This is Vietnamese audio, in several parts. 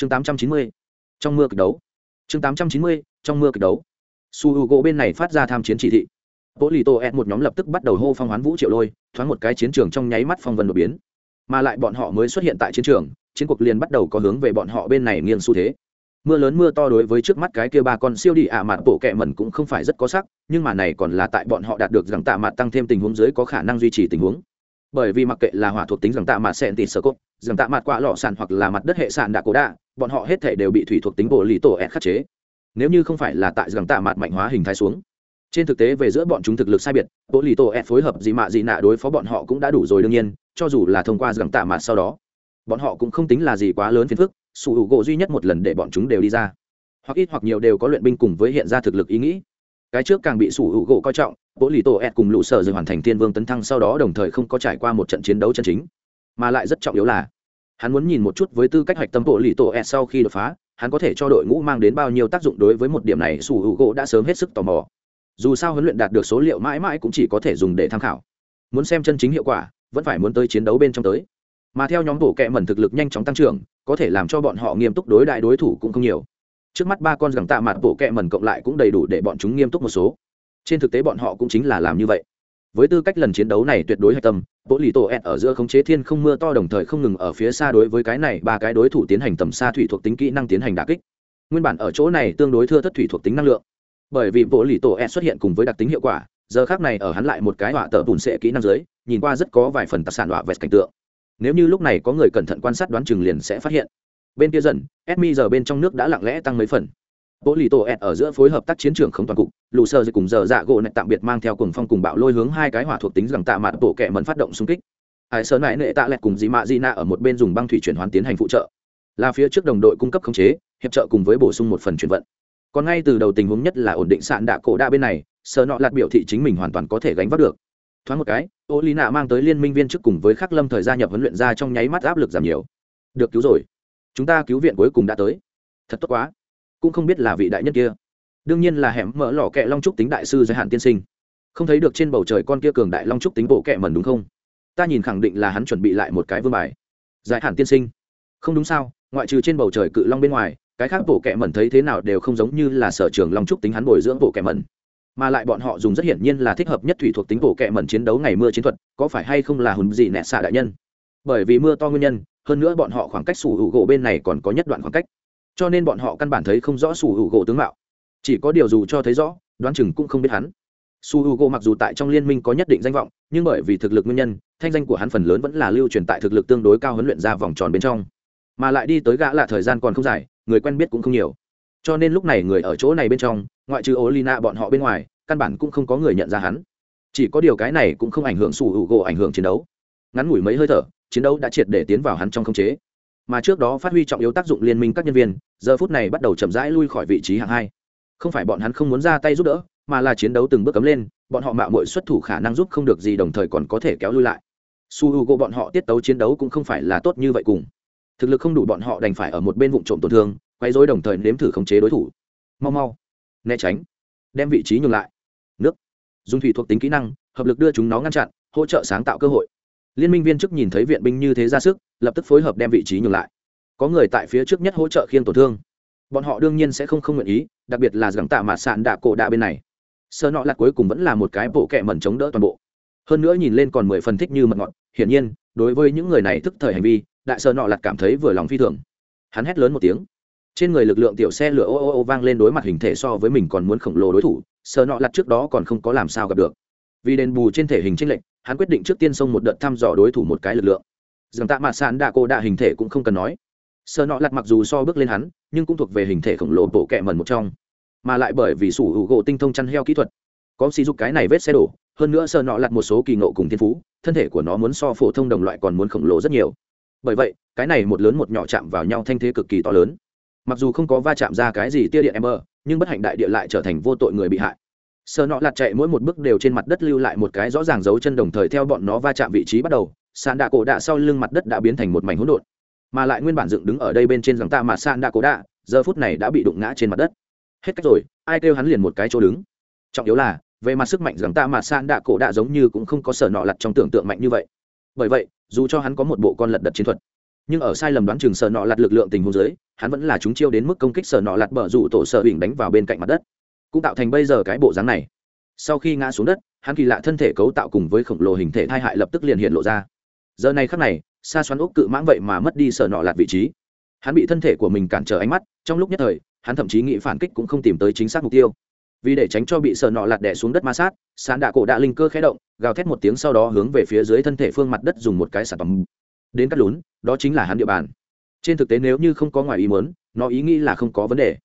chương 890. trong mưa kịch đấu chương 890. trong mưa kịch đấu su h u gỗ bên này phát ra tham chiến chỉ thị bộ lì tô ed một nhóm lập tức bắt đầu hô phong hoán vũ triệu lôi, thoáng một cái chiến trường trong nháy mắt phong vân đột biến mà lại bọn họ mới xuất hiện tại chiến trường, chiến cuộc liền bắt đầu có hướng về bọn họ bên này nghiêng xu thế mưa lớn mưa to đối với trước mắt cái kia ba con siêu đi ạ à mặt bộ kẹ mẩn cũng không phải rất có sắc, nhưng mà này còn là tại bọn họ đạt được rằng tạ mặt tăng thêm tình huống dưới có khả năng duy trì tình huống bởi vì mặc kệ là hỏa thuộc tính rằng tạ mặt sẹn tịt sơ cốt rằng tạ mặt quạ lọ sàn hoặc là mặt đất hệ sàn đạ cố đạ, bọn họ hết thể đều bị thủy thuộc tính bộ lì tổ ẹt khắc chế. Nếu như không phải là tại rằng tạ mặt mạnh hóa hình thái xuống, trên thực tế về giữa bọn chúng thực lực sai biệt bộ lì tổ ed phối hợp gì mạ gì nạ đối phó bọn họ cũng đã đủ rồi đương nhiên, cho dù là thông qua rằng tạ mặt sau đó, bọn họ cũng không tính là gì quá lớn phiền phức, sủ hữu gỗ duy nhất một lần để bọn chúng đều đi ra. Hoặc ít hoặc nhiều đều có luyện binh cùng với hiện ra thực lực ý nghĩ. Cái trước càng bị sủ hữu gỗ coi trọng bộ lì tổ ed cùng lũ sở rồi hoàn thành thiên vương tấn thăng sau đó đồng thời không có trải qua một trận chiến đấu chân chính. Mà lại rất trọng yếu là, hắn muốn nhìn một chút với tư cách hoạch tâm bộ lì tổ ed sau khi đột phá, hắn có thể cho đội ngũ mang đến bao nhiêu tác dụng đối với một điểm này sủ hữu gỗ đã sớm hết sức tò mò. Dù sao huấn luyện đạt được số liệu mãi mãi cũng chỉ có thể dùng để tham khảo. Muốn xem chân chính hiệu quả, vẫn phải muốn tới chiến đấu bên trong tới. Mà theo nhóm bộ kệ mẩn thực lực nhanh chóng tăng trưởng, có thể làm cho bọn họ nghiêm túc đối đại đối thủ cũng không nhiều. Trước mắt ba con gẳng tạ mặt bộ kệ mẩn cộng lại cũng đầy đủ để bọn chúng nghiêm túc một số trên thực tế bọn họ cũng chính là làm như vậy. Với tư cách lần chiến đấu này tuyệt đối hạch tâm bộ lì tổ ẹn ở giữa khống chế thiên không mưa to đồng thời không ngừng ở phía xa đối với cái này ba cái đối thủ tiến hành tầm xa thủy thuộc tính kỹ năng tiến hành đà kích. Nguyên bản ở chỗ này tương đối thưa thất thủy thuộc tính năng lượng. Bởi vì bộ lì tổ ẹn xuất hiện cùng với đặc tính hiệu quả, giờ khác này ở hắn lại một cái họa tờ bùn sệ kỹ năng dưới, nhìn qua rất có vài phần tạc sản họa vẹt cảnh tượng. Nếu như lúc này có người cẩn thận quan sát đoán chừng liền sẽ phát hiện. Bên kia dần, edmi giờ bên trong nước đã lặng lẽ tăng mấy phần bộ lì tổ ẹt ở giữa phối hợp tác chiến trường không toàn cục, lù sơ cùng giờ dạ gỗ này tạm biệt mang theo cùng phong cùng bạo lôi hướng hai cái hỏa thuộc tính rằng tạ mặt bộ kẻ mẫn phát động xung kích. Hải sơn mãi nệ tạ lẹt cùng dì mạ di nạ ở một bên dùng băng thủy chuyển hoán tiến hành phụ trợ. Là phía trước đồng đội cung cấp khống chế, hiệp trợ cùng với bổ sung một phần chuyển vận. Còn ngay từ đầu tình huống nhất là ổn định sạn đạ cổ đa bên này sợ nọ lạt biểu thị chính mình hoàn toàn có thể gánh vác được. Thoáng một cái, ô lý nạ mang tới liên minh viên trước cùng với khắc lâm thời gia nhập huấn luyện ra trong nháy mắt áp lực giảm nhiều. Được cứu rồi. Chúng ta cứu viện cuối cùng đã tới. Thật tốt quá cũng không biết là vị đại nhân kia. Đương nhiên là hẻm mở lò kẹ long trúc tính đại sư giới hạn tiên sinh. Không thấy được trên bầu trời con kia cường đại long trúc tính bộ kẹ mẩn đúng không? Ta nhìn khẳng định là hắn chuẩn bị lại một cái vương bài. Giải hạn tiên sinh. Không đúng sao, ngoại trừ trên bầu trời cự long bên ngoài, cái khác bộ kẹ mẩn thấy thế nào đều không giống như là sở trường long trúc tính hắn bồi dưỡng bộ kẹ mẩn. Mà lại bọn họ dùng rất hiển nhiên là thích hợp nhất thủy thuộc tính bộ kẹ mẩn chiến đấu ngày mưa chiến thuật, có phải hay không là hùn gì nẹ xạ đại nhân? Bởi vì mưa to nguyên nhân, hơn nữa bọn họ khoảng cách sủ hữu gỗ bên này còn có nhất đoạn khoảng cách cho nên bọn họ căn bản thấy không rõ sủ hữu gỗ tướng mạo. Chỉ có điều dù cho thấy rõ, đoán chừng cũng không biết hắn. Su h u g o mặc dù tại trong liên minh có nhất định danh vọng, nhưng bởi vì thực lực nguyên nhân, thanh danh của hắn phần lớn vẫn là lưu truyền tại thực lực tương đối cao huấn luyện ra vòng tròn bên trong. Mà lại đi tới gã là thời gian còn không dài, người quen biết cũng không nhiều. Cho nên lúc này người ở chỗ này bên trong, ngoại trừ ô lina bọn họ bên ngoài, căn bản cũng không có người nhận ra hắn. Chỉ có điều cái này cũng không ảnh hưởng su h u g o ảnh hưởng chiến đấu. Ngắn ngủi mấy hơi thở, chiến đấu đã triệt để tiến vào hắn trong không chế mà trước đó phát huy trọng yếu tác dụng liên minh các nhân viên, giờ phút này bắt đầu chậm rãi lui khỏi vị trí hạng hai. Không phải bọn hắn không muốn ra tay giúp đỡ, mà là chiến đấu từng bước cấm lên, bọn họ mạo mội xuất thủ khả năng giúp không được gì đồng thời còn có thể kéo lui lại. Su h u g bọn họ tiết tấu chiến đấu cũng không phải là tốt như vậy cùng. Thực lực không đủ bọn họ đành phải ở một bên vụ trộm tổn thương quay dối đồng thời nếm thử khống chế đối thủ. Mau mau. Né tránh. Đem vị trí nhường lại. Nước. Dùng thủy thuộc tính kỹ năng, hợp lực đưa chúng nó ngăn chặn, hỗ trợ sáng tạo cơ hội liên minh viên chức nhìn thấy viện binh như thế ra sức, lập tức phối hợp đem vị trí nhường lại. Có người tại phía trước nhất hỗ trợ khiêng tổn thương. Bọn họ đương nhiên sẽ không không nguyện ý, đặc biệt là gắng tạ mà sạn đạ cổ đạ bên này. Sơ nọ là cuối cùng vẫn là một cái bộ kẹ mẩn chống đỡ toàn bộ. Hơn nữa nhìn lên còn mười phần thích như mật ngọt hiển nhiên, đối với những người này thức thời hành vi, đại sơ nọ lặt cảm thấy vừa lòng phi thường. Hắn hét lớn một tiếng. Trên người lực lượng tiểu xe lửa ô ô ô vang lên đối mặt hình thể so với mình còn muốn khổng lồ đối thủ, sơ nọ lặt trước đó còn không có làm sao gặp được. Vì đền bù trên thể hình tranh lệnh hắn quyết định trước tiên xông một đợt thăm dò đối thủ một cái lực lượng. Rằng tạ mạt sàn đạ cô đạ hình thể cũng không cần nói. Sơ nọ lặt mặc dù so bước lên hắn, nhưng cũng thuộc về hình thể khổng lồ bộ kẹ mần một trong. Mà lại bởi vì sủ hữu gỗ tinh thông chăn heo kỹ thuật. Có xì giúp cái này vết xe đổ, hơn nữa sơ nọ lặt một số kỳ ngộ cùng thiên phú, thân thể của nó muốn so phổ thông đồng loại còn muốn khổng lồ rất nhiều. Bởi vậy, cái này một lớn một nhỏ chạm vào nhau thanh thế cực kỳ to lớn. Mặc dù không có va chạm ra cái gì tia điện em mơ nhưng bất hạnh đại địa lại trở thành vô tội người bị hại. Sợ nọ lạt chạy mỗi một bước đều trên mặt đất lưu lại một cái rõ ràng dấu chân đồng thời theo bọn nó va chạm vị trí bắt đầu sàn đạ cổ đạ sau lưng mặt đất đã biến thành một mảnh hỗn độn. Mà lại nguyên bản dựng đứng ở đây bên trên rằng ta mà sàn đạ cổ đạ, giờ phút này đã bị đụng ngã trên mặt đất. Hết cách rồi, ai kêu hắn liền một cái chỗ đứng. Trọng yếu là, về mặt sức mạnh rằng ta mà sàn đạ cổ đạ giống như cũng không có sở nọ lặt trong tưởng tượng mạnh như vậy. Bởi vậy, dù cho hắn có một bộ con lật đật chiến thuật, nhưng ở sai lầm đoán chừng sợ nọ lặt lực lượng tình huống dưới, hắn vẫn là chúng chiêu đến mức công kích sợ nọ lặt bờ rủ tổ sợ huỳnh đánh vào bên cạnh mặt đất cũng tạo thành bây giờ cái bộ dáng này. Sau khi ngã xuống đất, hắn kỳ lạ thân thể cấu tạo cùng với khổng lồ hình thể thai hại lập tức liền hiện lộ ra. Giờ này khắc này xa xoắn ốc cự mãng vậy mà mất đi sợ nọ lạt vị trí. Hắn bị thân thể của mình cản trở ánh mắt, trong lúc nhất thời, hắn thậm chí nghĩ phản kích cũng không tìm tới chính xác mục tiêu. Vì để tránh cho bị sợ nọ lạt đẻ xuống đất ma sát sàn đạ cổ đạ linh cơ khé động, gào thét một tiếng sau đó hướng về phía dưới thân thể phương mặt đất dùng một cái sản phẩm đến cắt lún, đó chính là hắn địa bàn. Trên thực tế nếu như không có ngoài ý muốn, nó ý nghĩ là không có vấn đề.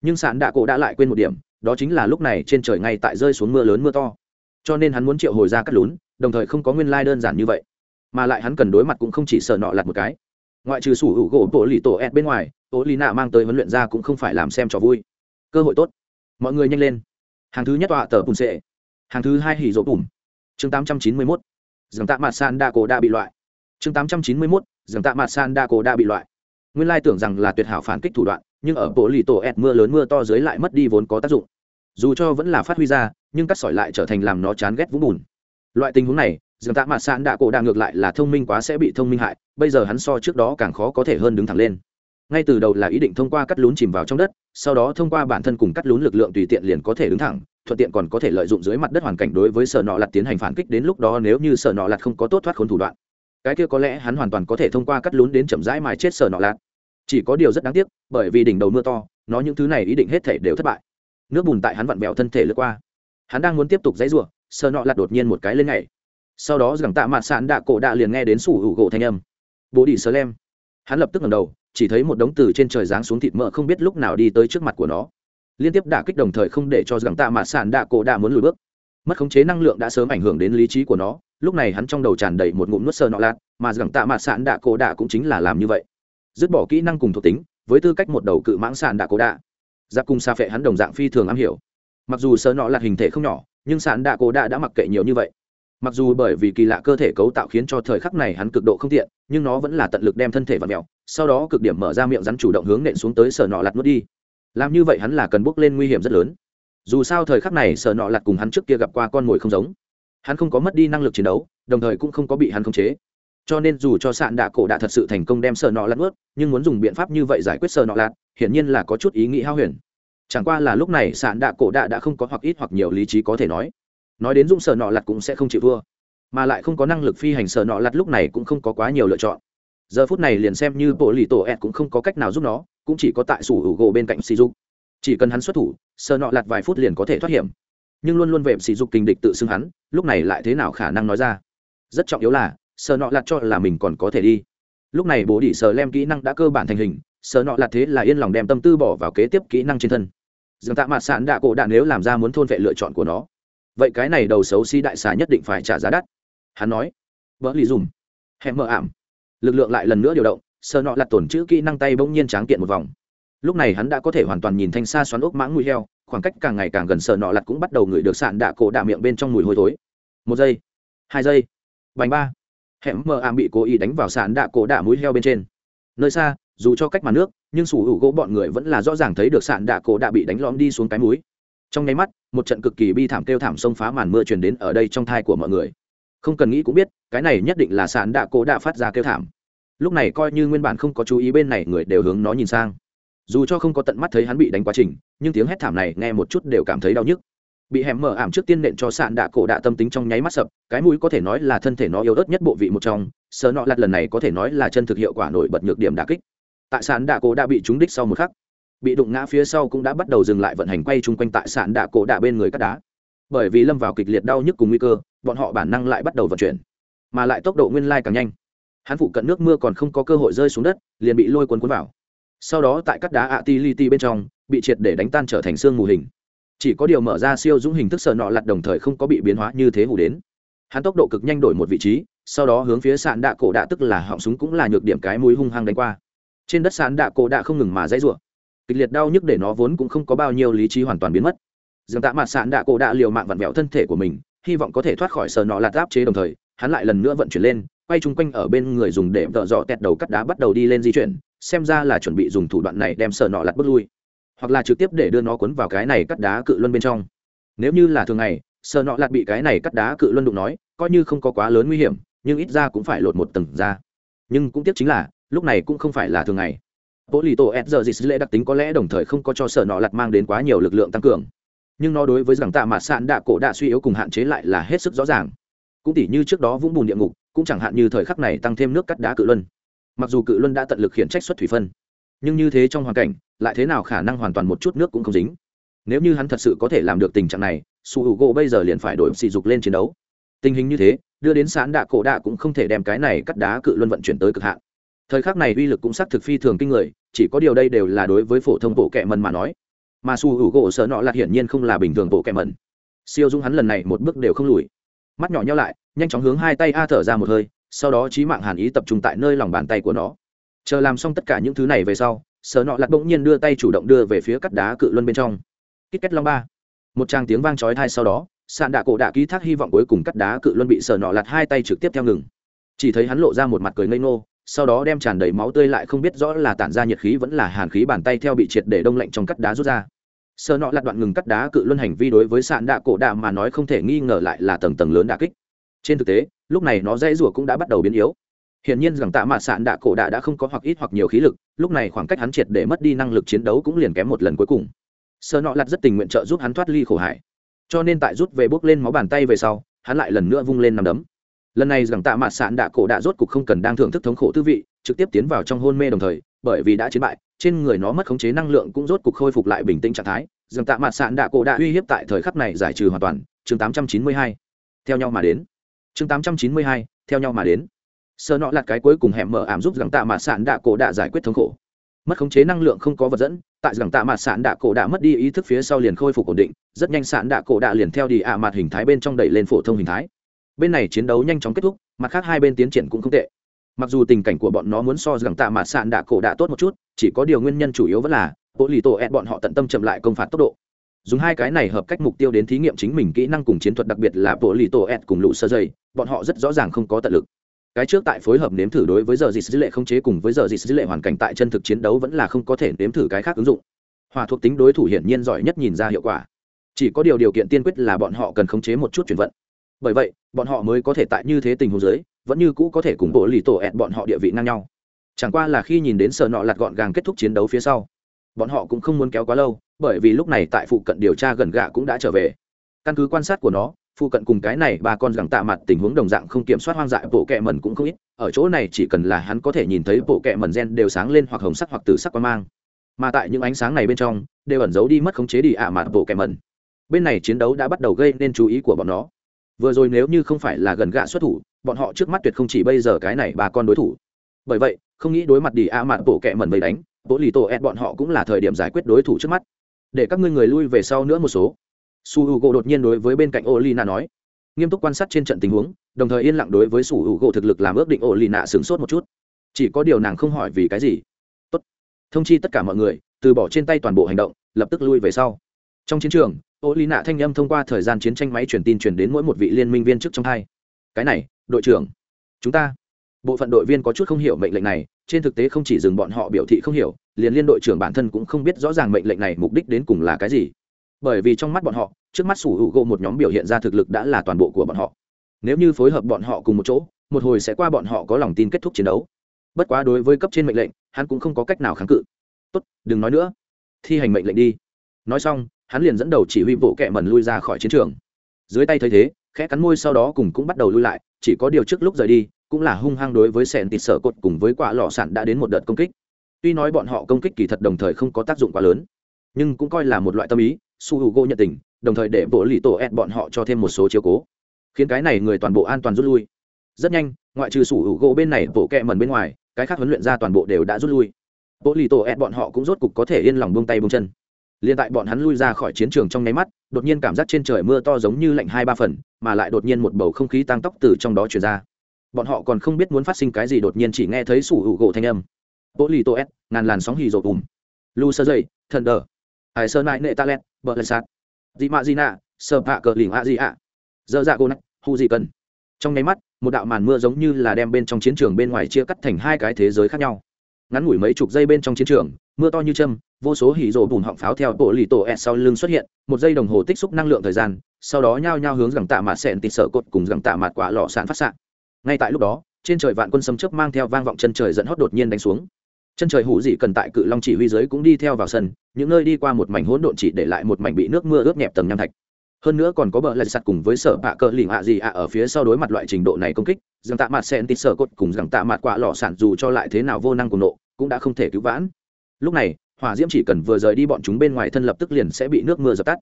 Nhưng sàn đạ cổ đã lại quên một điểm đó chính là lúc này trên trời ngay tại rơi xuống mưa lớn mưa to. Cho nên hắn muốn triệu hồi ra cắt lún, đồng thời không có nguyên lai đơn giản như vậy. Mà lại hắn cần đối mặt cũng không chỉ sợ nọ lặt một cái. Ngoại trừ sủ hữu gỗ bộ lì tổ ed bên ngoài, tổ lì nạ mang tới huấn luyện ra cũng không phải làm xem trò vui. Cơ hội tốt. Mọi người nhanh lên. Hàng thứ nhất tọa tờ bùn sệ hàng thứ hai hỉ rỗ bùn. Chương tám trăm chín mươi mốt. Dường tạ mặt san đa cổ đa bị loại. Chương tám trăm chín mươi mốt. Dường tạ mặt san đa cổ đa bị loại. Nguyên lai tưởng rằng là tuyệt hảo phản kích thủ đoạn nhưng ở bộ lì tổ ẹt mưa lớn mưa to dưới lại mất đi vốn có tác dụng. Dù cho vẫn là phát huy ra, nhưng cắt sỏi lại trở thành làm nó chán ghét vũng bùn. Loại tình huống này dường tạ mặt sạn đạ cổ đạ ngược lại là thông minh quá sẽ bị thông minh hại, bây giờ hắn so trước đó càng khó có thể hơn đứng thẳng lên. Ngay từ đầu là ý định thông qua cắt lún chìm vào trong đất, sau đó thông qua bản thân cùng cắt lún lực lượng tùy tiện liền có thể đứng thẳng, thuận tiện còn có thể lợi dụng dưới mặt đất hoàn cảnh đối với sở nọ lặt tiến hành phản kích đến lúc đó nếu như sở nọ lặt không có tốt thoát khốn thủ đoạn. Cái kia có lẽ hắn hoàn toàn có thể thông qua cắt lún đến chậm rãi mài chết sở nọ lặt chỉ có điều rất đáng tiếc, bởi vì đỉnh đầu mưa to, nó những thứ này ý định hết thể đều thất bại. Nước bùn tại hắn vặn vẹo thân thể lướt qua. Hắn đang muốn tiếp tục dãy rủa sở nọ lặt đột nhiên một cái lên nhảy. Sau đó rằng tạ mạt sạn đạ cổ đạ liền nghe đến sủ hữu gỗ thanh âm. Bố đi sơ lem. Hắn lập tức ngầm đầu, chỉ thấy một đống từ trên trời giáng xuống thịt mỡ không biết lúc nào đi tới trước mặt của nó. Liên tiếp đả kích đồng thời không để cho rằng tạ mạt sạn đạ cổ đạ muốn lùi bước. Mất khống chế năng lượng đã sớm ảnh hưởng đến lý trí của nó. Lúc này hắn trong đầu tràn đầy một ngụm nuốt sơ nọ lạt, mà rằng tạ mạt sạn đạ cổ đạ cũng chính là làm như vậy dứt bỏ kỹ năng cùng thuộc tính, với tư cách một đầu cự mãng sạn đạ cổ đạ. Giáp cung xa phệ hắn đồng dạng phi thường am hiểu. Mặc dù sợ nọ lạt hình thể không nhỏ, nhưng sạn đạ cổ đạ đã mặc kệ nhiều như vậy. Mặc dù bởi vì kỳ lạ cơ thể cấu tạo khiến cho thời khắc này hắn cực độ không tiện, nhưng nó vẫn là tận lực đem thân thể vào mèo, sau đó cực điểm mở ra miệng rắn chủ động hướng nện xuống tới sở nọ lặt nuốt đi. Làm như vậy hắn là cần bước lên nguy hiểm rất lớn. Dù sao thời khắc này sở nọ lặt cùng hắn trước kia gặp qua con mồi không giống. Hắn không có mất đi năng lực chiến đấu, đồng thời cũng không có bị hắn khống chế cho nên dù cho sạn đạ cổ đã thật sự thành công đem sở nọ lặn ướt, nhưng muốn dùng biện pháp như vậy giải quyết sở nọ lặn hiển nhiên là có chút ý nghĩ hao huyền. Chẳng qua là lúc này sạn đạ cổ đạ đã không có hoặc ít hoặc nhiều lý trí có thể nói. Nói đến dung sở nọ lặt cũng sẽ không chịu thua, mà lại không có năng lực phi hành sở nọ lặt lúc này cũng không có quá nhiều lựa chọn. Giờ phút này liền xem như bộ lì tổ ed cũng không có cách nào giúp nó, cũng chỉ có tại sủ hữu gỗ bên cạnh sỉ dục. Chỉ cần hắn xuất thủ sở nọ lặt vài phút liền có thể thoát hiểm. Nhưng luôn luôn vệm sỉ dục kinh địch tự xưng hắn, lúc này lại thế nào khả năng nói ra? Rất trọng yếu là sở nọ lặt cho là mình còn có thể đi. Lúc này bố đỉ sở lem kỹ năng đã cơ bản thành hình, sở nọ lặt thế là yên lòng đem tâm tư bỏ vào kế tiếp kỹ năng trên thân. Dường tạ mặt sạn đạ cổ đạn nếu làm ra muốn thôn vệ lựa chọn của nó. Vậy cái này đầu xấu xí đại xà nhất định phải trả giá đắt. Hắn nói vỡ lì dùm, hẹn mờ ảm. Lực lượng lại lần nữa điều động sơ nọ lặt tổn chữ kỹ năng tay bỗng nhiên tráng kiện một vòng. Lúc này hắn đã có thể hoàn toàn nhìn thanh xa xoắn ốc mãng mũi heo, khoảng cách càng ngày càng gần sờ nọ lặt cũng bắt đầu ngửi được sạn đạ cổ đạ miệng bên trong mùi hôi thối. Một giây, hai giây vành ba hẻm mờ ảm bị cố ý đánh vào sàn đạ cổ đạ mũi heo bên trên. Nơi xa, dù cho cách mặt nước, nhưng sủ hữu gỗ bọn người vẫn là rõ ràng thấy được sàn đạ cổ đạ bị đánh lõm đi xuống cái mũi. Trong nháy mắt, một trận cực kỳ bi thảm kêu thảm xông phá màn mưa truyền đến ở đây trong thai của mọi người. Không cần nghĩ cũng biết, cái này nhất định là sàn đạ cổ đạ phát ra kêu thảm. Lúc này coi như nguyên bản không có chú ý bên này người đều hướng nó nhìn sang. Dù cho không có tận mắt thấy hắn bị đánh quá trình, nhưng tiếng hét thảm này nghe một chút đều cảm thấy đau nhức bị hẻm mở ảm trước tiên nện cho sạn đạ cổ đạ tâm tính trong nháy mắt sập, cái mũi có thể nói là thân thể nó yếu ớt nhất bộ vị một trong, sờ nọ lặt lần này có thể nói là chân thực hiệu quả nổi bật nhược điểm đà kích. Tại sạn đạ cổ đã bị trúng đích sau một khắc, bị đụng ngã phía sau cũng đã bắt đầu dừng lại vận hành quay chung quanh tại sạn đạ cổ đạ bên người cắt đá. Bởi vì lâm vào kịch liệt đau nhức cùng nguy cơ, bọn họ bản năng lại bắt đầu vận chuyển, mà lại tốc độ nguyên lai càng nhanh. Hắn phụ cận nước mưa còn không có cơ hội rơi xuống đất, liền bị lôi cuốn cuốn vào. Sau đó tại cắt đá ạ ti li ti bên trong, bị triệt để đánh tan trở thành xương mù hình chỉ có điều mở ra siêu dũng hình thức sợ nọ lặt đồng thời không có bị biến hóa như thế hủ đến. Hắn tốc độ cực nhanh đổi một vị trí, sau đó hướng phía sàn đạ cổ đạ tức là họng súng cũng là nhược điểm cái mũi hung hăng đánh qua. Trên đất sàn đạ cổ đạ không ngừng mà dãy rủa. Kịch liệt đau nhức để nó vốn cũng không có bao nhiêu lý trí hoàn toàn biến mất. Dường tạ mặt sàn đạ cổ đạ liều mạng vặn vẹo thân thể của mình, hy vọng có thể thoát khỏi sờ nọ lạt áp chế đồng thời, hắn lại lần nữa vận chuyển lên, quay chung quanh ở bên người dùng để vợ dọ tẹt đầu cắt đá bắt đầu đi lên di chuyển, xem ra là chuẩn bị dùng thủ đoạn này đem sờ nọ lạt bước lui hoặc là trực tiếp để đưa nó cuốn vào cái này cắt đá cự luân bên trong. Nếu như là thường ngày sờ nọ lạt bị cái này cắt đá cự luân đụng nói, coi như không có quá lớn nguy hiểm, nhưng ít ra cũng phải lột một tầng ra. Nhưng cũng tiếc chính là, lúc này cũng không phải là thường ngày. Bộ lì tổ s giờ dì lệ đặc tính có lẽ đồng thời không có cho sợ nọ lặt mang đến quá nhiều lực lượng tăng cường. Nhưng nó đối với rằng tạ mạt sạn đạ cổ đạ suy yếu cùng hạn chế lại là hết sức rõ ràng. Cũng tỉ như trước đó vũng bùn địa ngục, cũng chẳng hạn như thời khắc này tăng thêm nước cắt đá cự luân. Mặc dù cự luân đã tận lực khiển trách xuất thủy phân nhưng như thế trong hoàn cảnh, lại thế nào khả năng hoàn toàn một chút nước cũng không dính? Nếu như hắn thật sự có thể làm được tình trạng này, su hữu gỗ bây giờ liền phải đổi sỉ dục lên chiến đấu. Tình hình như thế, đưa đến sán đạ cổ đạ cũng không thể đem cái này cắt đá cự luân vận chuyển tới cực hạn. Thời khắc này uy lực cũng xác thực phi thường kinh người, chỉ có điều đây đều là đối với phổ thông bộ kệ mần mà nói. Mà su hữu gỗ sợ nọ là hiển nhiên không là bình thường bộ kệ mần siêu dung hắn lần này một bước đều không lùi. Mắt nhỏ nhau lại, nhanh chóng hướng hai tay a thở ra một hơi, sau đó trí mạng hàn ý tập trung tại nơi lòng bàn tay của nó chờ làm xong tất cả những thứ này về sau, sở nọ lặt bỗng nhiên đưa tay chủ động đưa về phía cắt đá cự luân bên trong. Kít kết long ba. Một tràng tiếng vang chói thai sau đó, sạn đạ cổ đạ ký thác hy vọng cuối cùng cắt đá cự luân bị sở nọ lặt hai tay trực tiếp theo ngừng. Chỉ thấy hắn lộ ra một mặt cười ngây ngô, sau đó đem tràn đầy máu tươi lại không biết rõ là tản ra nhiệt khí vẫn là hàn khí bàn tay theo bị triệt để đông lạnh trong cắt đá rút ra. Sở nọ lặt đoạn ngừng cắt đá cự luân hành vi đối với sạn đạ cổ đạ mà nói không thể nghi ngờ lại là tầng tầng lớn đà kích. Trên thực tế, lúc này nó dãy rủa cũng đã bắt đầu biến yếu hiển nhiên rằng tạ Mạt sạn đạ cổ đạ đã không có hoặc ít hoặc nhiều khí lực lúc này khoảng cách hắn triệt để mất đi năng lực chiến đấu cũng liền kém một lần cuối cùng. Sơ nọ Lật rất tình nguyện trợ giúp hắn thoát ly khổ hải cho nên tại rút về bước lên máu bàn tay về sau hắn lại lần nữa vung lên nằm đấm. Lần này rằng tạ Mạt sạn đạ cổ đạ rốt cục không cần đang thưởng thức thống khổ tư vị trực tiếp tiến vào trong hôn mê đồng thời bởi vì đã chiến bại trên người nó mất khống chế năng lượng cũng rốt cục khôi phục lại bình tĩnh trạng thái. Rằng tạ Mạt sạn đạ cổ đạ uy hiếp tại thời khắc này giải trừ hoàn toàn. Chương 892. theo nhau mà đến. Chương 892, theo nhau mà đến sợ nọ lạt cái cuối cùng hẻm mở ảm giúp rằng tạ mạ sạn đạ cổ đạ giải quyết thống khổ. Mất khống chế năng lượng không có vật dẫn, tại rằng tạ mạt sạn đạ cổ đạ mất đi ý thức phía sau liền khôi phục ổn định, rất nhanh sạn đạ cổ đạ liền theo đi ạ mặt hình thái bên trong đẩy lên phổ thông hình thái. Bên này chiến đấu nhanh chóng kết thúc, mặt khác hai bên tiến triển cũng không tệ. Mặc dù tình cảnh của bọn nó muốn so rằng tạ mạt sạn đạ cổ đạ tốt một chút, chỉ có điều nguyên nhân chủ yếu vẫn là, bộ lì tổ ed bọn họ tận tâm chậm lại công phạt tốc độ. Dùng hai cái này hợp cách mục tiêu đến thí nghiệm chính mình kỹ năng cùng chiến thuật đặc biệt là bộ lì tổ ed cùng lũ sơ dây bọn họ rất rõ ràng không có tận lực cái trước tại phối hợp nếm thử đối với giờ dịch dữ lệ không chế cùng với giờ dịch dữ lệ hoàn cảnh tại chân thực chiến đấu vẫn là không có thể nếm thử cái khác ứng dụng. Hòa thuộc tính đối thủ hiển nhiên giỏi nhất nhìn ra hiệu quả. Chỉ có điều điều kiện tiên quyết là bọn họ cần khống chế một chút chuyển vận. Bởi vậy, bọn họ mới có thể tại như thế tình huống giới vẫn như cũ có thể cùng bộ lì tổ ẹt bọn họ địa vị ngang nhau. Chẳng qua là khi nhìn đến sợ nọ lặt gọn gàng kết thúc chiến đấu phía sau, bọn họ cũng không muốn kéo quá lâu, bởi vì lúc này tại phụ cận điều tra gần gạ cũng đã trở về. Căn cứ quan sát của nó phụ cận cùng cái này ba con rằng tạ mặt tình huống đồng dạng không kiểm soát hoang dại, bộ kẹ mẩn cũng không ít. Ở chỗ này chỉ cần là hắn có thể nhìn thấy bộ kẹ mẩn gen đều sáng lên hoặc hồng sắc hoặc tử sắc quan mang. Mà tại những ánh sáng này bên trong, đều ẩn giấu đi mất khống chế đi ạ à mặt bộ kẹ mẩn. Bên này chiến đấu đã bắt đầu gây nên chú ý của bọn nó. Vừa rồi nếu như không phải là gần gạ xuất thủ, bọn họ trước mắt tuyệt không chỉ bây giờ cái này ba con đối thủ. Bởi vậy, không nghĩ đối mặt đi ạ à mặt bộ kẹ mẩn bầy đánh bộ lì tổ ed bọn họ cũng là thời điểm giải quyết đối thủ trước mắt. Để các ngươi người lui về sau nữa một số su h u gỗ đột nhiên đối với bên cạnh ô lì nạ nói. Nghiêm túc quan sát trên trận tình huống, đồng thời yên lặng đối với su h u gỗ thực lực làm ước định ô lì nạ sửng sốt một chút. Chỉ có điều nàng không hỏi vì cái gì. Tốt. thông chi tất cả mọi người, từ bỏ trên tay toàn bộ hành động, lập tức lui về sau. Trong chiến trường ô lì nạ thanh âm thông qua thời gian chiến tranh máy truyền tin truyền đến mỗi một vị liên minh viên chức trong hai. Cái này, đội trưởng, chúng ta. Bộ phận đội viên có chút không hiểu mệnh lệnh này, trên thực tế không chỉ dừng bọn họ biểu thị không hiểu, liền liên đội trưởng bản thân cũng không biết rõ ràng mệnh lệnh này mục đích đến cùng là cái gì bởi vì trong mắt bọn họ, trước mắt sủ hữu gỗ một nhóm biểu hiện ra thực lực đã là toàn bộ của bọn họ. Nếu như phối hợp bọn họ cùng một chỗ, một hồi sẽ qua bọn họ có lòng tin kết thúc chiến đấu. Bất quá đối với cấp trên mệnh lệnh, hắn cũng không có cách nào kháng cự. Tốt, đừng nói nữa. Thi hành mệnh lệnh đi. Nói xong, hắn liền dẫn đầu chỉ huy bộ kệ mẩn lui ra khỏi chiến trường. Dưới tay thấy thế, khẽ cắn môi sau đó cùng cũng bắt đầu lui lại, chỉ có điều trước lúc rời đi, cũng là hung hăng đối với sẹn tịt sở cột cùng với quả lò sản đã đến một đợt công kích. Tuy nói bọn họ công kích kỳ thật đồng thời không có tác dụng quá lớn, nhưng cũng coi là một loại tâm ý su h u g nhận tình, đồng thời để bộ lì tổ ed bọn họ cho thêm một số chiếu cố, khiến cái này người toàn bộ an toàn rút lui. Rất nhanh, ngoại trừ su h u g bên này, bộ kẹ mần bên ngoài, cái khác huấn luyện ra toàn bộ đều đã rút lui. Bộ lì tổ ed bọn họ cũng rốt cục có thể yên lòng buông tay buông chân. Liền tại bọn hắn lui ra khỏi chiến trường trong nháy mắt, đột nhiên cảm giác trên trời mưa to giống như lạnh hai ba phần, mà lại đột nhiên một bầu không khí tăng tóc từ trong đó truyền ra. Bọn họ còn không biết muốn phát sinh cái gì, đột nhiên chỉ nghe thấy sủ hữu gỗ thanh âm. Bộ lì tô s ngàn làn sóng hì rột ùm. Lu sơ dây thần đờ. Hải sơn mãi nệ talent bờ lạch sạt. Dị mạ dị nạ, sờ hạ cờ lỉnh hạ dị ạ. Dơ dạ gô nách, hù dị cần. Trong nháy mắt, một đạo màn mưa giống như là đem bên trong chiến trường bên ngoài chia cắt thành hai cái thế giới khác nhau. Ngắn ngủi mấy chục giây bên trong chiến trường, mưa to như châm, vô số hỉ rổ bùn họng pháo theo bộ lì tổ s sau lưng xuất hiện, một giây đồng hồ tích xúc năng lượng thời gian, sau đó nhao nhao hướng rằng tạ mạt sẹn tịt sợ cột cùng rằng tạ mạt quả lọ sạn phát s ngay tại lúc đó, trên trời vạn quân sấm chớp mang theo vang vọng chân trời dẫn hót đột nhiên đánh xuống chân trời hủ dị cần tại cự long chỉ huy dưới cũng đi theo vào sân, những nơi đi qua một mảnh hỗn độn chỉ để lại một mảnh bị nước mưa ướt nhẹp tầng nham thạch. Hơn nữa còn có bờ lạch sạt cùng với sở bạ cờ lìm ạ gì ạ ở phía sau đối mặt loại trình độ này công kích, rằng tạ mặt sen tít sở cốt cùng rằng tạ mặt quả lọ sản dù cho lại thế nào vô năng cùng nộ, cũng đã không thể cứu vãn. Lúc này, hỏa diễm chỉ cần vừa rời đi bọn chúng bên ngoài thân lập tức liền sẽ bị nước mưa dập tắt.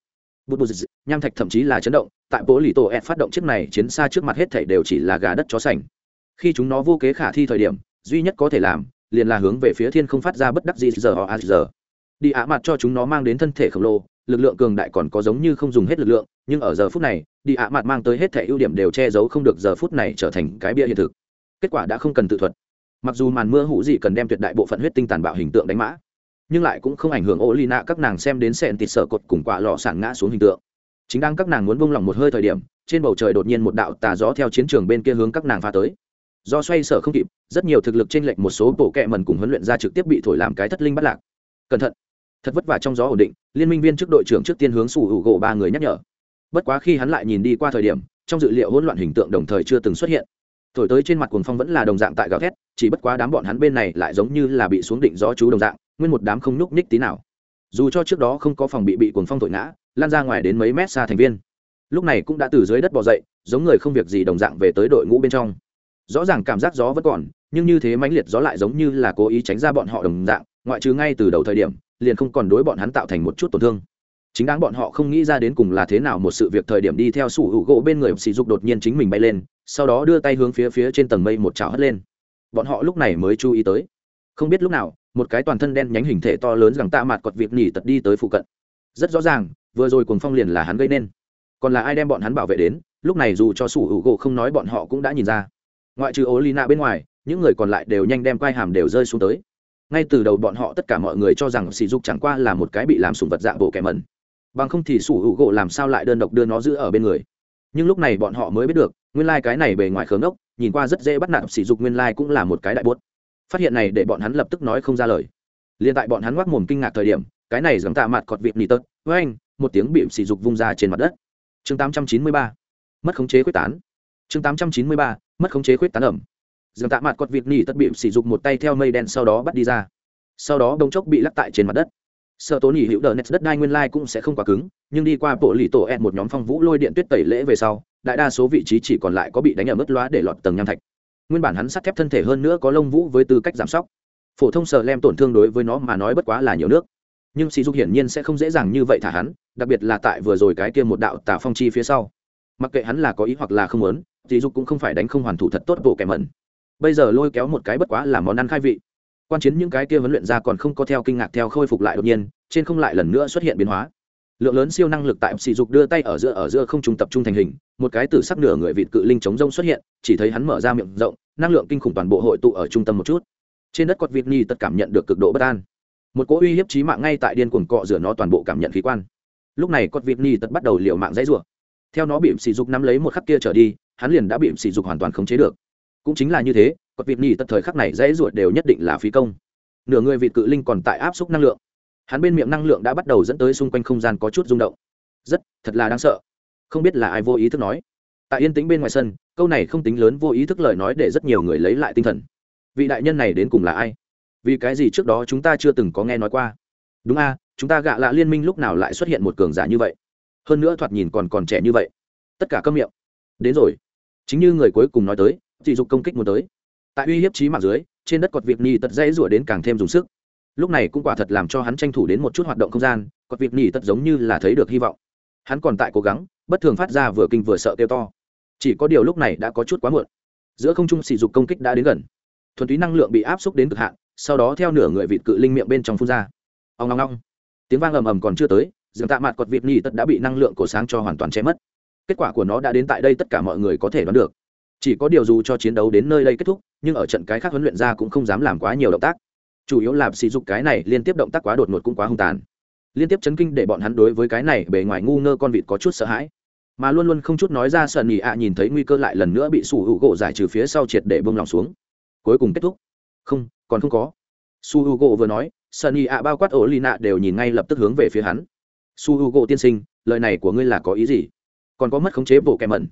Bút bút nham thạch thậm chí là chấn động, tại bố lì tổ ed phát động chiếc này chiến xa trước mặt hết thảy đều chỉ là gà đất chó sành. Khi chúng nó vô kế khả thi thời điểm, duy nhất có thể làm liền là hướng về phía thiên không phát ra bất đắc gì giờ họ a giờ. Đi ạ mặt cho chúng nó mang đến thân thể khổng lồ, lực lượng cường đại còn có giống như không dùng hết lực lượng, nhưng ở giờ phút này, đi ạ mặt mang tới hết thể ưu điểm đều che giấu không được giờ phút này trở thành cái bia hiện thực. Kết quả đã không cần tự thuật. Mặc dù màn mưa hữu gì cần đem tuyệt đại bộ phận huyết tinh tàn bạo hình tượng đánh mã, nhưng lại cũng không ảnh hưởng ô lina các nàng xem đến sẹn tịt sợ cột cùng quả lò sản ngã xuống hình tượng. Chính đang các nàng muốn bông lòng một hơi thời điểm, trên bầu trời đột nhiên một đạo tà gió theo chiến trường bên kia hướng các nàng pha tới do xoay sở không kịp, rất nhiều thực lực trên lệch một số bộ kẹ mần cùng huấn luyện ra trực tiếp bị thổi làm cái thất linh bắt lạc. Cẩn thận. Thật vất vả trong gió ổn định, liên minh viên trước đội trưởng trước tiên hướng sủ hữu gỗ ba người nhắc nhở. Bất quá khi hắn lại nhìn đi qua thời điểm, trong dự liệu hỗn loạn hình tượng đồng thời chưa từng xuất hiện. Thổi tới trên mặt cuồng phong vẫn là đồng dạng tại gào thét, chỉ bất quá đám bọn hắn bên này lại giống như là bị xuống định gió chú đồng dạng, nguyên một đám không nhúc nhích tí nào. Dù cho trước đó không có phòng bị bị cuồng phong thổi ngã, lan ra ngoài đến mấy mét xa thành viên. Lúc này cũng đã từ dưới đất bỏ dậy, giống người không việc gì đồng dạng về tới đội ngũ bên trong rõ ràng cảm giác gió vẫn còn, nhưng như thế mãnh liệt gió lại giống như là cố ý tránh ra bọn họ đồng dạng, ngoại trừ ngay từ đầu thời điểm, liền không còn đối bọn hắn tạo thành một chút tổn thương. Chính đáng bọn họ không nghĩ ra đến cùng là thế nào một sự việc thời điểm đi theo sủ hữu gỗ bên người sỉ dục đột nhiên chính mình bay lên, sau đó đưa tay hướng phía phía trên tầng mây một chảo hất lên. Bọn họ lúc này mới chú ý tới. Không biết lúc nào, một cái toàn thân đen nhánh hình thể to lớn rằng tạ mặt cọt việc nỉ tật đi tới phụ cận. Rất rõ ràng, vừa rồi cuồng phong liền là hắn gây nên. Còn là ai đem bọn hắn bảo vệ đến, lúc này dù cho sủ hữu gỗ không nói bọn họ cũng đã nhìn ra ngoại trừ ô lina bên ngoài, những người còn lại đều nhanh đem quai hàm đều rơi xuống tới. Ngay từ đầu bọn họ tất cả mọi người cho rằng sỉ dục chẳng qua là một cái bị làm sùng vật dạng bộ kẻ mẩn. Bằng không thì sủ hữu gỗ làm sao lại đơn độc đưa nó giữ ở bên người? Nhưng lúc này bọn họ mới biết được, nguyên lai、like、cái này bề ngoài khớm ốc, nhìn qua rất dễ bắt nạt sỉ dục nguyên lai、like、cũng là một cái đại bốt. Phát hiện này để bọn hắn lập tức nói không ra lời. L i ê n tại bọn hắn ngoác mồm kinh ngạc thời điểm, cái này dòng tạ mặt cọt vịt nỉ tớt với anh, một tiếng bị sỉ dục vung ra trên mặt đất. Chương tám trăm chín mươi ba, mất khống chế quyết tán. Chương tám trăm chín mươi ba mất khống chế khuyết tán ẩm. Dường tạ mặt cọt vịt nỉ tất bịm sỉ dục một tay theo mây đen sau đó bắt đi ra. Sau đó đông chốc bị lắc tại trên mặt đất. Sợ tố nỉ hữu đờ nets đất đai nguyên lai cũng sẽ không quá cứng, nhưng đi qua bộ lì tổ ed một nhóm phong vũ lôi điện tuyết tẩy lễ về sau, đại đa số vị trí chỉ còn lại có bị đánh ở mất loá để lọt tầng nham thạch. Nguyên bản hắn sắt thép thân thể hơn nữa có lông vũ với tư cách giảm sóc. Phổ thông sờ lem tổn thương đối với nó mà nói bất quá là nhiều nước. Nhưng sỉ dục hiển nhiên sẽ không dễ dàng như vậy thả hắn, đặc biệt là tại vừa rồi cái kia một đạo tả phong chi phía sau. Mặc kệ hắn là có ý hoặc là không muốn sỉ dục cũng không phải đánh không hoàn thủ thật tốt bộ kẻ mẩn. Bây giờ lôi kéo một cái bất quá là món ăn khai vị. Quan chiến những cái kia huấn luyện ra còn không có theo kinh ngạc theo khôi phục lại đột nhiên, trên không lại lần nữa xuất hiện biến hóa. Lượng lớn siêu năng lực tại sỉ dục đưa tay ở giữa ở giữa không trung tập trung thành hình, một cái tử sắc nửa người vịt cự linh chống rông xuất hiện, chỉ thấy hắn mở ra miệng rộng, năng lượng kinh khủng toàn bộ hội tụ ở trung tâm một chút. Trên đất cọt vịt nhi tất cảm nhận được cực độ bất an. Một cỗ uy hiếp chí mạng ngay tại điên cuồng cọ rửa nó toàn bộ cảm nhận khí quan. Lúc này cọt vịt nhi tất bắt đầu liều mạng dãy rủa. Theo nó bị sỉ dục nắm lấy một khắc kia trở đi hắn liền đã bị sỉ dục hoàn toàn khống chế được. Cũng chính là như thế cọt vịt nhi tất thời khắc này dễ ruột đều nhất định là phí công. Nửa người vịt cự linh còn tại áp suất năng lượng. Hắn bên miệng năng lượng đã bắt đầu dẫn tới xung quanh không gian có chút rung động. Rất, thật là đáng sợ. Không biết là ai vô ý thức nói. Tại yên tĩnh bên ngoài sân, câu này không tính lớn vô ý thức lời nói để rất nhiều người lấy lại tinh thần. Vị đại nhân này đến cùng là ai? Vì cái gì trước đó chúng ta chưa từng có nghe nói qua? Đúng a, chúng ta gạ lạ liên minh lúc nào lại xuất hiện một cường giả như vậy? Hơn nữa thoạt nhìn còn còn trẻ như vậy. Tất cả câm miệng. Đến rồi chính như người cuối cùng nói tới, dị dục công kích muốn tới. Tại uy hiếp trí mạng dưới, trên đất cọt việc nhì tật dây rủa đến càng thêm dùng sức. Lúc này cũng quả thật làm cho hắn tranh thủ đến một chút hoạt động không gian cọt việc nhì tật giống như là thấy được hy vọng. Hắn còn tại cố gắng, bất thường phát ra vừa kinh vừa sợ kêu to. Chỉ có điều lúc này đã có chút quá muộn. Giữa không trung sỉ dục công kích đã đến gần. Thuần túy năng lượng bị áp xúc đến cực hạn, sau đó theo nửa người vịt cự linh miệng bên trong phun ra. Ông long long tiếng vang ầm ầm còn chưa tới, dường tạ mặt cọt vịt nhì tật đã bị năng lượng cổ sáng cho hoàn toàn che mất kết quả của nó đã đến tại đây tất cả mọi người có thể đoán được. Chỉ có điều dù cho chiến đấu đến nơi đây kết thúc, nhưng ở trận cái khác huấn luyện ra cũng không dám làm quá nhiều động tác. Chủ yếu là sỉ dục cái này liên tiếp động tác quá đột ngột cũng quá hung tàn. Liên tiếp chấn kinh để bọn hắn đối với cái này bề ngoài ngu ngơ con vịt có chút sợ hãi. Mà luôn luôn không chút nói ra sợ nhị ạ nhìn thấy nguy cơ lại lần nữa bị sủ hữu gỗ giải trừ phía sau triệt để bông lòng xuống. Cuối cùng kết thúc. Không, còn không có. Su h u gỗ vừa nói sợ nhị ạ bao quát ổ lì nạ đều nhìn ngay lập tức hướng về phía hắn. Su h u gỗ tiên sinh, lời này của ngươi là có ý gì? Còn có mất khống chế bộ kẻ mẩn.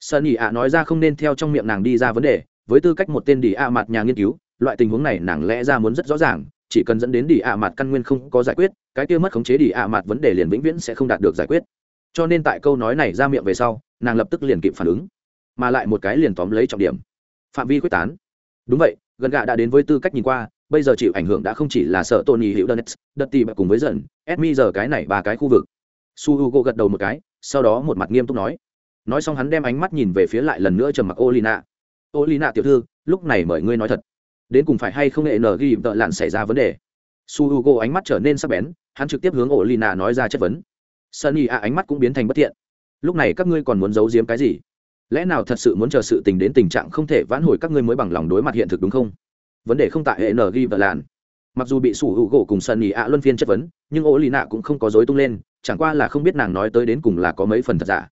Sơn nhị ạ nói ra không nên theo trong miệng nàng đi ra vấn đề, với tư cách một tên đi a mặt nhà nghiên cứu, loại tình huống này nàng lẽ ra muốn rất rõ ràng, chỉ cần dẫn đến đi a mặt căn nguyên không có giải quyết, cái kia mất khống chế đi a mặt vấn đề liền vĩnh viễn sẽ không đạt được giải quyết. Cho nên tại câu nói này ra miệng về sau, nàng lập tức liền kịp phản ứng, mà lại một cái liền tóm lấy trọng điểm. Phạm vi quyết tán. Đúng vậy, gần gạ đã đến với tư cách nhìn qua, bây giờ chịu ảnh hưởng đã không chỉ là sợ tony hữu đơn đất tì cùng với dần edmi giờ cái này ba cái khu vực su h u g gật đầu một cái, sau đó một mặt nghiêm túc nói. Nói xong hắn đem ánh mắt nhìn về phía lại lần nữa trầm mặc ô lina ô lina tiểu thư, lúc này mời ngươi nói thật. Đến cùng phải hay không nghệ nờ ghi tợ lặn xảy ra vấn đề? Su h u g ánh mắt trở nên sắc bén, hắn trực tiếp hướng ô lina nói ra chất vấn. Sunny a ánh mắt cũng biến thành bất thiện. Lúc này các ngươi còn muốn giấu giếm cái gì? Lẽ nào thật sự muốn chờ sự tình đến tình trạng không thể vãn hồi các ngươi mới bằng lòng đối mặt hiện thực đúng không? Vấn đề không tại hệ n ghi vợ làn mặc dù bị sủ hữu gỗ cùng sân nhì ạ luân phiên chất vấn, nhưng ô lì nạ cũng không có dối tung lên chẳng qua là không biết nàng nói tới đến cùng là có mấy phần thật giả.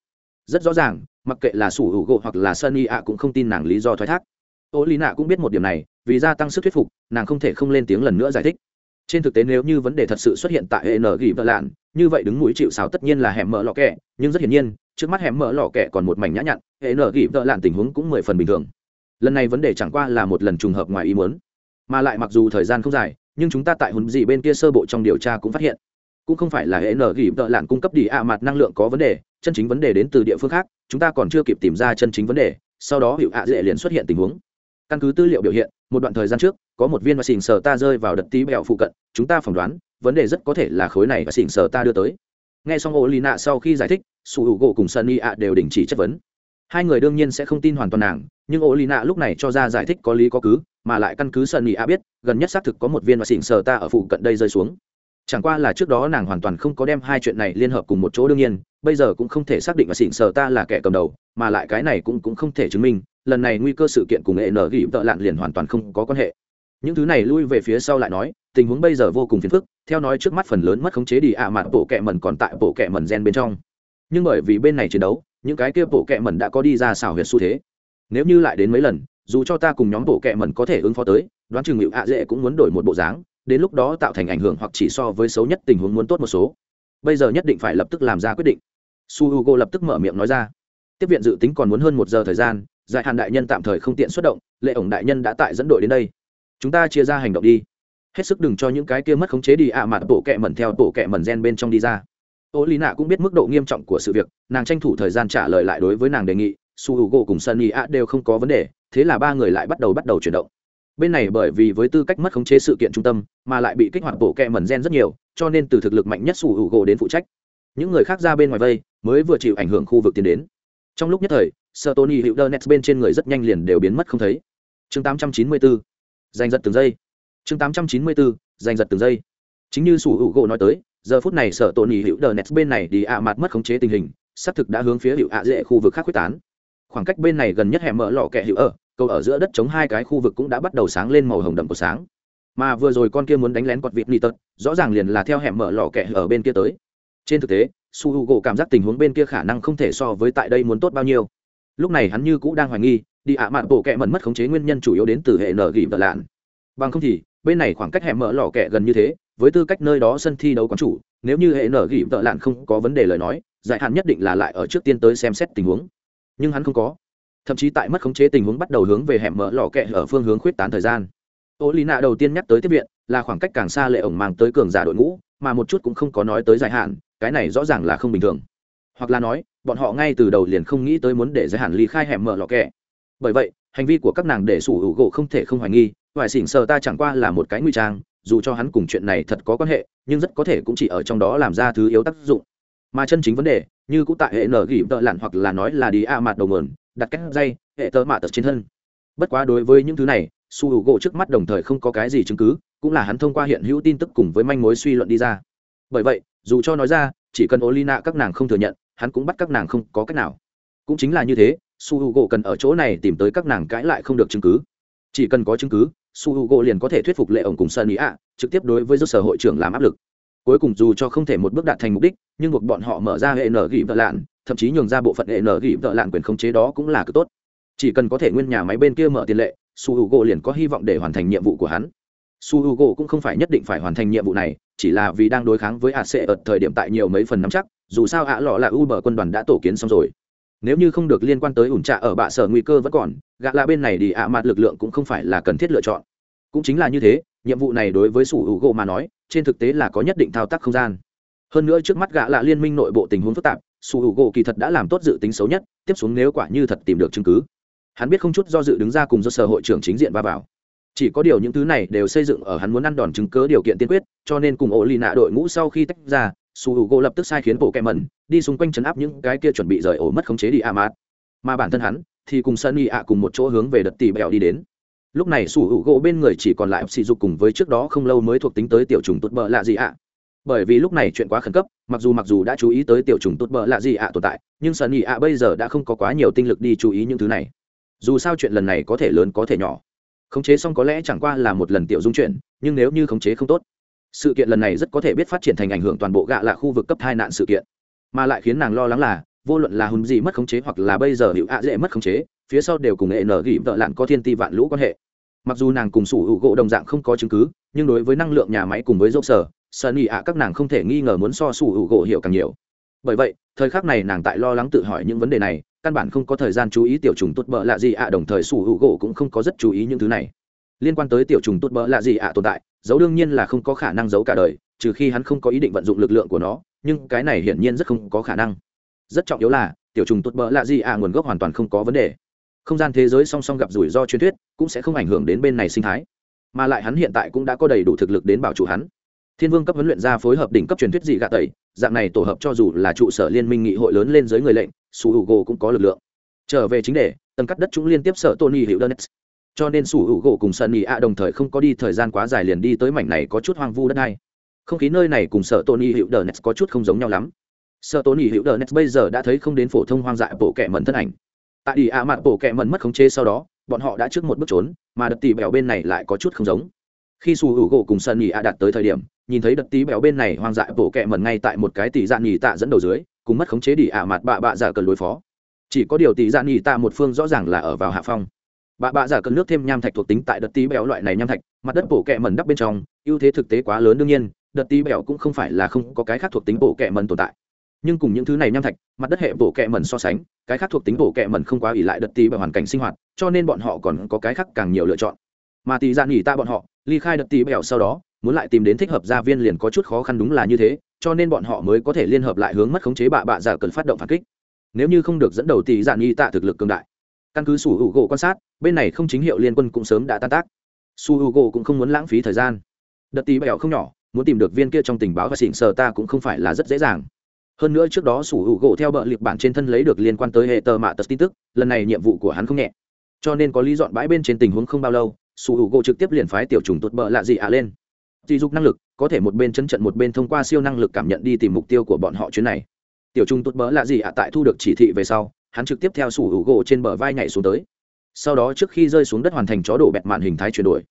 Rất rõ ràng, mặc kệ là sủ hữu gỗ hoặc là sunny ạ cũng không tin nàng lý do thoái thác. Ô Lý nạ cũng biết một điểm này, vì gia tăng sức thuyết phục, nàng không thể không lên tiếng lần nữa giải thích. Trên thực tế nếu như vấn đề thật sự xuất hiện tại hệ n ghi vợ lạn, như vậy đứng mũi chịu xào tất nhiên là hẻm mở lò kẹ, nhưng rất hiển nhiên, trước mắt hẻm mở lò kẹ còn một mảnh nhã nhặn, hệ n ghi vợ lạn tình huống cũng mười phần bình thường. Lần này vấn đề chẳng qua là một lần trùng hợp ngoài ý muốn. Mà lại mặc dù thời gian không dài, nhưng chúng ta tại Hồn Dị bên kia sơ bộ trong điều tra cũng phát hiện cũng không phải là hệ nở gỉ tợ lạn cung cấp đi ạ mặt năng lượng có vấn đề, chân chính vấn đề đến từ địa phương khác, chúng ta còn chưa kịp tìm ra chân chính vấn đề, sau đó hiệu ạ dễ liền xuất hiện tình huống. Căn cứ tư liệu biểu hiện, một đoạn thời gian trước, có một viên và xỉn sờ ta rơi vào đợt tí bẹo phụ cận, chúng ta phỏng đoán, vấn đề rất có thể là khối này và xỉn sờ ta đưa tới. Nghe xong ô lì nạ sau khi giải thích, su hữu gỗ cùng sunny ạ đều đình chỉ chất vấn. Hai người đương nhiên sẽ không tin hoàn toàn nàng, nhưng ô lì nạ lúc này cho ra giải thích có lý có cứ, mà lại căn cứ sunny ạ biết, gần nhất xác thực có một viên và xỉn sờ ta ở phụ cận đây rơi xuống chẳng qua là trước đó nàng hoàn toàn không có đem hai chuyện này liên hợp cùng một chỗ đương nhiên, bây giờ cũng không thể xác định và xỉn sờ ta là kẻ cầm đầu, mà lại cái này cũng cũng không thể chứng minh, lần này nguy cơ sự kiện cùng nghệ nở ghi tợ lạn liền hoàn toàn không có quan hệ. Những thứ này lui về phía sau lại nói, tình huống bây giờ vô cùng phiền phức, theo nói trước mắt phần lớn mất khống chế đi ạ à mặt bộ kẹ mần còn tại bộ kẹ mần gen bên trong. Nhưng bởi vì bên này chiến đấu, những cái kia bộ kẹ mần đã có đi ra xảo huyệt xu thế. Nếu như lại đến mấy lần, dù cho ta cùng nhóm bộ kẹ mần có thể ứng phó tới, đoán chừng hiệu ạ dễ cũng muốn đổi một bộ dáng đến lúc đó tạo thành ảnh hưởng hoặc chỉ so với xấu nhất tình huống muốn tốt một số. Bây giờ nhất định phải lập tức làm ra quyết định. Su h u g o lập tức mở miệng nói ra. Tiếp viện dự tính còn muốn hơn một giờ thời gian, giải hạn đại nhân tạm thời không tiện xuất động, lệ ổng đại nhân đã tại dẫn đội đến đây. Chúng ta chia ra hành động đi. Hết sức đừng cho những cái kia mất khống chế đi ạ à mặt bộ kẹ mẩn theo bộ kẹ mẩn gen bên trong đi ra. Ô lý nạ cũng biết mức độ nghiêm trọng của sự việc, nàng tranh thủ thời gian trả lời lại đối với nàng đề nghị, su h u gỗ cùng sunny ạ đều không có vấn đề, thế là ba người lại bắt đầu bắt đầu chuyển động bên này bởi vì với tư cách mất khống chế sự kiện trung tâm, mà lại bị kích hoạt bộ kẹ mẩn gen rất nhiều, cho nên từ thực lực mạnh nhất sủ hữu gỗ đến phụ trách. Những người khác ra bên ngoài vây, mới vừa chịu ảnh hưởng khu vực tiến đến. Trong lúc nhất thời sợ tony hữu đơ net bên trên người rất nhanh liền đều biến mất không thấy. Chương 894 giành giật từng giây. Chương 894 giành giật từng giây. Chính như sủ hữu gỗ nói tới, giờ phút này sở tony hữu đờ net bên này đi ạ mặt mất khống chế tình hình, xác thực đã hướng phía hữu ạ dễ khu vực khác quyết tán. Khoảng cách bên này gần nhất hẻm mở lò kẹ hữu ở cầu ở giữa đất chống hai cái khu vực cũng đã bắt đầu sáng lên màu hồng đậm của sáng. Mà vừa rồi con kia muốn đánh lén quạt vịt nị tật, rõ ràng liền là theo hẻm mở lò kẹ ở bên kia tới. Trên thực tế, su h u gỗ cảm giác tình huống bên kia khả năng không thể so với tại đây muốn tốt bao nhiêu. Lúc này hắn như cũ đang hoài nghi, đi ạ mạn bộ kẹ mẩn mất khống chế nguyên nhân chủ yếu đến từ hệ nở gỉ vợ lạn. Bằng không thì, bên này khoảng cách hẻm mở lò kẹ gần như thế, với tư cách nơi đó sân thi đấu quán chủ, nếu như hệ nở gỉ vợ lạn không có vấn đề lời nói, giải hạn nhất định là lại ở trước tiên tới xem xét tình huống. Nhưng hắn không có thậm chí tại mất khống chế tình huống bắt đầu hướng về hẻm mở lò kẹ ở phương hướng khuyết tán thời gian. Ô lý nạ đầu tiên nhắc tới tiếp viện, là khoảng cách càng xa lệ ổng mang tới cường giả đội ngũ, mà một chút cũng không có nói tới dài hạn, cái này rõ ràng là không bình thường. Hoặc là nói, bọn họ ngay từ đầu liền không nghĩ tới muốn để giới hạn ly khai hẻm mở lò kẹ. Bởi vậy, hành vi của các nàng để sủ hữu gỗ không thể không hoài nghi vải xỉn sờ ta chẳng qua là một cái nguy trang, dù cho hắn cùng chuyện này thật có quan hệ, nhưng rất có thể cũng chỉ ở trong đó làm ra thứ yếu tác dụng. Mà chân chính vấn đề, như cũng tại hệ nở gỉ tợ lặn hoặc là nói là đi a mặt đầu mườn đặt cách dây hệ tơ mạ tật trên thân bất quá đối với những thứ này su hữu gỗ trước mắt đồng thời không có cái gì chứng cứ cũng là hắn thông qua hiện hữu tin tức cùng với manh mối suy luận đi ra bởi vậy dù cho nói ra chỉ cần Olina các nàng không thừa nhận, hắn cũng bắt các nàng không có cách nào. Cũng chính là như thế, Su Hugo cần ở chỗ này tìm tới các nàng cãi lại không được chứng cứ. Chỉ cần có chứng cứ, Su Hugo liền có thể thuyết phục Lệ ổng cùng Sunny ạ, trực tiếp đối với sở hội trưởng làm áp lực. Cuối cùng dù cho không thể một bước đạt thành mục đích, nhưng buộc bọn họ mở ra hệ nở gỉ vợ lạn, thậm chí nhường ra bộ phận hệ nở gỉ vợ lạn quyền khống chế đó cũng là cực tốt. Chỉ cần có thể nguyên nhà máy bên kia mở tiền lệ, Su Hugo liền có hy vọng để hoàn thành nhiệm vụ của hắn. Su h u g o cũng không phải nhất định phải hoàn thành nhiệm vụ này chỉ là vì đang đối kháng với ả sệ ở thời điểm tại nhiều mấy phần nắm chắc dù sao ạ lọ là u bờ quân đoàn đã tổ kiến xong rồi. Nếu như không được liên quan tới ủn trạ ở bạ sở nguy cơ vẫn còn gạ lạ bên này thì ạ mặt lực lượng cũng không phải là cần thiết lựa chọn. Cũng chính là như thế nhiệm vụ này đối với su h u g o mà nói trên thực tế là có nhất định thao tác không gian. Hơn nữa trước mắt gạ lạ liên minh nội bộ tình huống phức tạp su h u gỗ kỳ thật đã làm tốt dự tính xấu nhất, tiếp xuống nếu quả như thật tìm được chứng cứ, hắn biết không chút do dự đứng ra cùng do sở hội trưởng chính diện va vào. Chỉ có điều những thứ này đều xây dựng ở hắn muốn ăn đòn chứng cớ điều kiện tiên quyết, cho nên cùng ổ lì nạ đội ngũ sau khi tách ra su h u gỗ lập tức sai khiến bộ kẹ mẩn, đi xung quanh chấn áp những cái kia chuẩn bị rời ổ mất khống chế đi a mát mà bản thân hắn, thì cùng sân y ạ cùng một chỗ hướng về đợt tỉ bẹo đi đến. Lúc này su h u gỗ bên người chỉ còn lại sỉ dục cùng với trước đó không lâu mới thuộc tính tới tiểu trùng tụt bợ lạ gì ạ bởi vì lúc này chuyện quá khẩn cấp, mặc dù mặc dù đã chú ý tới tiểu trùng tốt bờ lạ gì ạ tồn tại, nhưng sân ý ạ bây giờ đã không có quá nhiều tinh lực đi chú ý những thứ này. Dù sao chuyện lần này có thể lớn có thể nhỏ. Khống chế xong có lẽ chẳng qua là một lần tiểu dung chuyện, nhưng nếu như khống chế không tốt, sự kiện lần này rất có thể biết phát triển thành ảnh hưởng toàn bộ gạ là khu vực cấp hai nạn sự kiện. Mà lại khiến nàng lo lắng là, vô luận là hùn gì mất khống chế hoặc là bây giờ hiệu ạ dễ mất khống chế, phía sau đều cùng hệ nở gỉ vợ lặn có thiên ti vạn lũ quan hệ mặc dù nàng cùng sủ hữu gỗ đồng dạng không có chứng cứ, nhưng đối với năng lượng nhà máy cùng với dốc sở sơn ý ạ, các nàng không thể nghi ngờ muốn so sủ hữu gỗ hiểu càng nhiều. Bởi vậy, thời khắc này nàng tại lo lắng tự hỏi những vấn đề này, căn bản không có thời gian chú ý tiểu trùng tốt bỡ lạ gì ạ, đồng thời sủ hữu gỗ cũng không có rất chú ý những thứ này. Liên quan tới tiểu trùng tốt bỡ lạ gì ạ tồn tại giấu đương nhiên là không có khả năng giấu cả đời, trừ khi hắn không có ý định vận dụng lực lượng của nó, nhưng cái này hiển nhiên rất không có khả năng. Rất trọng yếu là, tiểu trùng tốt bỡ lạ gì ạ, nguồn gốc hoàn toàn không có vấn đề không gian thế giới song song gặp rủi ro truyền thuyết, cũng sẽ không ảnh hưởng đến bên này sinh thái. Mà lại hắn hiện tại cũng đã có đầy đủ thực lực đến bảo chủ hắn. Thiên vương cấp huấn luyện ra phối hợp đỉnh cấp truyền thuyết dị gạ tẩy, dạng này tổ hợp cho dù là trụ sở liên minh nghị hội lớn lên dưới người lệnh su h u gỗ cũng có lực lượng. Trở về chính đề, tầng cắt đất chúng liên tiếp sở tony hiệu đơn cho nên su h u gỗ cùng sân nghị ạ đồng thời không có đi thời gian quá dài liền đi tới mảnh này có chút hoang vu đất này. Không khí nơi này cùng sợ tony hiệu đơn có chút không giống nhau lắm. Sợ tony hiệu đơn bây giờ đã thấy không đến phổ thông hoang dại bộ kẻ mẩn thân ảnh tại đi ạ mặt bộ kẹ mẩn mất khống chế sau đó, bọn họ đã trước một bước trốn, mà đợt tỉ bèo bên này lại có chút không giống. Khi su hữu gỗ cùng sân nhì ạ đạt tới thời điểm, nhìn thấy đợt tí bèo bên này hoang dại bổ kẹ mẩn ngay tại một cái tỷ dạ nhì tạ dẫn đầu dưới, cùng mất khống chế đi ạ mặt bạ bạ giả cần đối phó. Chỉ có điều tỷ dạ nhì tạ một phương rõ ràng là ở vào hạ phong. Bạ bạ giả cần nước thêm nham thạch thuộc tính tại đợt tí bèo loại này nham thạch, mặt đất bổ kẹ mẩn đắp bên trong, ưu thế thực tế quá lớn đương nhiên đợt tí bèo cũng không phải là không có cái khác thuộc tính bổ kẹ mẩn tồn tại. Nhưng cùng những thứ này nham thạch, mặt đất hệ bổ kẹ mẩn so sánh cái khác thuộc tính bổ kẹ mẩn không quá ỷ lại đợt tí bởi hoàn cảnh sinh hoạt, cho nên bọn họ còn có cái khác càng nhiều lựa chọn. Mà tỷ dạn nghỉ tạ bọn họ, ly khai đợt tí bèo sau đó, muốn lại tìm đến thích hợp gia viên liền có chút khó khăn đúng là như thế, cho nên bọn họ mới có thể liên hợp lại hướng mất khống chế bạ bạ giả cần phát động phản kích. Nếu như không được dẫn đầu tỷ dạn nghi tạ thực lực cường đại. Căn cứ sủ hữu gỗ quan sát, bên này không chính hiệu liên quân cũng sớm đã tan tác. Su hữu gỗ cũng không muốn lãng phí thời gian. Đợt tí bẻo không nhỏ, muốn tìm được viên kia trong tình báo và xịn sờ ta cũng không phải là rất dễ dàng hơn nữa trước đó sủ hữu gỗ theo bợ liệt bản trên thân lấy được liên quan tới hệ tờ mạ tật tin tức, lần này nhiệm vụ của hắn không nhẹ. Cho nên có lý dọn bãi bên trên tình huống không bao lâu, sủ hữu gỗ trực tiếp liền phái tiểu trùng tụt bợ lạ gì ạ lên. Dị dục năng lực, có thể một bên chân trận một bên thông qua siêu năng lực cảm nhận đi tìm mục tiêu của bọn họ chuyến này. Tiểu trùng tốt bợ lạ gì ạ tại thu được chỉ thị về sau, hắn trực tiếp theo sủ hữu gỗ trên bờ vai nhảy xuống tới. Sau đó trước khi rơi xuống đất hoàn thành chó đổ bẹt màn hình thái chuyển đổi.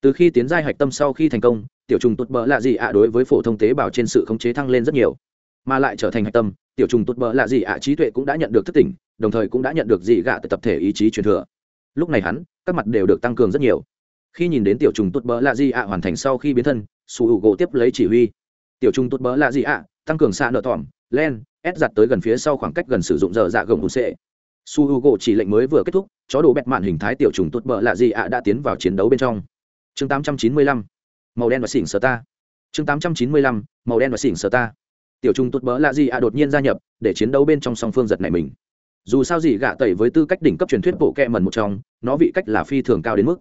Từ khi tiến giai hạch tâm sau khi thành công, tiểu trùng tốt bợ lạ gì ạ đối với phổ thông tế bào trên sự khống chế thăng lên rất nhiều mà lại trở thành hạch tâm, tiểu trùng tốt bỡ là gì ạ? Trí tuệ cũng đã nhận được thức tỉnh, đồng thời cũng đã nhận được gì gạ từ tập thể ý chí truyền thừa. Lúc này hắn, các mặt đều được tăng cường rất nhiều. Khi nhìn đến tiểu trùng tốt bỡ là gì ạ? Hoàn thành sau khi biến thân, su hữu gỗ tiếp lấy chỉ huy. Tiểu trùng tốt bỡ là gì ạ? Tăng cường xạ nợ tỏm, len, ép giặt tới gần phía sau khoảng cách gần sử dụng giờ dạ gồng hụt sệ. Su hữu gỗ chỉ lệnh mới vừa kết thúc, chó đồ bẹt mạn hình thái tiểu trùng tốt bỡ là gì ạ? Đã tiến vào chiến đấu bên trong. Chương 895 màu đen và xỉn sờ ta. Chương 895 màu đen và xỉn sờ ta tiểu Trung tốt bỡ lạ gì ạ đột nhiên gia nhập, để chiến đấu bên trong song phương giật này mình. Dù sao gì gạ tẩy với tư cách đỉnh cấp truyền thuyết bộ kẹ mần một trong, nó vị cách là phi thường cao đến mức.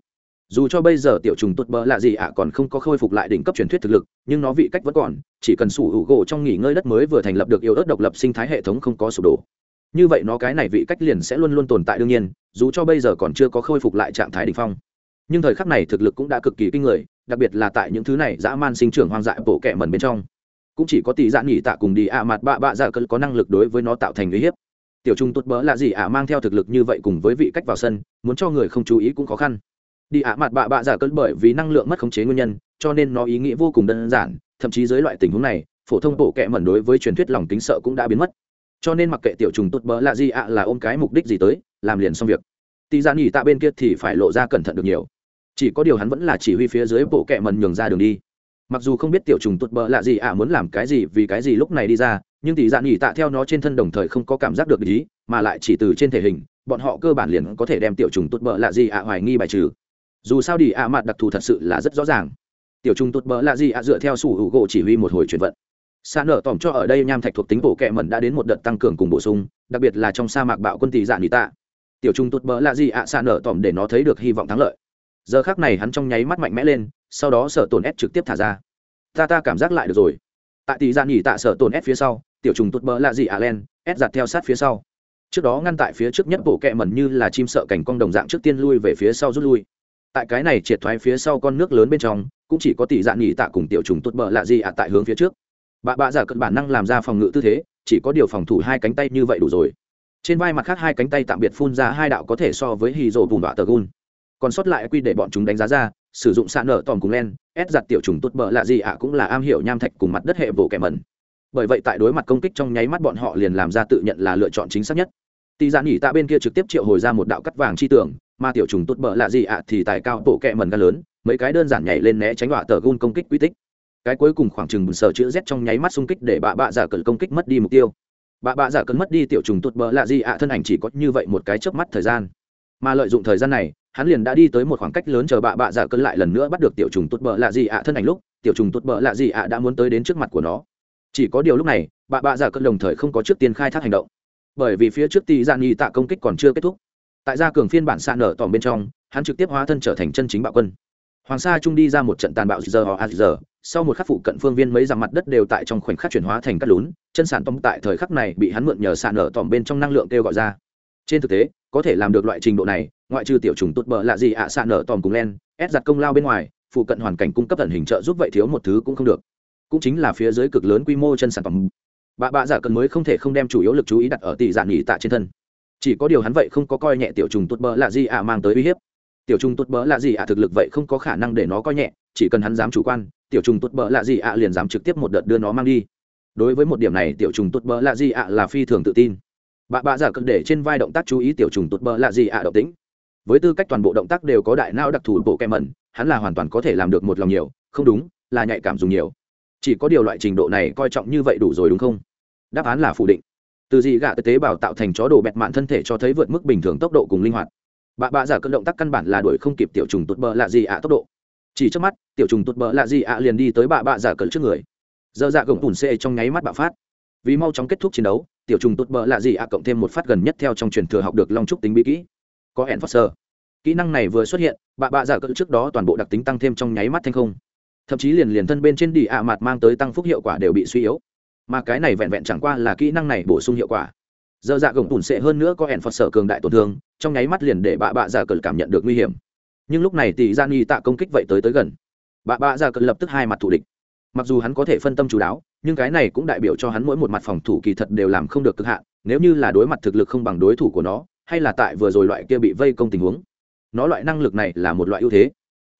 Dù cho bây giờ tiểu trùng tốt bỡ lạ gì ạ còn không có khôi phục lại đỉnh cấp truyền thuyết thực lực, nhưng nó vị cách vẫn còn, chỉ cần sủ hữu gỗ trong nghỉ ngơi đất mới vừa thành lập được yêu ớt độc lập sinh thái hệ thống không có sụp đổ. Như vậy nó cái này vị cách liền sẽ luôn luôn tồn tại đương nhiên, dù cho bây giờ còn chưa có khôi phục lại trạng thái đ ỉ n h phong. Nhưng thời khắc này thực lực cũng đã cực kỳ kinh người, đặc biệt là tại những thứ này dã man sinh trưởng hoang dại bộ kẹ mần bên trong cũng chỉ có tỷ dạ nghỉ tạ cùng đi ạ mặt bạ bạ dạ cơn có năng lực đối với nó tạo thành uy hiếp. Tiểu trung tốt bỡ là gì ạ mang theo thực lực như vậy cùng với vị cách vào sân, muốn cho người không chú ý cũng khó khăn. Đi ạ mặt bạ bạ dạ cơn bởi vì năng lượng mất khống chế nguyên nhân, cho nên nó ý nghĩa vô cùng đơn giản, thậm chí dưới loại tình huống này, phổ thông bộ kệ mẩn đối với truyền thuyết lòng tính sợ cũng đã biến mất. Cho nên mặc kệ tiểu trùng tốt bỡ là gì ạ là ôm cái mục đích gì tới, làm liền xong việc. Tỷ dạ nghỉ tạ bên kia thì phải lộ ra cẩn thận được nhiều. Chỉ có điều hắn vẫn là chỉ huy phía dưới bộ kệ mẩn nhường ra đường đi mặc dù không biết tiểu trùng tuột bờ là gì ạ muốn làm cái gì vì cái gì lúc này đi ra, nhưng tỷ dạ nghỉ tạ theo nó trên thân đồng thời không có cảm giác được ý, mà lại chỉ từ trên thể hình, bọn họ cơ bản liền có thể đem tiểu trùng tuột bờ lạ gì ạ hoài nghi bài trừ. Dù sao đi ạ mặt đặc thù thật sự là rất rõ ràng. Tiểu trùng tuột bờ lạ gì ạ dựa theo sủ hữu gỗ chỉ huy một hồi chuyển vận. Xa nở tỏm cho ở đây nham thạch thuộc tính bổ kẹ mẩn đã đến một đợt tăng cường cùng bổ sung, đặc biệt là trong sa mạc bạo quân tỷ dạ nghỉ tạ. Tiểu trùng tuột bờ lạ gì ạ xa nở tỏm để nó thấy được hy vọng thắng lợi. Giờ khác này hắn trong nháy mắt mạnh mẽ lên sau đó sở tổn ép trực tiếp thả ra. Ta ta cảm giác lại được rồi. Tại tỷ gian nghỉ tạ sở tổn ép phía sau, tiểu trùng tốt bỡ lạ gì à len ép giặt theo sát phía sau. Trước đó ngăn tại phía trước nhất bộ kẹ mẩn như là chim sợ cảnh cong đồng dạng trước tiên lui về phía sau rút lui. Tại cái này triệt thoái phía sau con nước lớn bên trong, cũng chỉ có tỷ dạng nghỉ tạ cùng tiểu trùng tốt bờ lạ gì ạ tại hướng phía trước. Bà bạ giả cận bản năng làm ra phòng ngự tư thế, chỉ có điều phòng thủ hai cánh tay như vậy đủ rồi. Trên vai mặt khác hai cánh tay tạm biệt phun ra hai đạo có thể so với hì rồ bùn đọa tờ gun còn sót lại quy để bọn chúng đánh giá ra sử dụng xạ nở tòm cùng len, ép giặt tiểu trùng tốt bờ lạ gì ạ cũng là am hiểu nham thạch cùng mặt đất hệ vỗ kẻ mẩn. Bởi vậy tại đối mặt công kích trong nháy mắt bọn họ liền làm ra tự nhận là lựa chọn chính xác nhất. Tỷ giản dạ nhỉ tạ bên kia trực tiếp triệu hồi ra một đạo cắt vàng chi tưởng mà tiểu trùng tốt bờ lạ gì ạ thì tại cao bộ kẹ mần ga lớn, mấy cái đơn giản nhảy lên né tránh đọa tờ gun công kích quy tích. Cái cuối cùng khoảng chừng sở chữ z trong nháy mắt xung kích để bạ bạ giả cờ công kích mất đi mục tiêu. Bạ bạ giả cờ mất đi tiểu trùng tốt bờ lạ gì ạ thân ảnh chỉ có như vậy một cái chớp mắt thời gian. Mà lợi dụng thời gian này hắn liền đã đi tới một khoảng cách lớn chờ bạ bạ giả cơn lại lần nữa bắt được tiểu trùng tốt bờ lạ gì ạ thân ảnh lúc, tiểu trùng tốt bờ lạ gì ạ đã muốn tới đến trước mặt của nó. Chỉ có điều lúc này, bạ bạ giả cơn đồng thời không có trước tiên khai thác hành động. Bởi vì phía trước tỷ dạ nghi tạ công kích còn chưa kết thúc. Tại gia cường phiên bản xa nở tỏm bên trong, hắn trực tiếp hóa thân trở thành chân chính bạo quân. Hoàng sa trung đi ra một trận tàn bạo giờ họ a giờ sau một khắc phụ cận phương viên mấy dặm mặt đất đều tại trong khoảnh khắc chuyển hóa thành cát lún, chân sản tông tại thời khắc này bị hắn mượn nhờ xạ nở tỏm bên trong năng lượng kêu gọi ra. Trên thực tế có thể làm được loại trình độ này, ngoại trừ tiểu trùng tốt bờ lạ gì ạ à sạn nở tòm cùng len, ép giặt công lao bên ngoài, phụ cận hoàn cảnh cung cấp tận hình trợ giúp vậy thiếu một thứ cũng không được. Cũng chính là phía dưới cực lớn quy mô chân sản phẩm. Bà bạ giả cần mới không thể không đem chủ yếu lực chú ý đặt ở tỷ dạng nghỉ tạ trên thân. Chỉ có điều hắn vậy không có coi nhẹ tiểu trùng tốt bỡ lạ gì ạ mang tới uy hiếp. Tiểu trùng tốt bỡ lạ gì ạ thực lực vậy không có khả năng để nó coi nhẹ, chỉ cần hắn dám chủ quan, tiểu trùng tốt bỡ lạ gì ạ liền dám trực tiếp một đợt đưa nó mang đi. Đối với một điểm này, tiểu trùng tốt bỡ lạ gì ạ là phi thường tự tin bà bạ giả cực để trên vai động tác chú ý tiểu trùng tụt bờ là gì ạ, động tĩnh. Với tư cách toàn bộ động tác đều có đại não đặc thù bộ kem mẩn, hắn là hoàn toàn có thể làm được một lòng nhiều, không đúng, là nhạy cảm dùng nhiều. Chỉ có điều loại trình độ này coi trọng như vậy đủ rồi đúng không? Đáp án là phủ định. Từ dị gạ tế bào tạo thành chó đồ bẹt mạn thân thể cho thấy vượt mức bình thường tốc độ cùng linh hoạt. Bà bạ giả cơn động tác căn bản là đuổi không kịp tiểu trùng tụt bờ lạ gì ạ tốc độ. Chỉ trước mắt, tiểu trùng tụt bờ lạ gì ạ liền đi tới bà bạ giả cơn trước người. Dơ dạ gồng tùn xê trong nháy mắt bạo phát vì mau chóng kết thúc chiến đấu, tiểu trùng tụt bờ lạ gì ạ cộng thêm một phát gần nhất theo trong truyền thừa học được long trúc tính bí kỹ. Có hẹn phát sơ kỹ năng này vừa xuất hiện, bạ bạ giả cỡ trước đó toàn bộ đặc tính tăng thêm trong nháy mắt thanh không. Thậm chí liền liền thân bên trên đi ạ mặt mang tới tăng phúc hiệu quả đều bị suy yếu. Mà cái này vẹn vẹn chẳng qua là kỹ năng này bổ sung hiệu quả. Giờ dạ gồng tủn sệ hơn nữa có hẹn phật sở cường đại tổn thương, trong nháy mắt liền để bạ bạ dạ giả cờ cảm nhận được nguy hiểm. Nhưng lúc này tỷ gian y tạ công kích vậy tới tới gần. Bạ bạ dạ giả cờ lập tức hai mặt thủ địch mặc dù hắn có thể phân tâm chú đáo, nhưng cái này cũng đại biểu cho hắn mỗi một mặt phòng thủ kỳ thật đều làm không được cực hạn, nếu như là đối mặt thực lực không bằng đối thủ của nó, hay là tại vừa rồi loại kia bị vây công tình huống. Nó loại năng lực này là một loại ưu thế,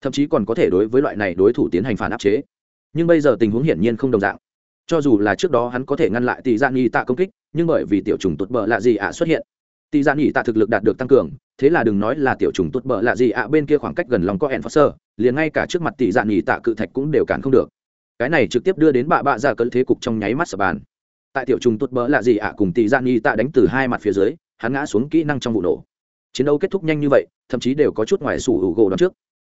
thậm chí còn có thể đối với loại này đối thủ tiến hành phản áp chế. Nhưng bây giờ tình huống hiển nhiên không đồng dạng. Cho dù là trước đó hắn có thể ngăn lại tỷ gian nghi tạ công kích, nhưng bởi vì tiểu trùng tụt bờ lạ gì ạ xuất hiện. Tỷ gian nghi tạ thực lực đạt được tăng cường, thế là đừng nói là tiểu trùng tụt bờ lạ gì ạ bên kia khoảng cách gần lòng có ẻn liền ngay cả trước mặt tỷ gian nghi tạ cự thạch cũng đều cản không được cái này trực tiếp đưa đến bạ bạ dạ ra cơn thế cục trong nháy mắt sập bàn. Tại tiểu trùng tốt bỡ là gì ạ, cùng tỷ gian nghi tạ đánh từ hai mặt phía dưới, hắn ngã xuống kỹ năng trong vụ nổ. Chiến đấu kết thúc nhanh như vậy, thậm chí đều có chút ngoài sủ hữu gỗ đón trước.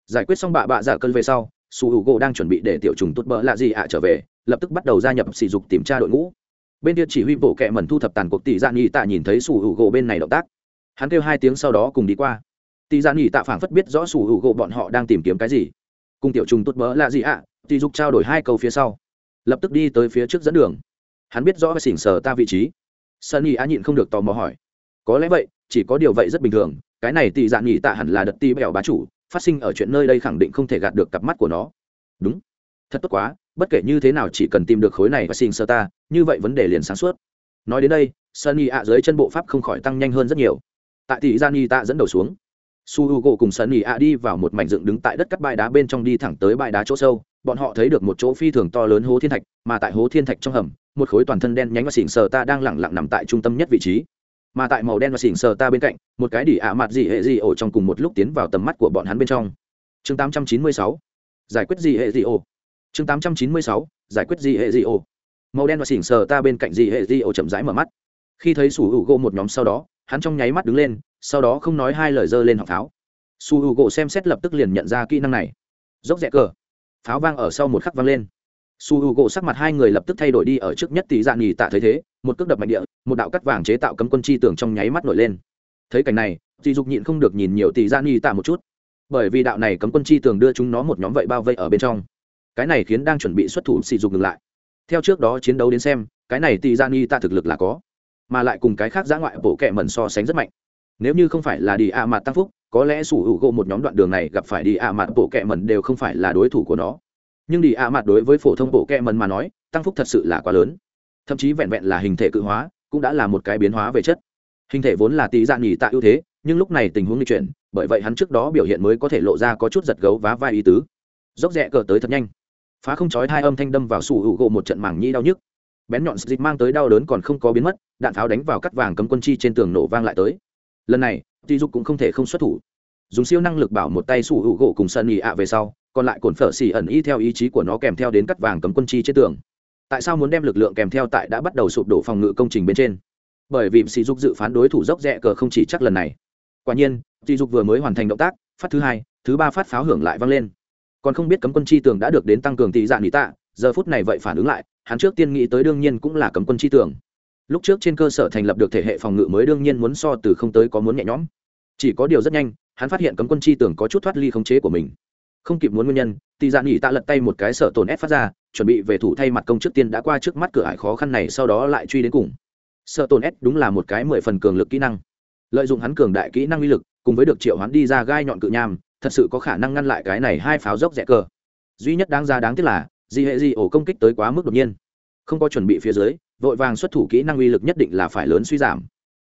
Giải quyết xong bạ bạ dạ giả cơn về sau, sủ hữu gỗ đang chuẩn bị để tiểu trùng tốt bỡ là gì ạ trở về, lập tức bắt đầu gia nhập sỉ dục tìm tra đội ngũ. Bên kia chỉ huy bộ kệ mẩn thu thập tàn cuộc tỷ gian nghỉ tạ nhìn thấy sủ hữu gỗ bên này động tác. Hắn kêu hai tiếng sau đó cùng đi qua. Tỷ gian nghỉ tạ phảng phất biết rõ sủ hữu gỗ bọn họ đang tìm kiếm cái gì cùng tiểu trùng tốt bỡ là gì ạ tỷ dục trao đổi hai câu phía sau. Lập tức đi tới phía trước dẫn đường. Hắn biết rõ và xỉn sờ ta vị trí. Sunny á nhịn không được tò mò hỏi. Có lẽ vậy, chỉ có điều vậy rất bình thường, cái này tỷ dạn nghỉ tạ hẳn là đợt ti bèo bá chủ, phát sinh ở chuyện nơi đây khẳng định không thể gạt được cặp mắt của nó. Đúng. Thật tốt quá, bất kể như thế nào chỉ cần tìm được khối này và xin sơ ta, như vậy vấn đề liền sáng suốt. Nói đến đây sunny ạ dưới chân bộ pháp không khỏi tăng nhanh hơn rất nhiều. Tại tỷ gian y tạ dẫn đầu xuống su h u gỗ cùng sunny a đi vào một mảnh dựng đứng tại đất cắt bãi đá bên trong đi thẳng tới bãi đá chỗ sâu. Bọn họ thấy được một chỗ phi thường to lớn hố thiên thạch, mà tại hố thiên thạch trong hầm, một khối toàn thân đen nhánh và xỉn sờ ta đang lẳng lặng nằm tại trung tâm nhất vị trí. Mà tại màu đen và xỉn sờ ta bên cạnh, một cái đỉ ạ mặt gì hệ gì ổ trong cùng một lúc tiến vào tầm mắt của bọn hắn bên trong. Chương 896 giải quyết gì hệ gì ổ? Chương 896 giải quyết gì hệ gì ổ? Màu đen và xỉn sờ ta bên cạnh gì hệ gì ổ chậm rãi mở mắt. Khi thấy sủ hữu gỗ một nhóm sau đó, hắn trong nháy mắt đứng lên sau đó không nói hai lời dơ lên họng pháo. Su u gỗ xem xét lập tức liền nhận ra kỹ năng này. Dốc rẽ cờ. Pháo vang ở sau một khắc vang lên. Su u gỗ sắc mặt hai người lập tức thay đổi đi ở trước nhất tỷ dạ nghỉ tạ thấy thế, một cước đập mạnh địa, một đạo cắt vàng chế tạo cấm quân chi tưởng trong nháy mắt nổi lên. Thấy cảnh này dì dục nhịn không được nhìn nhiều tỷ dạ nghỉ tạ một chút. Bởi vì đạo này cấm quân chi tường đưa chúng nó một nhóm vậy bao vây ở bên trong. Cái này khiến đang chuẩn bị xuất thủ sỉ dục ngừng lại. Theo trước đó chiến đấu đến xem, cái này tỷ dạ nghỉ tạ thực lực là có, mà lại cùng cái khác giã ngoại bộ kệ mẩn so sánh rất mạnh nếu như không phải là đi a mặt tăng phúc, có lẽ sủ hữu gỗ một nhóm đoạn đường này gặp phải đi a mặt bộ kẹ mần đều không phải là đối thủ của nó. Nhưng đi a mặt đối với phổ thông bộ kẹ mần mà nói, tăng phúc thật sự là quá lớn. Thậm chí vẹn vẹn là hình thể cự hóa, cũng đã là một cái biến hóa về chất. Hình thể vốn là tí dạng nghỉ tạ ưu thế, nhưng lúc này tình huống di chuyển, bởi vậy hắn trước đó biểu hiện mới có thể lộ ra có chút giật gấu vá vai ý tứ. Dốc rẽ cờ tới thật nhanh. Phá không chói hai âm thanh đâm vào sủ hữu gỗ một trận mảng nhi đau nhức. Bén nhọn dịch mang tới đau đớn còn không có biến mất, đạn pháo đánh vào cắt vàng cấm quân chi trên tường nổ vang lại tới lần này di dục cũng không thể không xuất thủ. Dùng siêu năng lực bảo một tay sủ hữu gỗ cùng sân Ý ạ về sau, còn lại cồn phở xì ẩn y theo ý chí của nó kèm theo đến cắt vàng cấm quân chi trên tường. Tại sao muốn đem lực lượng kèm theo tại đã bắt đầu sụp đổ phòng ngự công trình bên trên? Bởi vì sỉ dục dự phán đối thủ dốc rẽ cờ không chỉ chắc lần này. Quả nhiên sỉ dục vừa mới hoàn thành động tác, phát thứ hai, thứ ba phát pháo hưởng lại vang lên. Còn không biết cấm quân chi tường đã được đến tăng cường tỷ dạng nghỉ tạ, giờ phút này vậy phản ứng lại, hắn trước tiên nghĩ tới đương nhiên cũng là cấm quân chi tường lúc trước trên cơ sở thành lập được thể hệ phòng ngự mới đương nhiên muốn so từ không tới có muốn nhẹ nhõm. Chỉ có điều rất nhanh, hắn phát hiện cấm quân chi tưởng có chút thoát ly khống chế của mình. Không kịp muốn nguyên nhân tỷ dạ nghỉ tạ lật tay một cái sợ tổn ép phát ra, chuẩn bị về thủ thay mặt công trước tiên đã qua trước mắt cửa ải khó khăn này, sau đó lại truy đến cùng. Sợ tổn ép đúng là một cái mười phần cường lực kỹ năng. Lợi dụng hắn cường đại kỹ năng uy lực, cùng với được triệu hắn đi ra gai nhọn cự nham, thật sự có khả năng ngăn lại cái này hai pháo dốc rẽ cờ. Duy nhất đáng ra đáng tiếc là, di hệ di ổ công kích tới quá mức đột nhiên. Không có chuẩn bị phía dưới vội vàng xuất thủ kỹ năng uy lực nhất định là phải lớn suy giảm.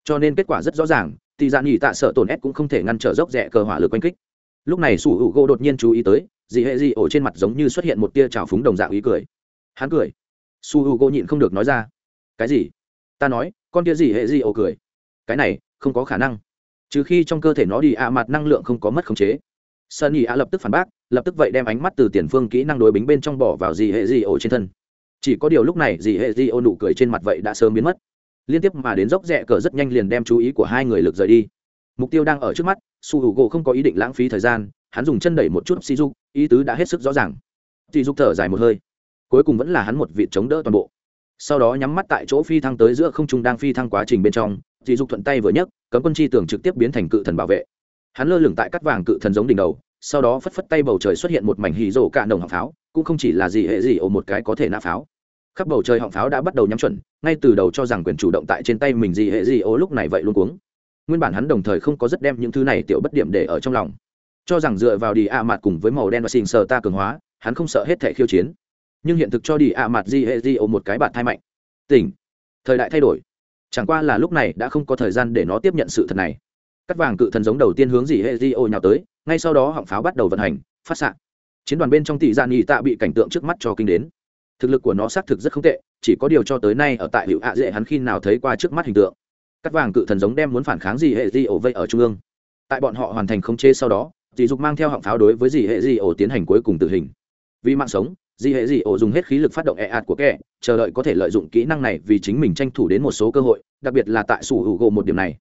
Cho nên kết quả rất rõ ràng, thì dạ nghỉ tạ sợ tổn ép cũng không thể ngăn trở dốc rẽ cờ hỏa lực oanh kích. Lúc này sủ hữu gỗ đột nhiên chú ý tới dị hệ dị ổ trên mặt giống như xuất hiện một tia trào phúng đồng dạng ý cười. Hắn cười. Su hữu gỗ nhịn không được nói ra. Cái gì? Ta nói, con kia dị hệ dị ổ cười. Cái này, không có khả năng. Trừ khi trong cơ thể nó đi ạ à, mặt năng lượng không có mất khống chế. Sơn nhị ạ lập tức phản bác, lập tức vậy đem ánh mắt từ tiền phương kỹ năng đối bính bên trong bỏ vào dị hệ dị ổ trên thân chỉ có điều lúc này dì hệ di ô nụ cười trên mặt vậy đã sớm biến mất. Liên tiếp mà đến dốc rẽ cờ rất nhanh liền đem chú ý của hai người lực rời đi. Mục tiêu đang ở trước mắt, su h u gỗ không có ý định lãng phí thời gian, hắn dùng chân đẩy một chút si dục ý tứ đã hết sức rõ ràng. Si dục thở dài một hơi. Cuối cùng vẫn là hắn một vị chống đỡ toàn bộ. Sau đó nhắm mắt tại chỗ phi thăng tới giữa không trung đang phi thăng quá trình bên trong si dục thuận tay vừa nhấc, cấm quân chi tưởng trực tiếp biến thành cự thần bảo vệ. Hắn lơ lửng tại cắt vàng cự thần giống đỉnh đầu, sau đó phất phất tay bầu trời xuất hiện một mảnh hì rổ cạn đồng hạng pháo cũng không chỉ là gì hệ gì ổ một cái có thể nã pháo. Khắp bầu trời họng pháo đã bắt đầu nhắm chuẩn, ngay từ đầu cho rằng quyền chủ động tại trên tay mình gì hệ gì ổ lúc này vậy luôn cuống. Nguyên bản hắn đồng thời không có rất đem những thứ này tiểu bất điểm để ở trong lòng. Cho rằng dựa vào đi ạ mặt cùng với màu đen và xình sờ ta cường hóa, hắn không sợ hết thể khiêu chiến. Nhưng hiện thực cho đi ạ mặt di hệ di ổ một cái bạt thai mạnh. Tỉnh. Thời đại thay đổi. Chẳng qua là lúc này đã không có thời gian để nó tiếp nhận sự thật này. Cắt vàng cự thần giống đầu tiên hướng gì hệ di ô nhào tới, ngay sau đó họng pháo bắt đầu vận hành, phát xạ chiến đoàn bên trong tỷ dạ nghỉ tạ bị cảnh tượng trước mắt cho kinh đến. Thực lực của nó xác thực rất không tệ, chỉ có điều cho tới nay ở tại hiệu hạ dễ hắn khi nào thấy qua trước mắt hình tượng. Cắt vàng cự thần giống đem muốn phản kháng gì hệ di ổ vây ở trung ương. Tại bọn họ hoàn thành khống chế sau đó dì dục mang theo họng pháo đối với dì hệ di ổ tiến hành cuối cùng tử hình. Vì mạng sống dì hệ di ổ dùng hết khí lực phát động e ạt của kẻ, chờ đợi có thể lợi dụng kỹ năng này vì chính mình tranh thủ đến một số cơ hội, đặc biệt là tại sủ hữu gộ một điểm này.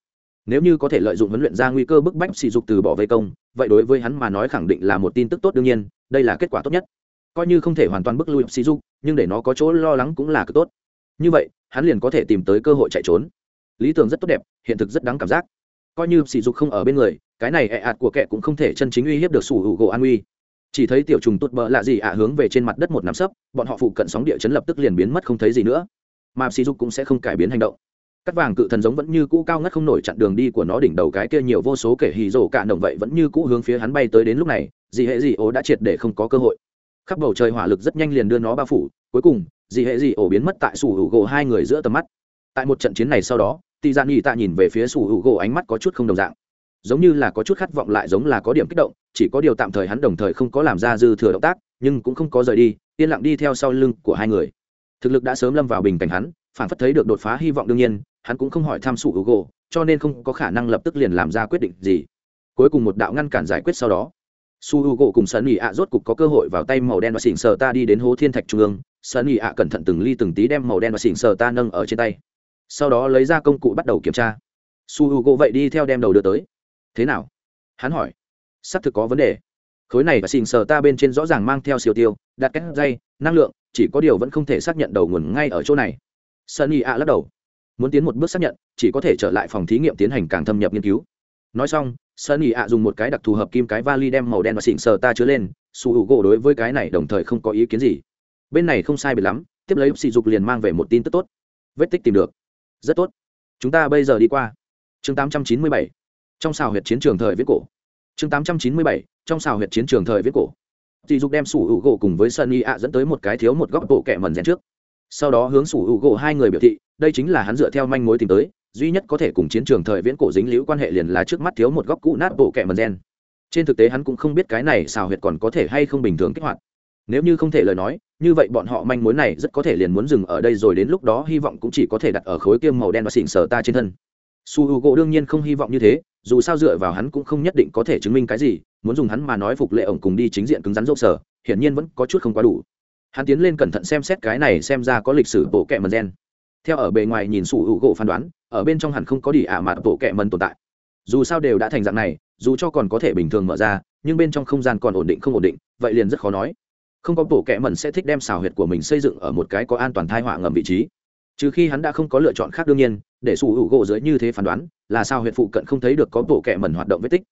Nếu như có thể lợi dụng huấn luyện ra nguy cơ bức bách sỉ dục từ bỏ vây công, vậy đối với hắn mà nói khẳng định là một tin tức tốt đương nhiên đây là kết quả tốt nhất. Coi như không thể hoàn toàn bức lui sĩ dục nhưng để nó có chỗ lo lắng cũng là cực tốt. Như vậy, hắn liền có thể tìm tới cơ hội chạy trốn. Lý tưởng rất tốt đẹp, hiện thực rất đáng cảm giác. Coi như sỉ dục không ở bên người, cái này ẹ ạt của kẻ cũng không thể chân chính uy hiếp được sủ hữu gỗ an uy. Chỉ thấy tiểu trùng tốt bỡ lạ gì ạ hướng về trên mặt đất một nắm sấp, bọn họ phụ cận sóng địa chấn lập tức liền biến mất không thấy gì nữa. Mà sỉ dục cũng sẽ không cải biến hành động. Cắt vàng cự thần giống vẫn như cũ cao ngất không nổi chặn đường đi của nó đỉnh đầu cái kia nhiều vô số kẻ hì rổ cạn động vậy vẫn như cũ hướng phía hắn bay tới đến lúc này dị hệ dị ố đã triệt để không có cơ hội. Khắp bầu trời hỏa lực rất nhanh liền đưa nó bao phủ, cuối cùng dị hệ dị ổ biến mất tại sủ hữu gỗ hai người giữa tầm mắt. Tại một trận chiến này sau đó, tị dạ gian nghỉ tạ nhìn về phía sủ hữu gỗ ánh mắt có chút không đồng dạng. Giống như là có chút khát vọng lại giống là có điểm kích động, chỉ có điều tạm thời hắn đồng thời không có làm ra dư thừa động tác, nhưng cũng không có rời đi, yên lặng đi theo sau lưng của hai người. Thực lực đã sớm lâm vào bình cảnh hắn, phản phất thấy được đột phá hy vọng đương nhiên, hắn cũng không hỏi tham sủ hữu gỗ, cho nên không có khả năng lập tức liền làm ra quyết định gì. Cuối cùng một đạo ngăn cản giải quyết sau đó su h u gỗ cùng sơn ỉ ạ rốt cục có cơ hội vào tay màu đen và xỉn sờ ta đi đến hố thiên thạch trung ương. Sơn ỉ ạ cẩn thận từng ly từng tí đem màu đen và xỉn sờ ta nâng ở trên tay. Sau đó lấy ra công cụ bắt đầu kiểm tra. Su h u gỗ vậy đi theo đem đầu đưa tới. Thế nào? Hắn hỏi. Xác thực có vấn đề. Khối này và xỉn sờ ta bên trên rõ ràng mang theo siêu tiêu, đặt cách dây, năng lượng, chỉ có điều vẫn không thể xác nhận đầu nguồn ngay ở chỗ này. Sunny ạ lắc đầu. Muốn tiến một bước xác nhận, chỉ có thể trở lại phòng thí nghiệm tiến hành càng thâm nhập nghiên cứu. Nói xong sunny ạ dùng một cái đặc thù hợp kim cái vali đem màu đen và xịn sờ ta chứa lên, su u gỗ đối với cái này đồng thời không có ý kiến gì. Bên này không sai biệt lắm, tiếp lấy sỉ dục liền mang về một tin tức tốt. Vết tích tìm được. Rất tốt. Chúng ta bây giờ đi qua. Chương 897. trong xào huyệt chiến trường thời viết cổ. Chương 897. trong xào huyệt chiến trường thời viết cổ. Sỉ dục đem sủi u gỗ cùng với sunny ạ dẫn tới một cái thiếu một góc bộ kẹ mần rèn trước. Sau đó hướng sủi u gỗ hai người biểu thị, đây chính là hắn dựa theo manh mối tìm tới duy nhất có thể cùng chiến trường thời viễn cổ dính liễu quan hệ liền là trước mắt thiếu một góc cũ nát bộ kẹ mần gen. Trên thực tế hắn cũng không biết cái này xào huyệt còn có thể hay không bình thường kích hoạt. Nếu như không thể lời nói, như vậy bọn họ manh mối này rất có thể liền muốn dừng ở đây rồi đến lúc đó hy vọng cũng chỉ có thể đặt ở khối kiêm màu đen và xịn sờ ta trên thân. Su h u gỗ đương nhiên không hy vọng như thế, dù sao dựa vào hắn cũng không nhất định có thể chứng minh cái gì, muốn dùng hắn mà nói phục lệ ổng cùng đi chính diện cứng rắn rộng sở hiển nhiên vẫn có chút không quá đủ. Hắn tiến lên cẩn thận xem xét cái này xem ra có lịch sử bộ kẹ mần gen theo ở bề ngoài nhìn sủ hữu gỗ phán đoán, ở bên trong hẳn không có đi ả mạt bộ kẹ mần tồn tại. Dù sao đều đã thành dạng này, dù cho còn có thể bình thường mở ra, nhưng bên trong không gian còn ổn định không ổn định, vậy liền rất khó nói. Không có bộ kẹ mần sẽ thích đem xào huyệt của mình xây dựng ở một cái có an toàn thai họa ngầm vị trí. Trừ khi hắn đã không có lựa chọn khác đương nhiên, để sủ hữu gỗ dưới như thế phán đoán, là sao huyệt phụ cận không thấy được có bộ kẹ mẩn hoạt động vết tích.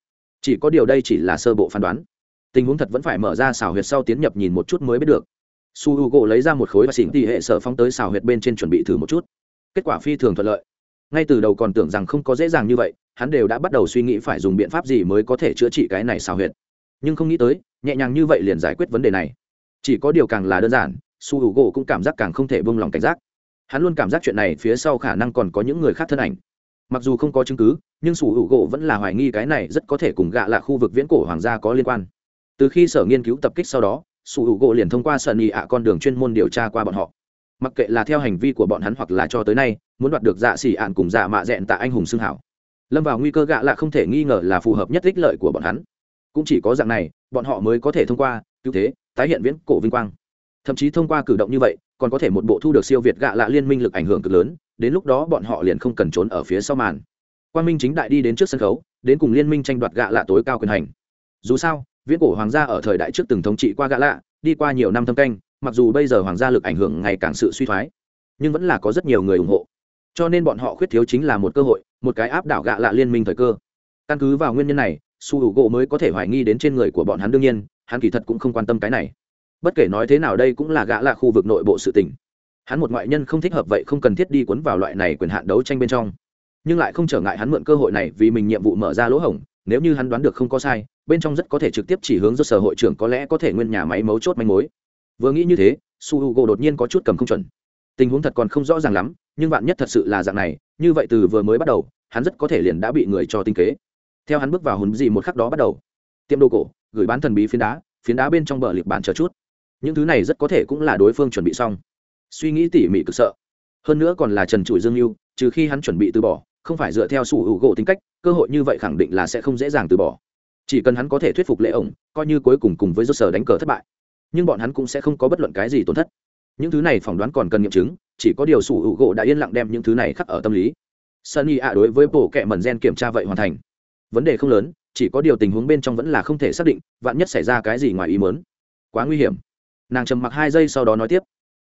Chỉ có điều đây chỉ là sơ bộ phán đoán. Tình huống thật vẫn phải mở ra xào huyệt sau tiến nhập nhìn một chút mới biết được su h u gỗ lấy ra một khối và xỉn tỉ hệ sở phóng tới xào huyệt bên trên chuẩn bị thử một chút. Kết quả phi thường thuận lợi. Ngay từ đầu còn tưởng rằng không có dễ dàng như vậy, hắn đều đã bắt đầu suy nghĩ phải dùng biện pháp gì mới có thể chữa trị cái này xào huyệt. Nhưng không nghĩ tới, nhẹ nhàng như vậy liền giải quyết vấn đề này. Chỉ có điều càng là đơn giản, su h u gỗ cũng cảm giác càng không thể bông lòng cảnh giác. Hắn luôn cảm giác chuyện này phía sau khả năng còn có những người khác thân ảnh. Mặc dù không có chứng cứ, nhưng sủ hữu gỗ vẫn là hoài nghi cái này rất có thể cùng gạ là khu vực viễn cổ hoàng gia có liên quan. Từ khi sở nghiên cứu tập kích sau đó sủ hữu gỗ liền thông qua sợ nhị ạ con đường chuyên môn điều tra qua bọn họ. Mặc kệ là theo hành vi của bọn hắn hoặc là cho tới nay, muốn đoạt được dạ xỉ ạn cùng dạ mạ dẹn tạ anh hùng xương hảo. Lâm vào nguy cơ gạ lạ không thể nghi ngờ là phù hợp nhất ích lợi của bọn hắn. Cũng chỉ có dạng này, bọn họ mới có thể thông qua, cứu thế, tái hiện viễn cổ vinh quang. Thậm chí thông qua cử động như vậy, còn có thể một bộ thu được siêu việt gạ lạ liên minh lực ảnh hưởng cực lớn, đến lúc đó bọn họ liền không cần trốn ở phía sau màn. Quan minh chính đại đi đến trước sân khấu, đến cùng liên minh tranh đoạt gạ lạ tối cao quyền hành. Dù sao viễn cổ hoàng gia ở thời đại trước từng thống trị qua gã lạ, đi qua nhiều năm thâm canh, mặc dù bây giờ hoàng gia lực ảnh hưởng ngày càng sự suy thoái, nhưng vẫn là có rất nhiều người ủng hộ. Cho nên bọn họ khuyết thiếu chính là một cơ hội, một cái áp đảo gạ lạ liên minh thời cơ. Căn cứ vào nguyên nhân này, su h u gỗ mới có thể hoài nghi đến trên người của bọn hắn đương nhiên, hắn kỳ thật cũng không quan tâm cái này. Bất kể nói thế nào đây cũng là gã là khu vực nội bộ sự tình. Hắn một ngoại nhân không thích hợp vậy không cần thiết đi cuốn vào loại này quyền hạn đấu tranh bên trong. Nhưng lại không trở ngại hắn mượn cơ hội này vì mình nhiệm vụ mở ra lỗ hổng, nếu như hắn đoán được không có sai bên trong rất có thể trực tiếp chỉ hướng do sở hội trưởng có lẽ có thể nguyên nhà máy mấu chốt manh mối. Vừa nghĩ như thế, su h u g o đột nhiên có chút cầm không chuẩn. Tình huống thật còn không rõ ràng lắm, nhưng vạn nhất thật sự là dạng này, như vậy từ vừa mới bắt đầu, hắn rất có thể liền đã bị người cho tinh kế. Theo hắn bước vào hồn gì một khắc đó bắt đầu. Tiệm đồ cổ, gửi bán thần bí phiến đá phiến đá bên trong bờ liệp bàn chờ chút. Những thứ này rất có thể cũng là đối phương chuẩn bị xong. Suy nghĩ tỉ mỉ cực sợ. Hơn nữa còn là trần trụi dương mưu trừ khi hắn chuẩn bị từ bỏ, không phải dựa theo sủ hữu gỗ tính cách, cơ hội như vậy khẳng định là sẽ không dễ dàng từ bỏ chỉ cần hắn có thể thuyết phục lễ ổng, coi như cuối cùng cùng với do sở đánh cờ thất bại, nhưng bọn hắn cũng sẽ không có bất luận cái gì tổn thất. Những thứ này phỏng đoán còn cần nghiệm chứng, chỉ có điều sủ hữu gỗ đã yên lặng đem những thứ này khắc ở tâm lý. Sunny ạ đối với bộ kệ mẩn gen kiểm tra vậy hoàn thành. Vấn đề không lớn, chỉ có điều tình huống bên trong vẫn là không thể xác định, vạn nhất xảy ra cái gì ngoài ý mớn quá nguy hiểm. Nàng trầm mặc hai giây sau đó nói tiếp.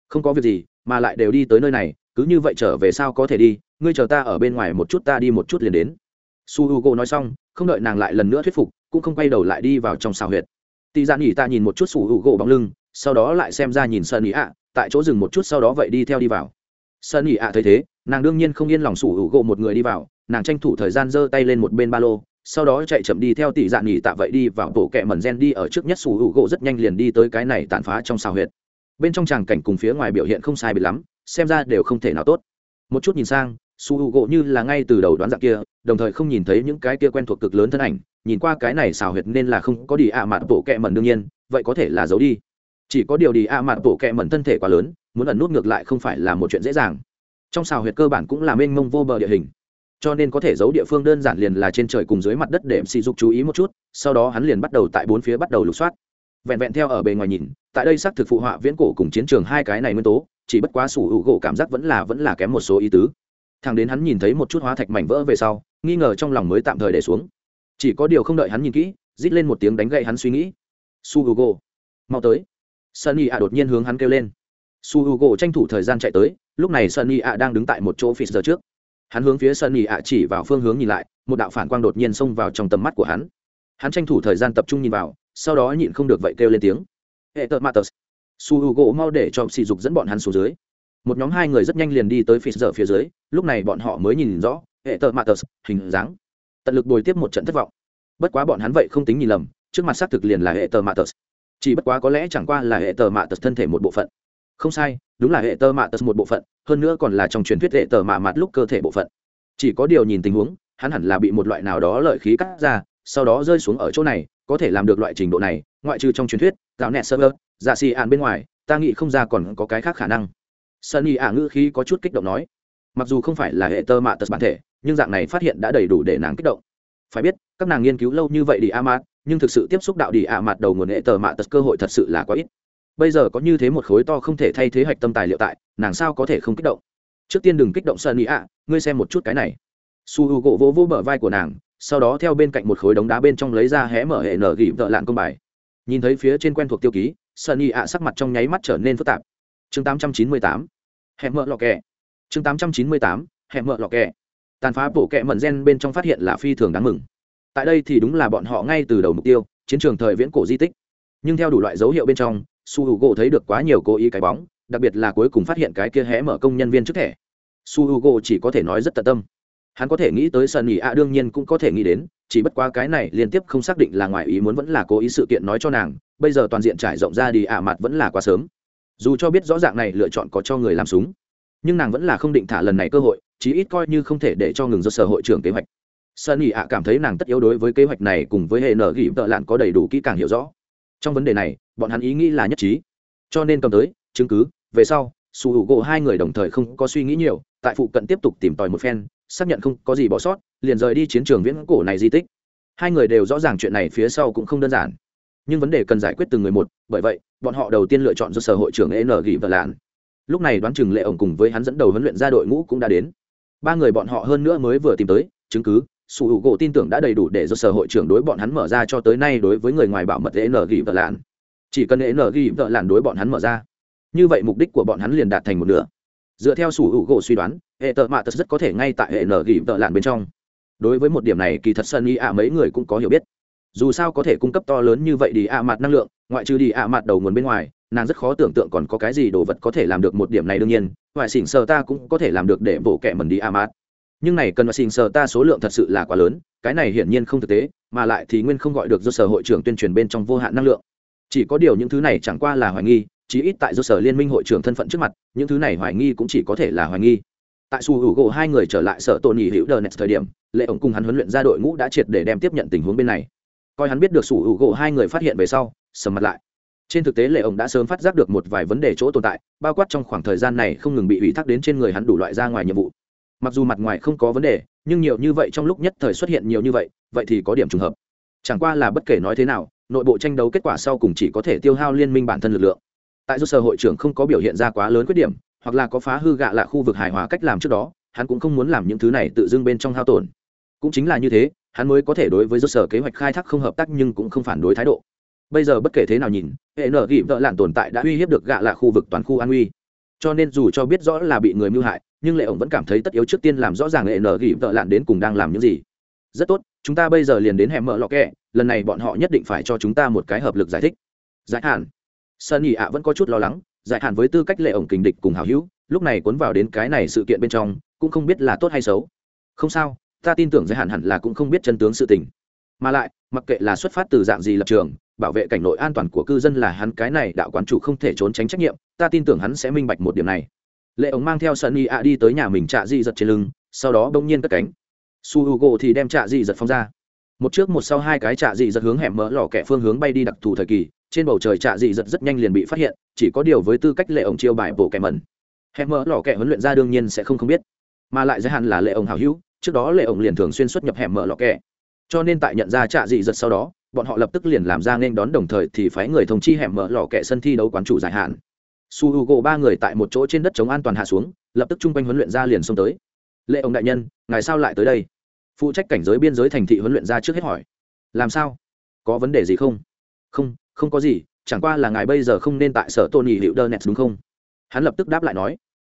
Không có việc gì, mà lại đều đi tới nơi này, cứ như vậy trở về sao có thể đi, ngươi chờ ta ở bên ngoài một chút, ta đi một chút liền đến. Su h u g o nói xong, không đợi nàng lại lần nữa thuyết phục cũng không quay đầu lại đi vào trong xào huyệt. Tị dạ nghỉ ta nhìn một chút sủ hữu u g bóng lưng, sau đó lại xem ra nhìn sơn ý ạ, tại chỗ dừng một chút sau đó vậy đi theo đi vào. Sơn ý ạ thấy thế, nàng đương nhiên không yên lòng sủ hữu u một người đi vào, nàng tranh thủ thời gian giơ tay lên một bên ba lô, sau đó chạy chậm đi theo tỷ dạ nghỉ tạ vậy đi vào bộ kẹ mẩn gen đi ở trước nhất sủ hữu gỗ rất nhanh liền đi tới cái này tàn phá trong xào huyệt. Bên trong tràng cảnh cùng phía ngoài biểu hiện không sai bị lắm, xem ra đều không thể nào tốt. Một chút nhìn sang su u gỗ như là ngay từ đầu đoán dạng kia, đồng thời không nhìn thấy những cái kia quen thuộc cực lớn thân ảnh, nhìn qua cái này xào huyệt nên là không có đi ạ à mạn bộ kẹ mẩn đương nhiên, vậy có thể là giấu đi. Chỉ có điều đi ạ à mạn bộ kẹ mẩn thân thể quá lớn, muốn ẩn nút ngược lại không phải là một chuyện dễ dàng. Trong xào huyệt cơ bản cũng là mênh mông vô bờ địa hình. Cho nên có thể giấu địa phương đơn giản liền là trên trời cùng dưới mặt đất để sỉ dục chú ý một chút, sau đó hắn liền bắt đầu tại bốn phía bắt đầu lục soát. Vẹn vẹn theo ở bề ngoài nhìn, tại đây xác thực phụ họa viễn cổ cùng chiến trường hai cái này nguyên tố, chỉ bất quá sủ hữu gỗ cảm giác vẫn là vẫn là kém một số ý tứ thằng đến hắn nhìn thấy một chút hóa thạch mảnh vỡ về sau, nghi ngờ trong lòng mới tạm thời để xuống. Chỉ có điều không đợi hắn nhìn kỹ, rít lên một tiếng đánh gậy hắn suy nghĩ. Su h u g o mau tới. Sunny ạ đột nhiên hướng hắn kêu lên. Su h u g o tranh thủ thời gian chạy tới, lúc này sunny ạ đang đứng tại một chỗ phi giờ trước. Hắn hướng phía sunny ạ chỉ vào phương hướng nhìn lại, một đạo phản quang đột nhiên xông vào trong tầm mắt của hắn. Hắn tranh thủ thời gian tập trung nhìn vào, sau đó nhịn không được vậy kêu lên tiếng. Hệ tợ matters su h u g o mau để cho sỉ dục dẫn bọn hắn xuống dưới một nhóm hai người rất nhanh liền đi tới phía giờ phía dưới, lúc này bọn họ mới nhìn rõ, hệ tợ matters hình dáng. Tận lực bồi tiếp một trận thất vọng. Bất quá bọn hắn vậy không tính nhìn lầm, trước mặt xác thực liền là hệ tờ mạ tờ chỉ bất quá có lẽ chẳng qua là hệ tờ mạ tờ thân thể một bộ phận. Không sai, đúng là hệ tờ mạ tờ một bộ phận, hơn nữa còn là trong truyền thuyết hệ tờ mạ mạt lúc cơ thể bộ phận. Chỉ có điều nhìn tình huống, hắn hẳn là bị một loại nào đó lợi khí cắt ra, sau đó rơi xuống ở chỗ này, có thể làm được loại trình độ này, ngoại trừ trong truyền thuyết gạo nẹt sơ vơ dạ xì ạn bên ngoài, ta nghĩ không ra còn có cái khác khả năng sunny ả ngữ khí có chút kích động nói, mặc dù không phải là hệ tơ mạ tật bản thể, nhưng dạng này phát hiện đã đầy đủ để nàng kích động. Phải biết, các nàng nghiên cứu lâu như vậy đi a mạt, nhưng thực sự tiếp xúc đạo đi a mạt đầu nguồn hệ tờ mạ tật cơ hội thật sự là quá ít. Bây giờ có như thế một khối to không thể thay thế hạch tâm tài liệu tại, nàng sao có thể không kích động? Trước tiên đừng kích động sơn ý ạ ngươi xem một chút cái này. Su h u gỗ vỗ vỗ bờ vai của nàng, sau đó theo bên cạnh một khối đống đá bên trong lấy ra hé mở hệ nở gỉ vợ lạn công bài. Nhìn thấy phía trên quen thuộc tiêu ký, sơn ý ạ sắc mặt trong nháy mắt trở nên phức tạp chương 898, hẹn mở lò kẹ. Chương 898, hẹn mở lò kẹ. Tàn phá bộ kẹ mận gen bên trong phát hiện là phi thường đáng mừng. Tại đây thì đúng là bọn họ ngay từ đầu mục tiêu chiến trường thời viễn cổ di tích. Nhưng theo đủ loại dấu hiệu bên trong su h u gỗ thấy được quá nhiều cố ý cái bóng đặc biệt là cuối cùng phát hiện cái kia hé mở công nhân viên trước thẻ. Su h u gỗ chỉ có thể nói rất tận tâm. Hắn có thể nghĩ tới sân nghỉ ạ đương nhiên cũng có thể nghĩ đến chỉ bất quá cái này liên tiếp không xác định là ngoài ý muốn vẫn là cố ý sự kiện nói cho nàng bây giờ toàn diện trải rộng ra đi ạ mặt vẫn là quá sớm dù cho biết rõ ràng này lựa chọn có cho người làm súng, nhưng nàng vẫn là không định thả lần này cơ hội, chí ít coi như không thể để cho ngừng do sở hội trưởng kế hoạch. Sơn ỉ ạ cảm thấy nàng tất yếu đối với kế hoạch này cùng với hệ nở gỉ vợ lạn có đầy đủ kỹ càng hiểu rõ. Trong vấn đề này, bọn hắn ý nghĩ là nhất trí. Cho nên cầm tới, chứng cứ, về sau, su hữu gỗ hai người đồng thời không có suy nghĩ nhiều, tại phụ cận tiếp tục tìm tòi một phen, xác nhận không có gì bỏ sót, liền rời đi chiến trường viễn cổ này di tích. Hai người đều rõ ràng chuyện này phía sau cũng không đơn giản nhưng vấn đề cần giải quyết từng người một, bởi vậy, bọn họ đầu tiên lựa chọn do sở hội trưởng n ghi vợ lạn. Lúc này đoán chừng lệ ổng cùng với hắn dẫn đầu huấn luyện ra đội ngũ cũng đã đến. Ba người bọn họ hơn nữa mới vừa tìm tới, chứng cứ sủ hữu gỗ tin tưởng đã đầy đủ để do sở hội trưởng đối bọn hắn mở ra cho tới nay đối với người ngoài bảo mật n ghi vợ lạn. Chỉ cần n ghi vợ lạn đối bọn hắn mở ra, như vậy mục đích của bọn hắn liền đạt thành một nửa. Dựa theo sủ hữu gỗ suy đoán, hệ tợ mạ tật rất có thể ngay tại hệ n ghi vợ lạn bên trong. Đối với một điểm này, kỳ thật sân y ạ, mấy người cũng có hiểu biết dù sao có thể cung cấp to lớn như vậy đi ạ mặt năng lượng, ngoại trừ đi ạ mặt đầu nguồn bên ngoài, nàng rất khó tưởng tượng còn có cái gì đồ vật có thể làm được một điểm này đương nhiên, ngoại xỉn sờ ta cũng có thể làm được để bổ kẻ mần đi ạ mặt nhưng này cần xin sờ ta số lượng thật sự là quá lớn, cái này hiển nhiên không thực tế, mà lại thì nguyên không gọi được do sở hội trưởng tuyên truyền bên trong vô hạn năng lượng. Chỉ có điều những thứ này chẳng qua là hoài nghi, chí ít tại do sở liên minh hội trưởng thân phận trước mặt, những thứ này hoài nghi cũng chỉ có thể là hoài nghi. Tại su hữu gỗ hai người trở lại sở tổ nhị hữu đờ net thời điểm, lệ ổng cùng hắn huấn luyện ra đội ngũ đã triệt để đem tiếp nhận tình huống bên này coi hắn biết được sủ hữu gỗ hai người phát hiện về sau, sầm mặt lại. Trên thực tế, lệ ổng đã sớm phát giác được một vài vấn đề chỗ tồn tại, bao quát trong khoảng thời gian này không ngừng bị ủy thác đến trên người hắn đủ loại ra ngoài nhiệm vụ. Mặc dù mặt ngoài không có vấn đề, nhưng nhiều như vậy trong lúc nhất thời xuất hiện nhiều như vậy vậy thì có điểm trùng hợp. Chẳng qua là bất kể nói thế nào, nội bộ tranh đấu kết quả sau cùng chỉ có thể tiêu hao liên minh bản thân lực lượng. Tại do sở hội trưởng không có biểu hiện ra quá lớn khuyết điểm, hoặc là có phá hư gạ lạ khu vực hài hòa cách làm trước đó, hắn cũng không muốn làm những thứ này tự dưng bên trong hao tổn. Cũng chính là như thế hắn mới có thể đối với do sở kế hoạch khai thác không hợp tác nhưng cũng không phản đối thái độ. Bây giờ bất kể thế nào nhìn, hệ nở gỉ vợ lạn tồn tại đã uy hiếp được gạ là khu vực toàn khu an uy. Cho nên dù cho biết rõ là bị người mưu hại, nhưng lệ ổng vẫn cảm thấy tất yếu trước tiên làm rõ ràng hệ nở gỉ vợ lạn đến cùng đang làm những gì. Rất tốt, chúng ta bây giờ liền đến hẻm mở lọ kẹ, lần này bọn họ nhất định phải cho chúng ta một cái hợp lực giải thích. Giải hạn. Sơn ỉ ạ vẫn có chút lo lắng, giải hạn với tư cách lệ ổng kình địch cùng hào hữu, lúc này cuốn vào đến cái này sự kiện bên trong, cũng không biết là tốt hay xấu. Không sao ta tin tưởng giới hạn hẳn là cũng không biết chân tướng sự tình. Mà lại, mặc kệ là xuất phát từ dạng gì lập trường, bảo vệ cảnh nội an toàn của cư dân là hắn cái này đạo quán chủ không thể trốn tránh trách nhiệm, ta tin tưởng hắn sẽ minh bạch một điểm này. Lệ ống mang theo sunny ạ đi tới nhà mình trạ di giật trên lưng, sau đó bỗng nhiên cất cánh. Su h u g o thì đem trạ di giật phong ra. Một trước một sau hai cái trạ di giật hướng hẻm mỡ lò kẹ phương hướng bay đi đặc thù thời kỳ, trên bầu trời trạ di giật rất nhanh liền bị phát hiện, chỉ có điều với tư cách lệ ổng chiêu bài bộ kẻ mẩn. Hẻm mỡ lò kẹ huấn luyện ra đương nhiên sẽ không không biết. Mà lại giới hạn là lệ ổng hào hữu trước đó lệ ổng liền thường xuyên xuất nhập hẻm mở lọ kẹ. Cho nên tại nhận ra trạ dị giật sau đó, bọn họ lập tức liền làm ra nên đón đồng thời thì phái người thông chi hẻm mở lò kẹ sân thi đấu quán chủ dài hạn. Su h u g o ba người tại một chỗ trên đất chống an toàn hạ xuống, lập tức chung quanh huấn luyện ra liền xông tới. Lệ ông đại nhân, ngài sao lại tới đây? Phụ trách cảnh giới biên giới thành thị huấn luyện ra trước hết hỏi. Làm sao? Có vấn đề gì không? Không không có gì, chẳng qua là ngài bây giờ không nên tại sở tôn nhị hiệu đơ nets đúng không? Hắn lập tức đáp lại nói.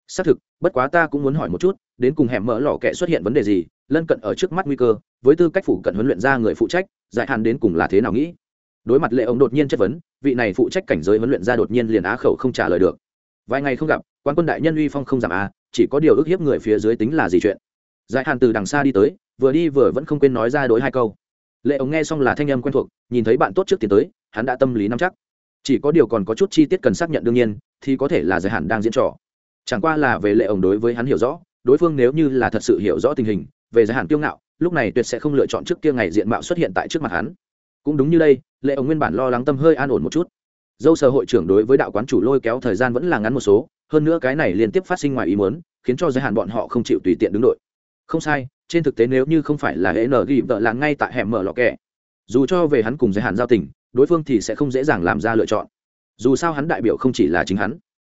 Xác thực, bất quá ta cũng muốn hỏi một chút đến cùng hẻm mỡ lò kẹ xuất hiện vấn đề gì, lân cận ở trước mắt nguy cơ, với tư cách phụ cận huấn luyện ra người phụ trách, giải hạn đến cùng là thế nào nghĩ? Đối mặt lệ ông đột nhiên chất vấn, vị này phụ trách cảnh giới huấn luyện ra đột nhiên liền á khẩu không trả lời được. Vài ngày không gặp quan quân đại nhân uy phong không giảm a chỉ có điều ức hiếp người phía dưới tính là gì chuyện? Giải hạn từ đằng xa đi tới, vừa đi vừa vẫn không quên nói ra đối hai câu. Lệ ông nghe xong là thanh âm quen thuộc, nhìn thấy bạn tốt trước tiến tới, hắn đã tâm lý nắm chắc. Chỉ có điều còn có chút chi tiết cần xác nhận đương nhiên, thì có thể là giải hạn đang diễn trò. Chẳng qua là về lệ ông đối với hắn hiểu rõ đối phương nếu như là thật sự hiểu rõ tình hình, về giới hạn kiêu ngạo, lúc này tuyệt sẽ không lựa chọn trước kia ngày diện mạo xuất hiện tại trước mặt hắn. Cũng đúng như đây, lệ ông nguyên bản lo lắng tâm hơi an ổn một chút. Dâu sở hội trưởng đối với đạo quán chủ lôi kéo thời gian vẫn là ngắn một số, hơn nữa cái này liên tiếp phát sinh ngoài ý muốn, khiến cho giới hạn bọn họ không chịu tùy tiện đứng đội. Không sai, trên thực tế nếu như không phải là hệ nở ghi vợ là ngay tại hẻm mở lò kẹ dù cho về hắn cùng giới hạn giao tình, đối phương thì sẽ không dễ dàng làm ra lựa chọn. Dù sao hắn đại biểu không chỉ là chính hắn.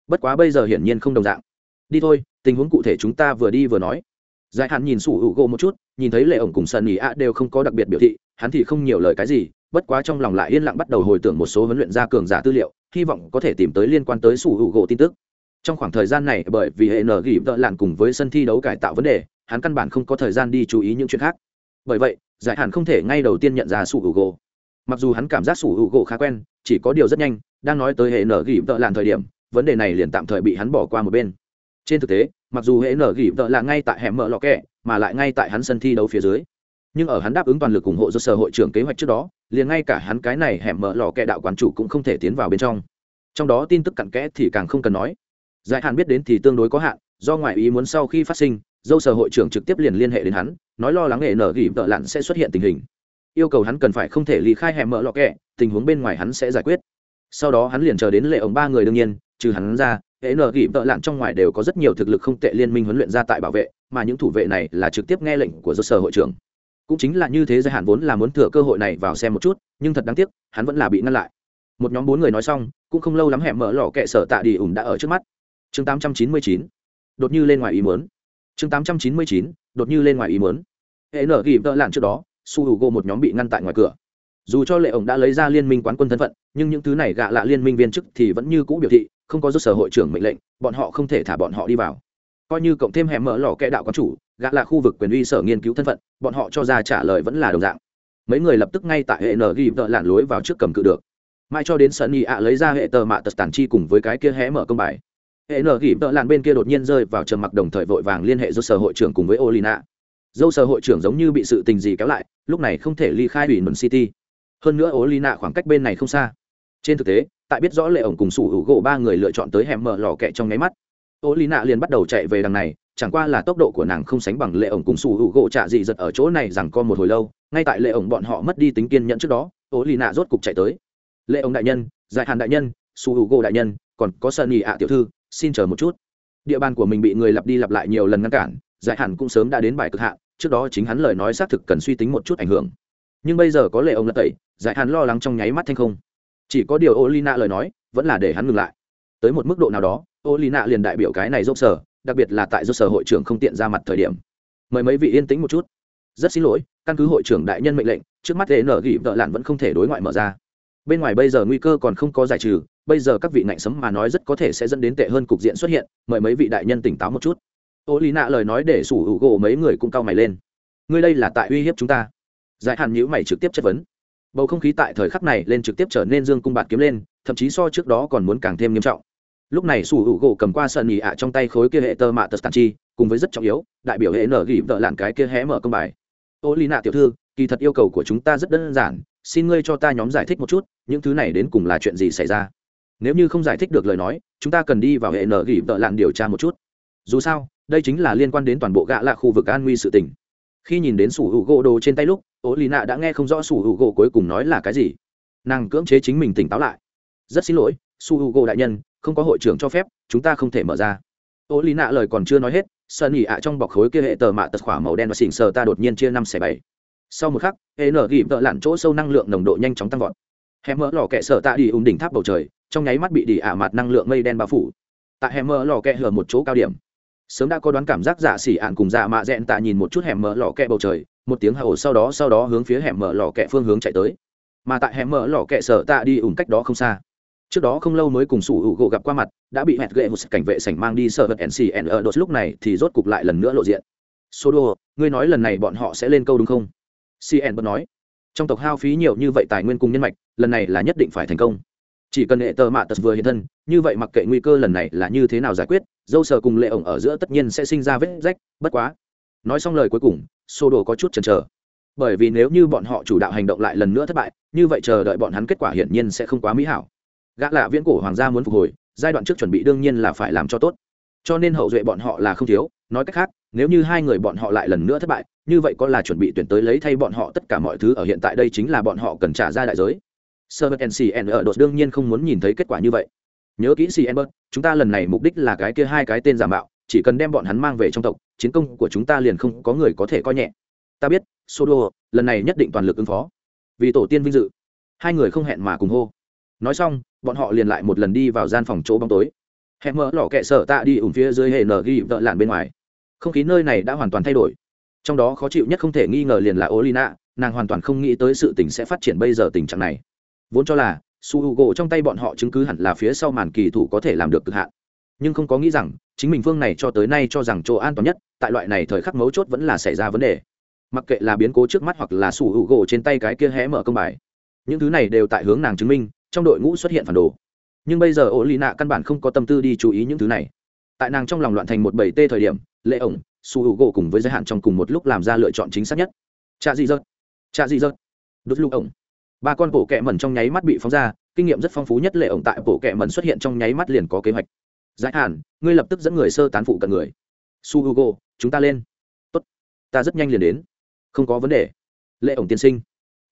Bất quá bây giờ hiển nhiên không đồng dạng. Đi thôi tình huống cụ thể chúng ta vừa đi vừa nói. Giải hạn nhìn sủ hữu gỗ một chút, nhìn thấy lệ ổng cùng sân ý ạ đều không có đặc biệt biểu thị, hắn thì không nhiều lời cái gì, bất quá trong lòng lại yên lặng bắt đầu hồi tưởng một số huấn luyện gia cường giả tư liệu, hy vọng có thể tìm tới liên quan tới sủ hữu gỗ tin tức. Trong khoảng thời gian này, bởi vì hệ nở gỉ vợ lặn cùng với sân thi đấu cải tạo vấn đề, hắn căn bản không có thời gian đi chú ý những chuyện khác. Bởi vậy, giải hạn không thể ngay đầu tiên nhận ra sủ hữu gỗ mặc dù hắn cảm giác sủ hữu gỗ khá quen, chỉ có điều rất nhanh, đang nói tới hệ nở gỉ vợ lặn thời điểm, vấn đề này liền tạm thời bị hắn bỏ qua một bên trên thực tế, mặc dù hệ nở gỉ vợ là ngay tại hẻm mở lò kẹ, mà lại ngay tại hắn sân thi đấu phía dưới. Nhưng ở hắn đáp ứng toàn lực ủng hộ do sở hội trưởng kế hoạch trước đó, liền ngay cả hắn cái này hẻm mở lò kẹ đạo quán chủ cũng không thể tiến vào bên trong. Trong đó tin tức cặn kẽ thì càng không cần nói. Giải hạn biết đến thì tương đối có hạn, do ngoại ý muốn sau khi phát sinh, dâu sở hội trưởng trực tiếp liền liên hệ đến hắn, nói lo lắng hệ nở gỉ vợ lặn sẽ xuất hiện tình hình. Yêu cầu hắn cần phải không thể lý khai hẻm mở lò kẹ, tình huống bên ngoài hắn sẽ giải quyết. Sau đó hắn liền chờ đến lệ ổng ba người đương nhiên trừ hắn ra, hệ nờ gỉ vợ lặn trong ngoài đều có rất nhiều thực lực không tệ liên minh huấn luyện ra tại bảo vệ, mà những thủ vệ này là trực tiếp nghe lệnh của do sở hội trưởng cũng chính là như thế giới hạn vốn là muốn thừa cơ hội này vào xem một chút, nhưng thật đáng tiếc, hắn vẫn là bị ngăn lại một nhóm bốn người nói xong, cũng không lâu lắm hẻm mở lò kệ sở tạ đi ủng đã ở trước mắt chương 899. đột như lên ngoài ý muốn chương 899. đột như lên ngoài ý muốn hệ nở gỉ vợ lạn trước đó, su h gô một nhóm bị ngăn tại ngoài cửa dù cho lệ ổng đã lấy ra liên minh quán quân thân phận, nhưng những thứ này gạ lạ liên minh viên chức thì vẫn như cũ biểu thị không có do sở hội trưởng mệnh lệnh, bọn họ không thể thả bọn họ đi vào. Coi như cộng thêm hẻm mở lò kẽ đạo quán chủ, gã là khu vực quyền uy sở nghiên cứu thân phận, bọn họ cho ra trả lời vẫn là đồng dạng. Mấy người lập tức ngay tại hệ n ghi vợ lạn lối vào trước cầm cự được. Mai cho đến sân y ạ lấy ra hệ tờ mạ tật tản chi cùng với cái kia hé mở công bài. Hệ n ghi vợ lạn bên kia đột nhiên rơi vào trầm mặc đồng thời vội vàng liên hệ do sở hội trưởng cùng với olina. Dâu sở hội trưởng giống như bị sự tình gì kéo lại, lúc này không thể ly khai ủy mần city. Hơn nữa olina khoảng cách bên này không xa. Trên thực tế tại biết rõ lệ ổng cùng sủ hữu gỗ ba người lựa chọn tới hẻm mở lò kẹ trong nháy mắt. Ô lý nạ liền bắt đầu chạy về đằng này, chẳng qua là tốc độ của nàng không sánh bằng lệ ổng cùng sủ hữu gỗ trạ dị giật ở chỗ này rằng co một hồi lâu, ngay tại lệ ổng bọn họ mất đi tính kiên nhẫn trước đó, ô lý nạ rốt cục chạy tới. Lệ ổng đại nhân, giải hàn đại nhân, sủ hữu gỗ đại nhân, còn có sơn nhị ạ tiểu thư, xin chờ một chút. Địa bàn của mình bị người lặp đi lặp lại nhiều lần ngăn cản, giải hàn cũng sớm đã đến bài cực hạn, trước đó chính hắn lời nói xác thực cần suy tính một chút ảnh hưởng. Nhưng bây giờ có lệ ổng lật tẩy, giải hàn lo lắng trong nháy mắt thanh không chỉ có điều ô lina lời nói, vẫn là để hắn ngừng lại. Tới một mức độ nào đó ô lina liền đại biểu cái này dốc sở, đặc biệt là tại do sở hội trưởng không tiện ra mặt thời điểm. Mời mấy vị yên tĩnh một chút. Rất xin lỗi, căn cứ hội trưởng đại nhân mệnh lệnh, trước mắt thế nở gỉ vợ lạn vẫn không thể đối ngoại mở ra. Bên ngoài bây giờ nguy cơ còn không có giải trừ, bây giờ các vị ngạnh sấm mà nói rất có thể sẽ dẫn đến tệ hơn cục diện xuất hiện, mời mấy vị đại nhân tỉnh táo một chút. Ô lý nạ lời nói để sủ hữu gỗ mấy người cũng cau mày lên. Ngươi đây là tại uy hiếp chúng ta. Giải hàn nhữ mày trực tiếp chất vấn bầu không khí tại thời khắc này lên trực tiếp trở nên dương cung bạt kiếm lên, thậm chí so trước đó còn muốn càng thêm nghiêm trọng. Lúc này sủ hữu gỗ cầm qua sân nhì ạ trong tay khối kia hệ tơ mạ tật tàn chi, cùng với rất trọng yếu, đại biểu hệ nở gỉ vợ lạn cái kia hé mở công bài. Ô lì nạ tiểu thư, kỳ thật yêu cầu của chúng ta rất đơn giản, xin ngươi cho ta nhóm giải thích một chút, những thứ này đến cùng là chuyện gì xảy ra? Nếu như không giải thích được lời nói, chúng ta cần đi vào hệ nở gỉ vợ lạn điều tra một chút. Dù sao, đây chính là liên quan đến toàn bộ gã lạ khu vực an nguy sự tỉnh khi nhìn đến sủ hữu gỗ đồ trên tay lúc ô lì nạ đã nghe không rõ sủ hữu gỗ cuối cùng nói là cái gì. Nàng cưỡng chế chính mình tỉnh táo lại. Rất xin lỗi su h u gỗ đại nhân, không có hội trưởng cho phép, chúng ta không thể mở ra. Ô lý nạ lời còn chưa nói hết, sơn ỉ ạ trong bọc khối kia hệ tờ mạ tật khỏa màu đen và xỉn sờ ta đột nhiên chia năm xẻ bảy. Sau một khắc, hệ nở ghìm tợ lặn chỗ sâu năng lượng nồng độ nhanh chóng tăng vọt. Hẻm mỡ lò kẹ sợ tạ đi ung đỉnh tháp bầu trời, trong nháy mắt bị đỉ ả mặt năng lượng mây đen bao phủ. Tại hẻm mỡ lò kẹ hở một chỗ cao điểm sớm đã có đoán cảm giác dạ xỉ ạn cùng dạ mạ dẹn tạ nhìn một chút hẻm mở lò kẹ bầu trời, một tiếng hầu sau đó sau đó hướng phía hẻm mở lò kẹ phương hướng chạy tới. Mà tại hẻm mở lò kẹ sở tạ đi ủng cách đó không xa. Trước đó không lâu mới cùng sủ hữu gỗ gặp qua mặt, đã bị hẹn gậy một cảnh vệ sảnh mang đi sợ vật ncn ở đột lúc này thì rốt cục lại lần nữa lộ diện. Số đồ ngươi nói lần này bọn họ sẽ lên câu đúng không? Cn bật nói. Trong tộc hao phí nhiều như vậy tài nguyên cùng nhân mạch, lần này là nhất định phải thành công chỉ cần hệ tờ mạ tật vừa hiện thân, như vậy mặc kệ nguy cơ lần này là như thế nào giải quyết, dâu sờ cùng lệ ổng ở giữa tất nhiên sẽ sinh ra vết rách, bất quá. Nói xong lời cuối cùng, sô đồ có chút chần chờ. Bởi vì nếu như bọn họ chủ đạo hành động lại lần nữa thất bại, như vậy chờ đợi bọn hắn kết quả hiển nhiên sẽ không quá mỹ hảo. Gã lạ viễn cổ hoàng gia muốn phục hồi, giai đoạn trước chuẩn bị đương nhiên là phải làm cho tốt. Cho nên hậu duệ bọn họ là không thiếu, nói cách khác, nếu như hai người bọn họ lại lần nữa thất bại, như vậy có là chuẩn bị tuyển tới lấy thay bọn họ tất cả mọi thứ ở hiện tại đây chính là bọn họ cần trả ra đại giới. Serbert NCN ở đột đương nhiên không muốn nhìn thấy kết quả như vậy. Nhớ kỹ CN chúng ta lần này mục đích là cái kia hai cái tên giả mạo, chỉ cần đem bọn hắn mang về trong tộc, chiến công của chúng ta liền không có người có thể coi nhẹ. Ta biết, Sodo, lần này nhất định toàn lực ứng phó. Vì tổ tiên vinh dự. Hai người không hẹn mà cùng hô. Nói xong, bọn họ liền lại một lần đi vào gian phòng chỗ bóng tối. hẻm mở lọ kệ sở tạ đi ủng phía dưới hệ nở ghi vợ lạn bên ngoài. Không khí nơi này đã hoàn toàn thay đổi. Trong đó khó chịu nhất không thể nghi ngờ liền là Olina, nàng hoàn toàn không nghĩ tới sự tình sẽ phát triển bây giờ tình trạng này vốn cho là su h u gỗ trong tay bọn họ chứng cứ hẳn là phía sau màn kỳ thủ có thể làm được cực hạn. Nhưng không có nghĩ rằng, chính mình phương này cho tới nay cho rằng chỗ an toàn nhất, tại loại này thời khắc mấu chốt vẫn là xảy ra vấn đề. Mặc kệ là biến cố trước mắt hoặc là su h u gỗ trên tay cái kia hé mở công bài, những thứ này đều tại hướng nàng chứng minh, trong đội ngũ xuất hiện phản đồ. Nhưng bây giờ ô lì nạ căn bản không có tâm tư đi chú ý những thứ này. Tại nàng trong lòng loạn thành một bảy tê thời điểm, lệ ổng, su h u gỗ cùng với giới hạn trong cùng một lúc làm ra lựa chọn chính xác nhất. Cha di dợt cha di dợt đốt lục ổng ba con bộ kẹ mẩn trong nháy mắt bị phóng ra, kinh nghiệm rất phong phú nhất lệ ổng tại bộ kẹ mẩn xuất hiện trong nháy mắt liền có kế hoạch. Giải hàn ngươi lập tức dẫn người sơ tán phụ cận người. Su hugo, chúng ta lên. Tốt, ta rất nhanh liền đến. Không có vấn đề. Lệ ổng tiên sinh.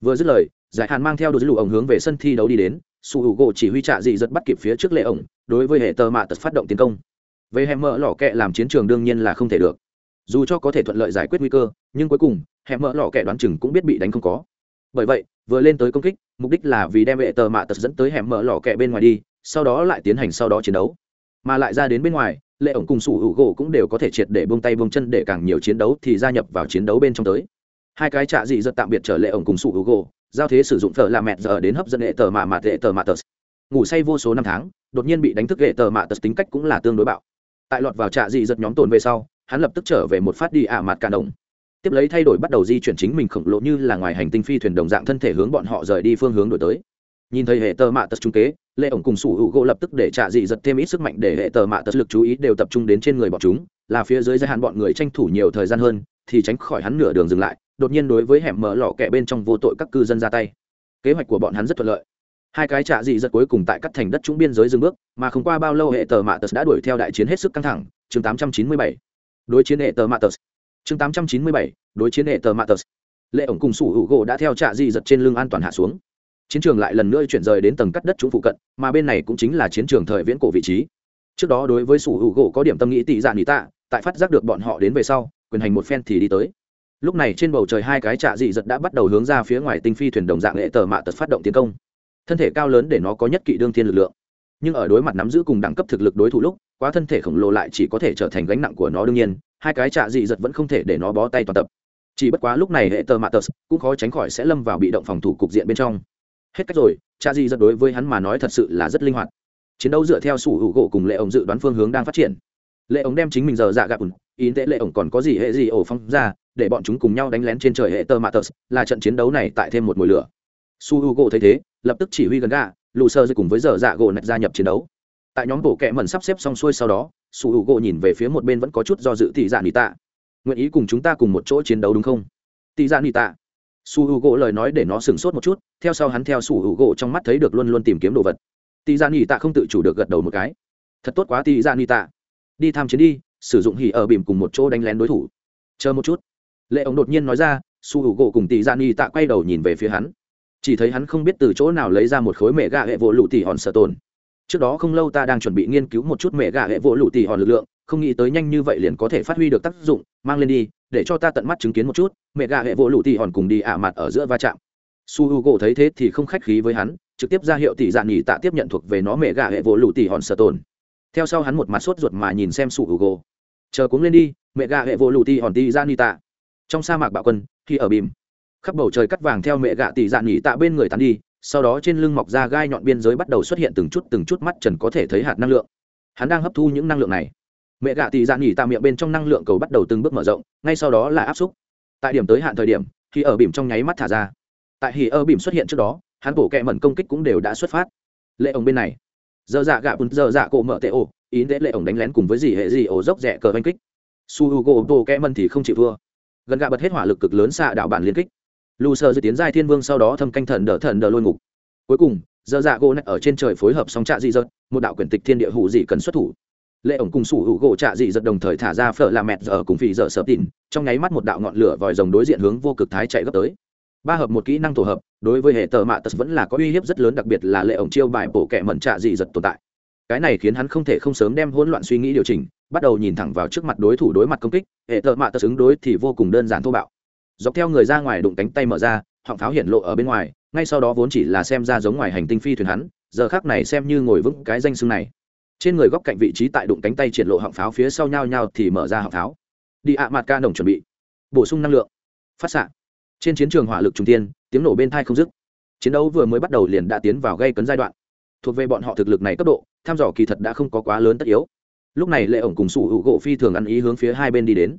Vừa dứt lời, giải hàn mang theo đồ dữ lụ ổng hướng về sân thi đấu đi đến. Su hugo chỉ huy trạ dị giật bắt kịp phía trước lệ ổng, đối với hệ tờ mạ tật phát động tiến công. Về hẻm mỡ lò kẹ làm chiến trường đương nhiên là không thể được. Dù cho có thể thuận lợi giải quyết nguy cơ, nhưng cuối cùng, hẻm mỡ lò kẹ đoán chừng cũng biết bị đánh không có bởi vậy, vừa lên tới công kích, mục đích là vì đem vệ tờ mạ tật dẫn tới hẻm mở lò kẹ bên ngoài đi, sau đó lại tiến hành sau đó chiến đấu. Mà lại ra đến bên ngoài, lệ ổng cùng sủ hữu gỗ cũng đều có thể triệt để bông tay bông chân để càng nhiều chiến đấu thì gia nhập vào chiến đấu bên trong tới. Hai cái trạ dị giật tạm biệt trở lệ ổng cùng sủ hữu gỗ, giao thế sử dụng thợ là mẹ giờ đến hấp dẫn hệ tờ mạ mạt hệ tờ mạ tật. Ngủ say vô số năm tháng, đột nhiên bị đánh thức hệ tờ mạ tật tính cách cũng là tương đối bạo. Tại lọt vào trạ dị giật nhóm tồn về sau, hắn lập tức trở về một phát đi ả mặt cả đồng tiếp lấy thay đổi bắt đầu di chuyển chính mình khổng lồ như là ngoài hành tinh phi thuyền đồng dạng thân thể hướng bọn họ rời đi phương hướng đổi tới. Nhìn thấy hệ tờ mạ tật trung kế, lệ ổng cùng sủ hữu gỗ lập tức để trả dị giật thêm ít sức mạnh để hệ tờ mạ tật lực chú ý đều tập trung đến trên người bọn chúng, là phía dưới giới hạn bọn người tranh thủ nhiều thời gian hơn, thì tránh khỏi hắn nửa đường dừng lại, đột nhiên đối với hẻm mở lò kẹ bên trong vô tội các cư dân ra tay. Kế hoạch của bọn hắn rất thuận lợi. Hai cái trạ dị giật cuối cùng tại các thành đất trũng biên giới dừng bước, mà không qua bao lâu hệ tờ mạ tật đã đuổi theo đại chiến hết sức căng thẳng, chương 897. đối chiến hệ tờ mạ tật chương 897, đối chiến hệ tờ matters lệ ổng cùng sủ hữu gỗ đã theo trạ di giật trên lưng an toàn hạ xuống. Chiến trường lại lần nữa chuyển rời đến tầng cắt đất trũng phụ cận mà bên này cũng chính là chiến trường thời viễn cổ vị trí. Trước đó đối với sủ hữu gỗ có điểm tâm nghĩ tị dạ nhị tạ tại phát giác được bọn họ đến về sau quyền hành một phen thì đi tới. Lúc này trên bầu trời hai cái trạ dị giật đã bắt đầu hướng ra phía ngoài tinh phi thuyền đồng dạng hệ tờ mạ tật phát động tiến công. Thân thể cao lớn để nó có nhất kỵ đương thiên lực lượng. Nhưng ở đối mặt nắm giữ cùng đẳng cấp thực lực đối thủ lúc quá thân thể khổng lồ lại chỉ có thể trở thành gánh nặng của nó đương nhiên hai cái trạ dị giật vẫn không thể để nó bó tay toàn tập. Chỉ bất quá lúc này hệ tờ matters cũng khó tránh khỏi sẽ lâm vào bị động phòng thủ cục diện bên trong. Hết cách rồi, trạ dị giật đối với hắn mà nói thật sự là rất linh hoạt. Chiến đấu dựa theo sủ hữu gỗ cùng lệ ổng dự đoán phương hướng đang phát triển. Lệ ổng đem chính mình giờ dạ gạp ùn ý tệ lệ ổng còn có gì hệ gì ổ phong ra, để bọn chúng cùng nhau đánh lén trên trời hệ tờ matters là trận chiến đấu này tại thêm một mùi lửa. Su hữu gỗ thấy thế, lập tức chỉ huy gần gà lù sơ cùng với giờ dạ gỗ nạch gia nhập chiến đấu. Tại nhóm bộ kẹ mẩn sắp xếp xong xuôi sau đó sủ hữu gỗ nhìn về phía một bên vẫn có chút do dự tỷ dạ nỉ tạ. Nguyện ý cùng chúng ta cùng một chỗ chiến đấu đúng không? Tỷ dạ nị tạ. Su Hữu gỗ lời nói để nó sửng sốt một chút, theo sau hắn theo su Hữu gỗ trong mắt thấy được luôn luôn tìm kiếm đồ vật. Tỷ dạ nị tạ không tự chủ được gật đầu một cái. Thật tốt quá Tỷ dạ nị tạ. Đi tham chiến đi, sử dụng hỉ ở bìm cùng một chỗ đánh lén đối thủ. Chờ một chút. Lệ ông đột nhiên nói ra su Hữu gỗ cùng Tỷ dạ nị tạ quay đầu nhìn về phía hắn. Chỉ thấy hắn không biết từ chỗ nào lấy ra một khối mẹ gà hệ vỗ lụ tỉ hòn sợ tồn trước đó không lâu ta đang chuẩn bị nghiên cứu một chút mẹ gà hệ vỗ lụ tỉ hòn lực lượng, không nghĩ tới nhanh như vậy liền có thể phát huy được tác dụng, mang lên đi, để cho ta tận mắt chứng kiến một chút, mẹ gà hệ vỗ lụ tỉ hòn cùng đi ả mặt ở giữa va chạm. Su h u gỗ thấy thế thì không khách khí với hắn, trực tiếp ra hiệu tỷ dạ nghỉ tạ tiếp nhận thuộc về nó mẹ gà hệ vỗ lụ tỉ hòn sợ tồn. Theo sau hắn một mặt sốt ruột mà nhìn xem su h u gỗ chờ cuống lên đi, mẹ gạ hệ vỗ lù tỉ hòn tỷ dạ nghỉ tạ. Trong sa mạc bạo quân, khi ở bìm, khắp bầu trời cắt vàng theo mẹ gạ tỷ dạn nghỉ tạ bên người tán đi sau đó trên lưng mọc ra gai nhọn biên giới bắt đầu xuất hiện từng chút từng chút mắt trần có thể thấy hạt năng lượng. Hắn đang hấp thu những năng lượng này. Mẹ gạ tỷ dạn nghỉ tạ miệng bên trong năng lượng cầu bắt đầu từng bước mở rộng, ngay sau đó là áp xúc. Tại điểm tới hạn thời điểm, khi ở bìm trong nháy mắt thả ra. Tại hì ở bìm xuất hiện trước đó, hắn bổ kẹ mẩn công kích cũng đều đã xuất phát. Lệ ổng bên này. Giờ dạ gạ bùn, giờ dạ cổ mở tệ ổ. Ý tế lệ ổng đánh lén cùng với gì hệ gì ổ dốc rẻ cờ oanh kích. Su h u bổ kẹ mẩn thì không chịu thua. Gần gạ bật hết hỏa lực cực lớn xạ đạo bản liên kích lù sơ dự tiến giai thiên vương sau đó thâm canh thần đỡ thần đỡ lôi ngục. Cuối cùng giờ dạ gỗ ở trên trời phối hợp song trạ dị dật, một đạo quyển tịch thiên địa hủ dị cần xuất thủ. Lệ ổng cùng sủ hữu gỗ trạ dị dật đồng thời thả ra phở là mẹt giờ cùng phì dở sợ tìn trong nháy mắt một đạo ngọn lửa vòi rồng đối diện hướng vô cực thái chạy gấp tới. Ba hợp một kỹ năng tổ hợp, đối với hệ tờ mạ tật vẫn là có uy hiếp rất lớn, đặc biệt là lệ ổng chiêu bài bổ kẻ mẩn trạ dị dật tồn tại. Cái này khiến hắn không thể không sớm đem hỗn loạn suy nghĩ điều chỉnh, bắt đầu nhìn thẳng vào trước mặt đối thủ đối mặt công kích, hệ tờ mạ tật ứng đối thì vô cùng đơn giản thô bạo dọc theo người ra ngoài đụng cánh tay mở ra, họng pháo hiện lộ ở bên ngoài, ngay sau đó vốn chỉ là xem ra giống ngoài hành tinh phi thuyền hắn, giờ khác này xem như ngồi vững cái danh xưng này. Trên người góc cạnh vị trí tại đụng cánh tay triển lộ họng pháo phía sau nhau nhau thì mở ra họng pháo. Đi ạ, mặt ca nồng chuẩn bị. Bổ sung năng lượng. Phát xạ. Trên chiến trường hỏa lực trung tiên tiếng nổ bên thai không dứt. Chiến đấu vừa mới bắt đầu liền đã tiến vào gây cấn giai đoạn. Thuộc về bọn họ thực lực này cấp độ, tham dò kỳ thật đã không có quá lớn tất yếu. Lúc này lệ ổng cùng sủ hữu gỗ phi thường ăn ý hướng phía hai bên đi đến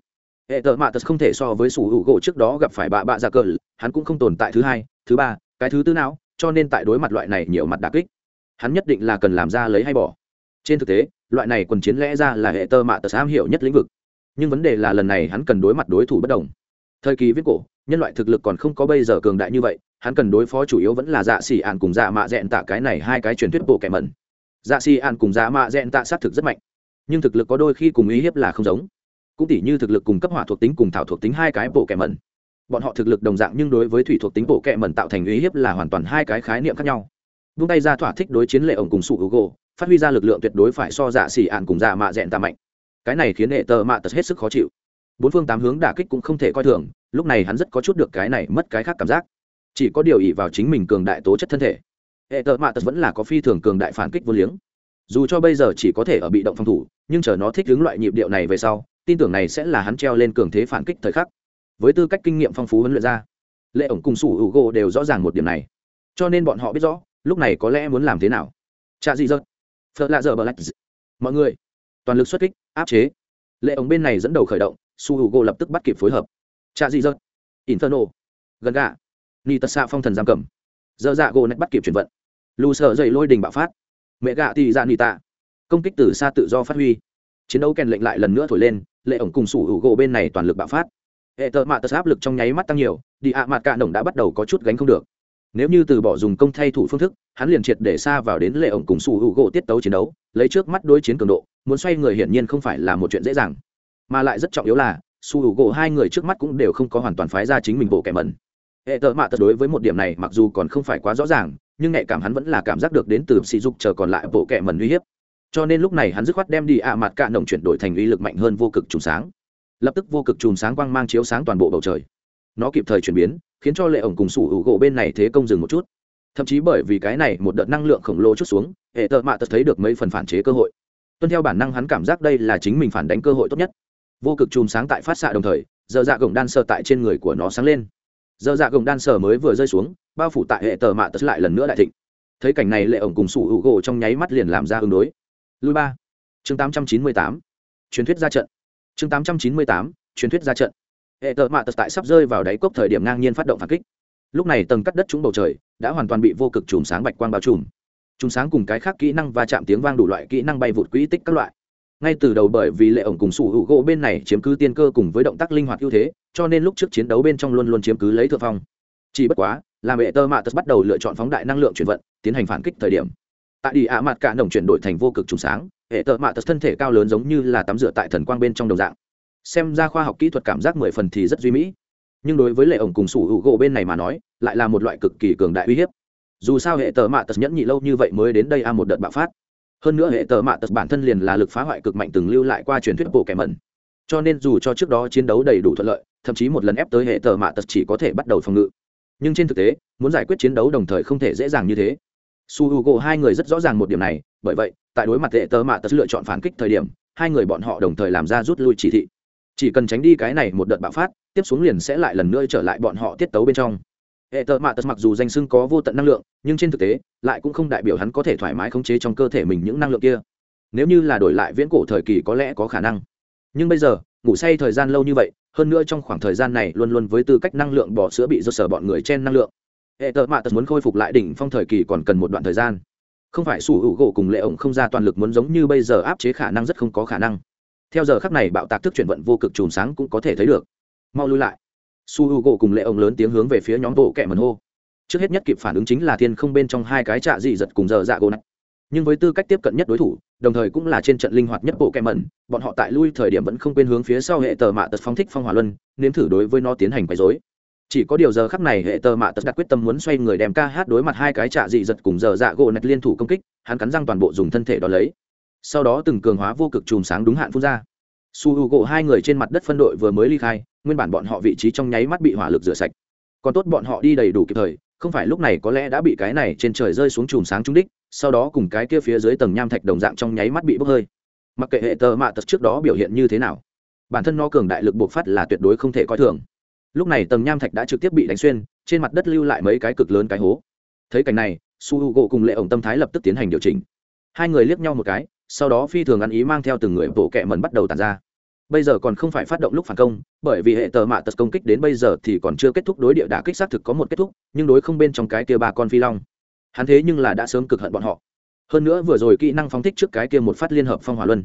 hệ tợ mạ tật không thể so với sủ hữu gỗ trước đó gặp phải bạ bạ ra cờ, hắn cũng không tồn tại thứ hai, thứ ba, cái thứ tư não, cho nên tại đối mặt loại này nhiều mặt đà kích, hắn nhất định là cần làm ra lấy hay bỏ. Trên thực tế, loại này quần chiến lẽ ra là hệ tơ mạ tật am hiểu nhất lĩnh vực. Nhưng vấn đề là lần này hắn cần đối mặt đối thủ bất đồng. Thời kỳ viết cổ, nhân loại thực lực còn không có bây giờ cường đại như vậy, hắn cần đối phó chủ yếu vẫn là dạ xỉ ạn cùng dạ mạ dẹn tạ cái này hai cái truyền thuyết bộ kẻ mẩn. Dạ xỉ ạn cùng dạ mạ dẹn tạ xác thực rất mạnh, nhưng thực lực có đôi khi cùng ý hiếp là không giống cũng tỉ như thực lực cùng cấp hỏa thuộc tính cùng thảo thuộc tính hai cái bộ kẻ mẩn. Bọn họ thực lực đồng dạng nhưng đối với thủy thuộc tính bộ kẹ mẩn tạo thành uy hiếp là hoàn toàn hai cái khái niệm khác nhau. Vung tay ra thỏa thích đối chiến lệ ổng cùng sụ hữu gỗ, phát huy ra lực lượng tuyệt đối phải so dạ xỉ ạn cùng dạ mạ dẹn tạ mạnh. Cái này khiến hệ tờ mạ tật hết sức khó chịu. Bốn phương tám hướng đả kích cũng không thể coi thường, lúc này hắn rất có chút được cái này mất cái khác cảm giác. Chỉ có điều ỷ vào chính mình cường đại tố chất thân thể. Hệ tờ mạ tật vẫn là có phi thường cường đại phản kích vô liếng. Dù cho bây giờ chỉ có thể ở bị động phòng thủ, nhưng chờ nó thích ứng loại nhịp điệu này về sau tin tưởng này sẽ là hắn treo lên cường thế phản kích thời khắc. Với tư cách kinh nghiệm phong phú huấn luyện ra, lệ ổng cùng sủ hữu gỗ đều rõ ràng một điểm này. Cho nên bọn họ biết rõ, lúc này có lẽ muốn làm thế nào. Cha dị dợt phật lạ giờ bờ lạch mọi người, toàn lực xuất kích, áp chế. Lệ ổng bên này dẫn đầu khởi động su hữu gỗ lập tức bắt kịp phối hợp. Cha dị dợt inferno gần gà ni tật xạ phong thần giam cầm. Dơ dạ gỗ nách bắt kịp chuyển vận. Lù sợ dậy lôi đình bạo phát. Mẹ gạ tì dạ ra ni tạ. Công kích từ xa tự do phát huy chiến đấu kèn lệnh lại lần nữa thổi lên, lệ ổng cùng sủ hữu gỗ bên này toàn lực bạo phát. Hệ thợ mạ tật áp lực trong nháy mắt tăng nhiều, đi ạ mặt cạ nổng đã bắt đầu có chút gánh không được. Nếu như từ bỏ dùng công thay thủ phương thức, hắn liền triệt để xa vào đến lệ ổng cùng sủ hữu gỗ tiết tấu chiến đấu, lấy trước mắt đối chiến cường độ, muốn xoay người hiển nhiên không phải là một chuyện dễ dàng. Mà lại rất trọng yếu là, sủ hữu gỗ hai người trước mắt cũng đều không có hoàn toàn phái ra chính mình bộ kẻ mẩn. Hệ thợ mạ tật đối với một điểm này mặc dù còn không phải quá rõ ràng, nhưng nhạy cảm hắn vẫn là cảm giác được đến từ sỉ dục chờ còn lại bộ kẻ mẩn uy hiếp cho nên lúc này hắn dứt khoát đem đi ạ mặt cạ nồng chuyển đổi thành uy lực mạnh hơn vô cực trùng sáng. Lập tức vô cực chùm sáng quang mang chiếu sáng toàn bộ bầu trời. Nó kịp thời chuyển biến, khiến cho lệ ổng cùng sủ hữu gỗ bên này thế công dừng một chút. Thậm chí bởi vì cái này một đợt năng lượng khổng lồ chút xuống, hệ tợ mạ tật thấy được mấy phần phản chế cơ hội. Tuân theo bản năng hắn cảm giác đây là chính mình phản đánh cơ hội tốt nhất. Vô cực chùm sáng tại phát xạ đồng thời, giờ dạ gồng đan sờ tại trên người của nó sáng lên. Giờ dạ gồng đan sờ mới vừa rơi xuống, bao phủ tại hệ tờ mạ tật lại lần nữa đại thịnh. Thấy cảnh này lệ ổng cùng sủ hữu gỗ trong nháy mắt liền làm ra ứng đối lui ba. Chương tám trăm chín mươi tám. Truyền thuyết ra trận. Chương tám trăm chín mươi tám. Truyền thuyết ra trận. Hệ tợ mạ tật tại sắp rơi vào đáy cốc thời điểm ngang nhiên phát động phản kích. Lúc này tầng cắt đất trúng bầu trời, đã hoàn toàn bị vô cực chùm sáng bạch quang bao trùm. Chùm sáng cùng cái khác kỹ năng và chạm tiếng vang đủ loại kỹ năng bay vụt quỹ tích các loại. Ngay từ đầu bởi vì lệ ổng cùng sủ hữu gỗ bên này chiếm cứ tiên cơ cùng với động tác linh hoạt ưu thế, cho nên lúc trước chiến đấu bên trong luôn luôn chiếm cứ lấy thượng phong. Chỉ bất quá, làm hệ tơ mạ tật bắt đầu lựa chọn phóng đại năng lượng chuyển vận, tiến hành phản kích thời điểm tại đi ạ mặt cả đồng chuyển đổi thành vô cực trùng sáng, hệ tợ mạ tật thân thể cao lớn giống như là tắm rửa tại thần quang bên trong đồng dạng. Xem ra khoa học kỹ thuật cảm giác mười phần thì rất duy mỹ. Nhưng đối với lệ ổng cùng sủ hữu gỗ bên này mà nói, lại là một loại cực kỳ cường đại uy hiếp. Dù sao hệ tờ mạ tật nhẫn nhị lâu như vậy mới đến đây a một đợt bạo phát. Hơn nữa hệ tờ mạ tật bản thân liền là lực phá hoại cực mạnh từng lưu lại qua truyền thuyết bộ kẻ mẩn. Cho nên dù cho trước đó chiến đấu đầy đủ thuận lợi, thậm chí một lần ép tới hệ tờ mạ tật chỉ có thể bắt đầu phòng ngự. Nhưng trên thực tế, muốn giải quyết chiến đấu đồng thời không thể dễ dàng như thế su h u gỗ hai người rất rõ ràng một điểm này, bởi vậy, tại đối mặt hệ tơ mạ tật lựa chọn phản kích thời điểm, hai người bọn họ đồng thời làm ra rút lui chỉ thị. Chỉ cần tránh đi cái này một đợt bạo phát, tiếp xuống liền sẽ lại lần nữa trở lại bọn họ tiết tấu bên trong. Hệ tợ mạ tật mặc dù danh sưng có vô tận năng lượng, nhưng trên thực tế, lại cũng không đại biểu hắn có thể thoải mái khống chế trong cơ thể mình những năng lượng kia. Nếu như là đổi lại viễn cổ thời kỳ có lẽ có khả năng. Nhưng bây giờ, ngủ say thời gian lâu như vậy, hơn nữa trong khoảng thời gian này luôn luôn với tư cách năng lượng bỏ sữa bị do sở bọn người chen năng lượng hệ tợ mạ tật muốn khôi phục lại đỉnh phong thời kỳ còn cần một đoạn thời gian. Không phải sủ hữu gỗ cùng lệ ổng không ra toàn lực muốn giống như bây giờ áp chế khả năng rất không có khả năng. Theo giờ khắc này bạo tạc thức chuyển vận vô cực chùm sáng cũng có thể thấy được. Mau lui lại. Su hữu gỗ cùng lệ ổng lớn tiếng hướng về phía nhóm bộ kẻ mần hô. Trước hết nhất kịp phản ứng chính là thiên không bên trong hai cái trạ dị giật cùng giờ dạ gỗ này. Nhưng với tư cách tiếp cận nhất đối thủ, đồng thời cũng là trên trận linh hoạt nhất bộ kẻ mẩn, bọn họ tại lui thời điểm vẫn không quên hướng phía sau hệ tờ mạ tật phóng thích phong hỏa luân, nếm thử đối với nó tiến hành quấy dối chỉ có điều giờ khắc này hệ tờ mạ tật đặt quyết tâm muốn xoay người đem ca hát đối mặt hai cái trạ dị giật cùng giờ dạ gỗ nạch liên thủ công kích, hắn cắn răng toàn bộ dùng thân thể đo lấy. Sau đó từng cường hóa vô cực chùm sáng đúng hạn phun ra. Su h u gỗ hai người trên mặt đất phân đội vừa mới ly khai, nguyên bản bọn họ vị trí trong nháy mắt bị hỏa lực rửa sạch. Còn tốt bọn họ đi đầy đủ kịp thời, không phải lúc này có lẽ đã bị cái này trên trời rơi xuống chùm sáng trúng đích, sau đó cùng cái kia phía dưới tầng nham thạch đồng dạng trong nháy mắt bị bốc hơi. Mặc kệ hệ tờ mạ tật trước đó biểu hiện như thế nào, bản thân nó cường đại lực buộc phát là tuyệt đối không thể coi thường lúc này tầng nham thạch đã trực tiếp bị đánh xuyên, trên mặt đất lưu lại mấy cái cực lớn cái hố. Thấy cảnh này, su h u gỗ cùng lệ ổng tâm thái lập tức tiến hành điều chỉnh. Hai người liếc nhau một cái, sau đó phi thường ăn ý mang theo từng người bộ kẹ mần bắt đầu tàn ra. Bây giờ còn không phải phát động lúc phản công, bởi vì hệ tờ mạ tật công kích đến bây giờ thì còn chưa kết thúc đối địa đả kích xác thực có một kết thúc, nhưng đối không bên trong cái kia ba con phi long. Hắn thế nhưng là đã sớm cực hận bọn họ. Hơn nữa vừa rồi kỹ năng phóng thích trước cái kia một phát liên hợp phong hỏa luân.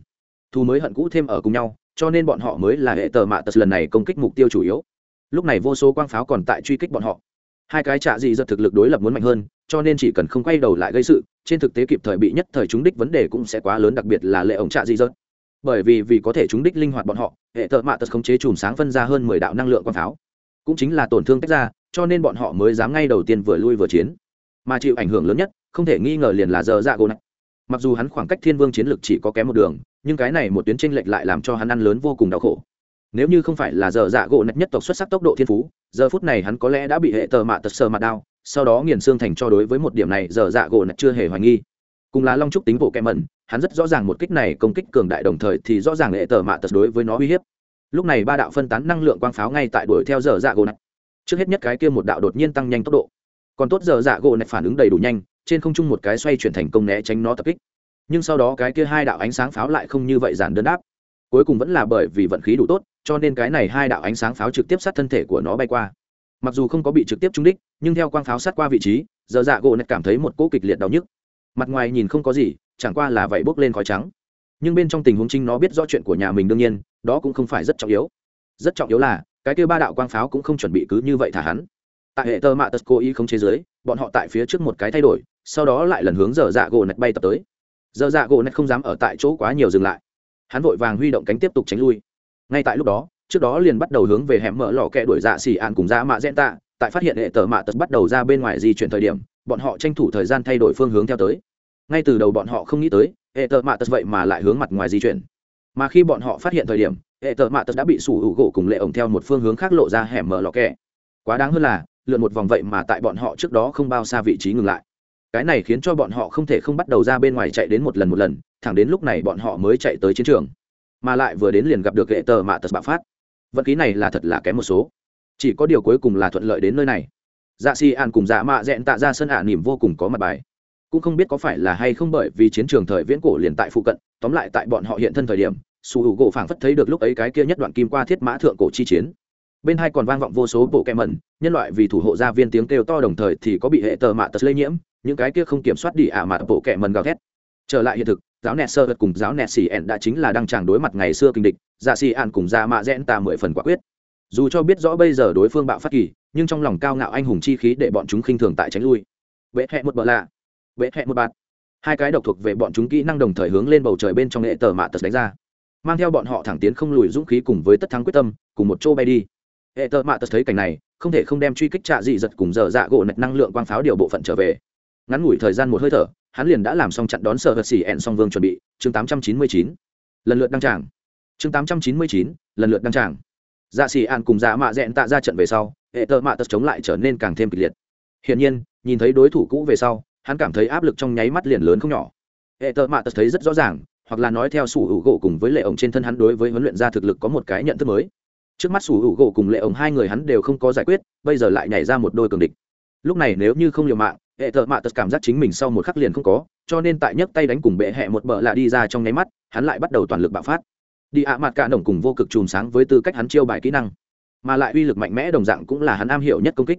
Thu mới hận cũ thêm ở cùng nhau, cho nên bọn họ mới là hệ tờ mạ tật lần này công kích mục tiêu chủ yếu lúc này vô số quang pháo còn tại truy kích bọn họ. Hai cái trạ dị giật thực lực đối lập muốn mạnh hơn, cho nên chỉ cần không quay đầu lại gây sự, trên thực tế kịp thời bị nhất thời chúng đích vấn đề cũng sẽ quá lớn, đặc biệt là lệ ổng trạ dị giật. Bởi vì vì có thể chúng đích linh hoạt bọn họ, hệ thợ mạ tật khống chế chùm sáng phân ra hơn mười đạo năng lượng quang pháo. Cũng chính là tổn thương tách ra, cho nên bọn họ mới dám ngay đầu tiên vừa lui vừa chiến. Mà chịu ảnh hưởng lớn nhất, không thể nghi ngờ liền là giờ dạ gỗ này. Mặc dù hắn khoảng cách thiên vương chiến lực chỉ có kém một đường, nhưng cái này một tuyến tranh lệch lại làm cho hắn ăn lớn vô cùng đau khổ nếu như không phải là giờ dạ gỗ nạch nhất tộc xuất sắc tốc độ thiên phú, giờ phút này hắn có lẽ đã bị hệ tờ mạ tật sờ mặt đau, sau đó nghiền xương thành cho đối với một điểm này giờ dạ gỗ nạch chưa hề hoài nghi. Cùng là long trúc tính bộ kẹ mẩn, hắn rất rõ ràng một kích này công kích cường đại đồng thời thì rõ ràng hệ tờ mạ tật đối với nó uy hiếp. Lúc này ba đạo phân tán năng lượng quang pháo ngay tại đuổi theo giờ dạ gỗ nạch trước hết nhất cái kia một đạo đột nhiên tăng nhanh tốc độ. Còn tốt giờ dạ gỗ nạch phản ứng đầy đủ nhanh, trên không trung một cái xoay chuyển thành công né tránh nó tập kích. Nhưng sau đó cái kia hai đạo ánh sáng pháo lại không như vậy giản đơn đáp cuối cùng vẫn là bởi vì vận khí đủ tốt cho nên cái này hai đạo ánh sáng pháo trực tiếp sát thân thể của nó bay qua. Mặc dù không có bị trực tiếp trúng đích, nhưng theo quang pháo sát qua vị trí, giờ dạ gỗ nạch cảm thấy một cỗ kịch liệt đau nhức. Mặt ngoài nhìn không có gì, chẳng qua là vậy bốc lên khói trắng. Nhưng bên trong tình huống chính nó biết rõ chuyện của nhà mình đương nhiên, đó cũng không phải rất trọng yếu. Rất trọng yếu là, cái kia ba đạo quang pháo cũng không chuẩn bị cứ như vậy thả hắn. Tại hệ tơ mạ tật cố ý không chế giới, bọn họ tại phía trước một cái thay đổi, sau đó lại lần hướng dở dạ gỗ nạch bay tập tới. Dở dạ gỗ nạch không dám ở tại chỗ quá nhiều dừng lại. Hắn vội vàng huy động cánh tiếp tục tránh lui ngay tại lúc đó, trước đó liền bắt đầu hướng về hẻm mở lò kẹ đuổi dạ xỉ ạn cùng dạ mạ dẹn tạ. Tại phát hiện hệ tờ mạ tật bắt đầu ra bên ngoài di chuyển thời điểm, bọn họ tranh thủ thời gian thay đổi phương hướng theo tới. Ngay từ đầu bọn họ không nghĩ tới, hệ tờ mạ tật vậy mà lại hướng mặt ngoài di chuyển. Mà khi bọn họ phát hiện thời điểm, hệ tờ mạ tật đã bị sủ hữu gỗ cùng lệ ổng theo một phương hướng khác lộ ra hẻm mở lò kẹ. Quá đáng hơn là, lượn một vòng vậy mà tại bọn họ trước đó không bao xa vị trí ngừng lại. Cái này khiến cho bọn họ không thể không bắt đầu ra bên ngoài chạy đến một lần một lần, thẳng đến lúc này bọn họ mới chạy tới chiến trường mà lại vừa đến liền gặp được hệ tờ mạ tật bạo phát. Vận khí này là thật là kém một số. Chỉ có điều cuối cùng là thuận lợi đến nơi này. Dạ si an cùng dạ mạ dẹn tạ ra sân ả à nỉm vô cùng có mặt bài. Cũng không biết có phải là hay không bởi vì chiến trường thời viễn cổ liền tại phụ cận, tóm lại tại bọn họ hiện thân thời điểm, su hữu gỗ phảng phất thấy được lúc ấy cái kia nhất đoạn kim qua thiết mã thượng cổ chi chiến. Bên hai còn vang vọng vô số bộ kem mẩn, nhân loại vì thủ hộ gia viên tiếng kêu to đồng thời thì có bị hệ tờ mạ tật lây nhiễm, những cái kia không kiểm soát đi ả à mạ bộ kẹ mần gào thét. Trở lại hiện thực giáo nẹt sơ vật cùng giáo nẹt xì ẹn đã chính là đang tràng đối mặt ngày xưa kinh địch dạ xì ạn cùng dạ mạ rẽn ta mười phần quả quyết. Dù cho biết rõ bây giờ đối phương bạo phát kỳ, nhưng trong lòng cao ngạo anh hùng chi khí để bọn chúng khinh thường tại tránh lui. Vệ hẹ một bờ lạ, vệ hẹ một bạt. Hai cái độc thuộc về bọn chúng kỹ năng đồng thời hướng lên bầu trời bên trong hệ tờ mạ tật đánh ra. Mang theo bọn họ thẳng tiến không lùi dũng khí cùng với tất thắng quyết tâm, cùng một chỗ bay đi. Hệ tờ mạ tật thấy cảnh này, không thể không đem truy kích trạ dị giật cùng dở dạ gỗ nạch năng lượng quang pháo điều bộ phận trở về. Ngắn ngủi thời gian một hơi thở hắn liền đã làm xong chặn đón sở hờ xỉ ẹn song vương chuẩn bị, chương tám trăm chín mươi chín, lần lượt đăng tràng. Chương tám trăm chín mươi chín, lần lượt đăng tràng. Dạ xỉ ẹn cùng dạ mạ dẹn tạ ra trận về sau, hệ tờ mạ tật chống lại trở nên càng thêm kịch liệt. Hiển nhiên, nhìn thấy đối thủ cũ về sau, hắn cảm thấy áp lực trong nháy mắt liền lớn không nhỏ. Hệ tờ mạ tật thấy rất rõ ràng, hoặc là nói theo sủ hữu gỗ cùng với lệ ổng trên thân hắn đối với huấn luyện gia thực lực có một cái nhận thức mới. Trước mắt sủ hữu gỗ cùng lệ ổng hai người hắn đều không có giải quyết, bây giờ lại nhảy ra một đôi cường địch. Lúc này nếu như không liều mạng hệ thợ mạ tật cảm giác chính mình sau một khắc liền không có, cho nên tại nhấc tay đánh cùng bệ hẹ một bờ lạ đi ra trong nháy mắt, hắn lại bắt đầu toàn lực bạo phát. Đi ạ mặt cả đồng cùng vô cực chùm sáng với tư cách hắn chiêu bài kỹ năng, mà lại uy lực mạnh mẽ đồng dạng cũng là hắn am hiểu nhất công kích.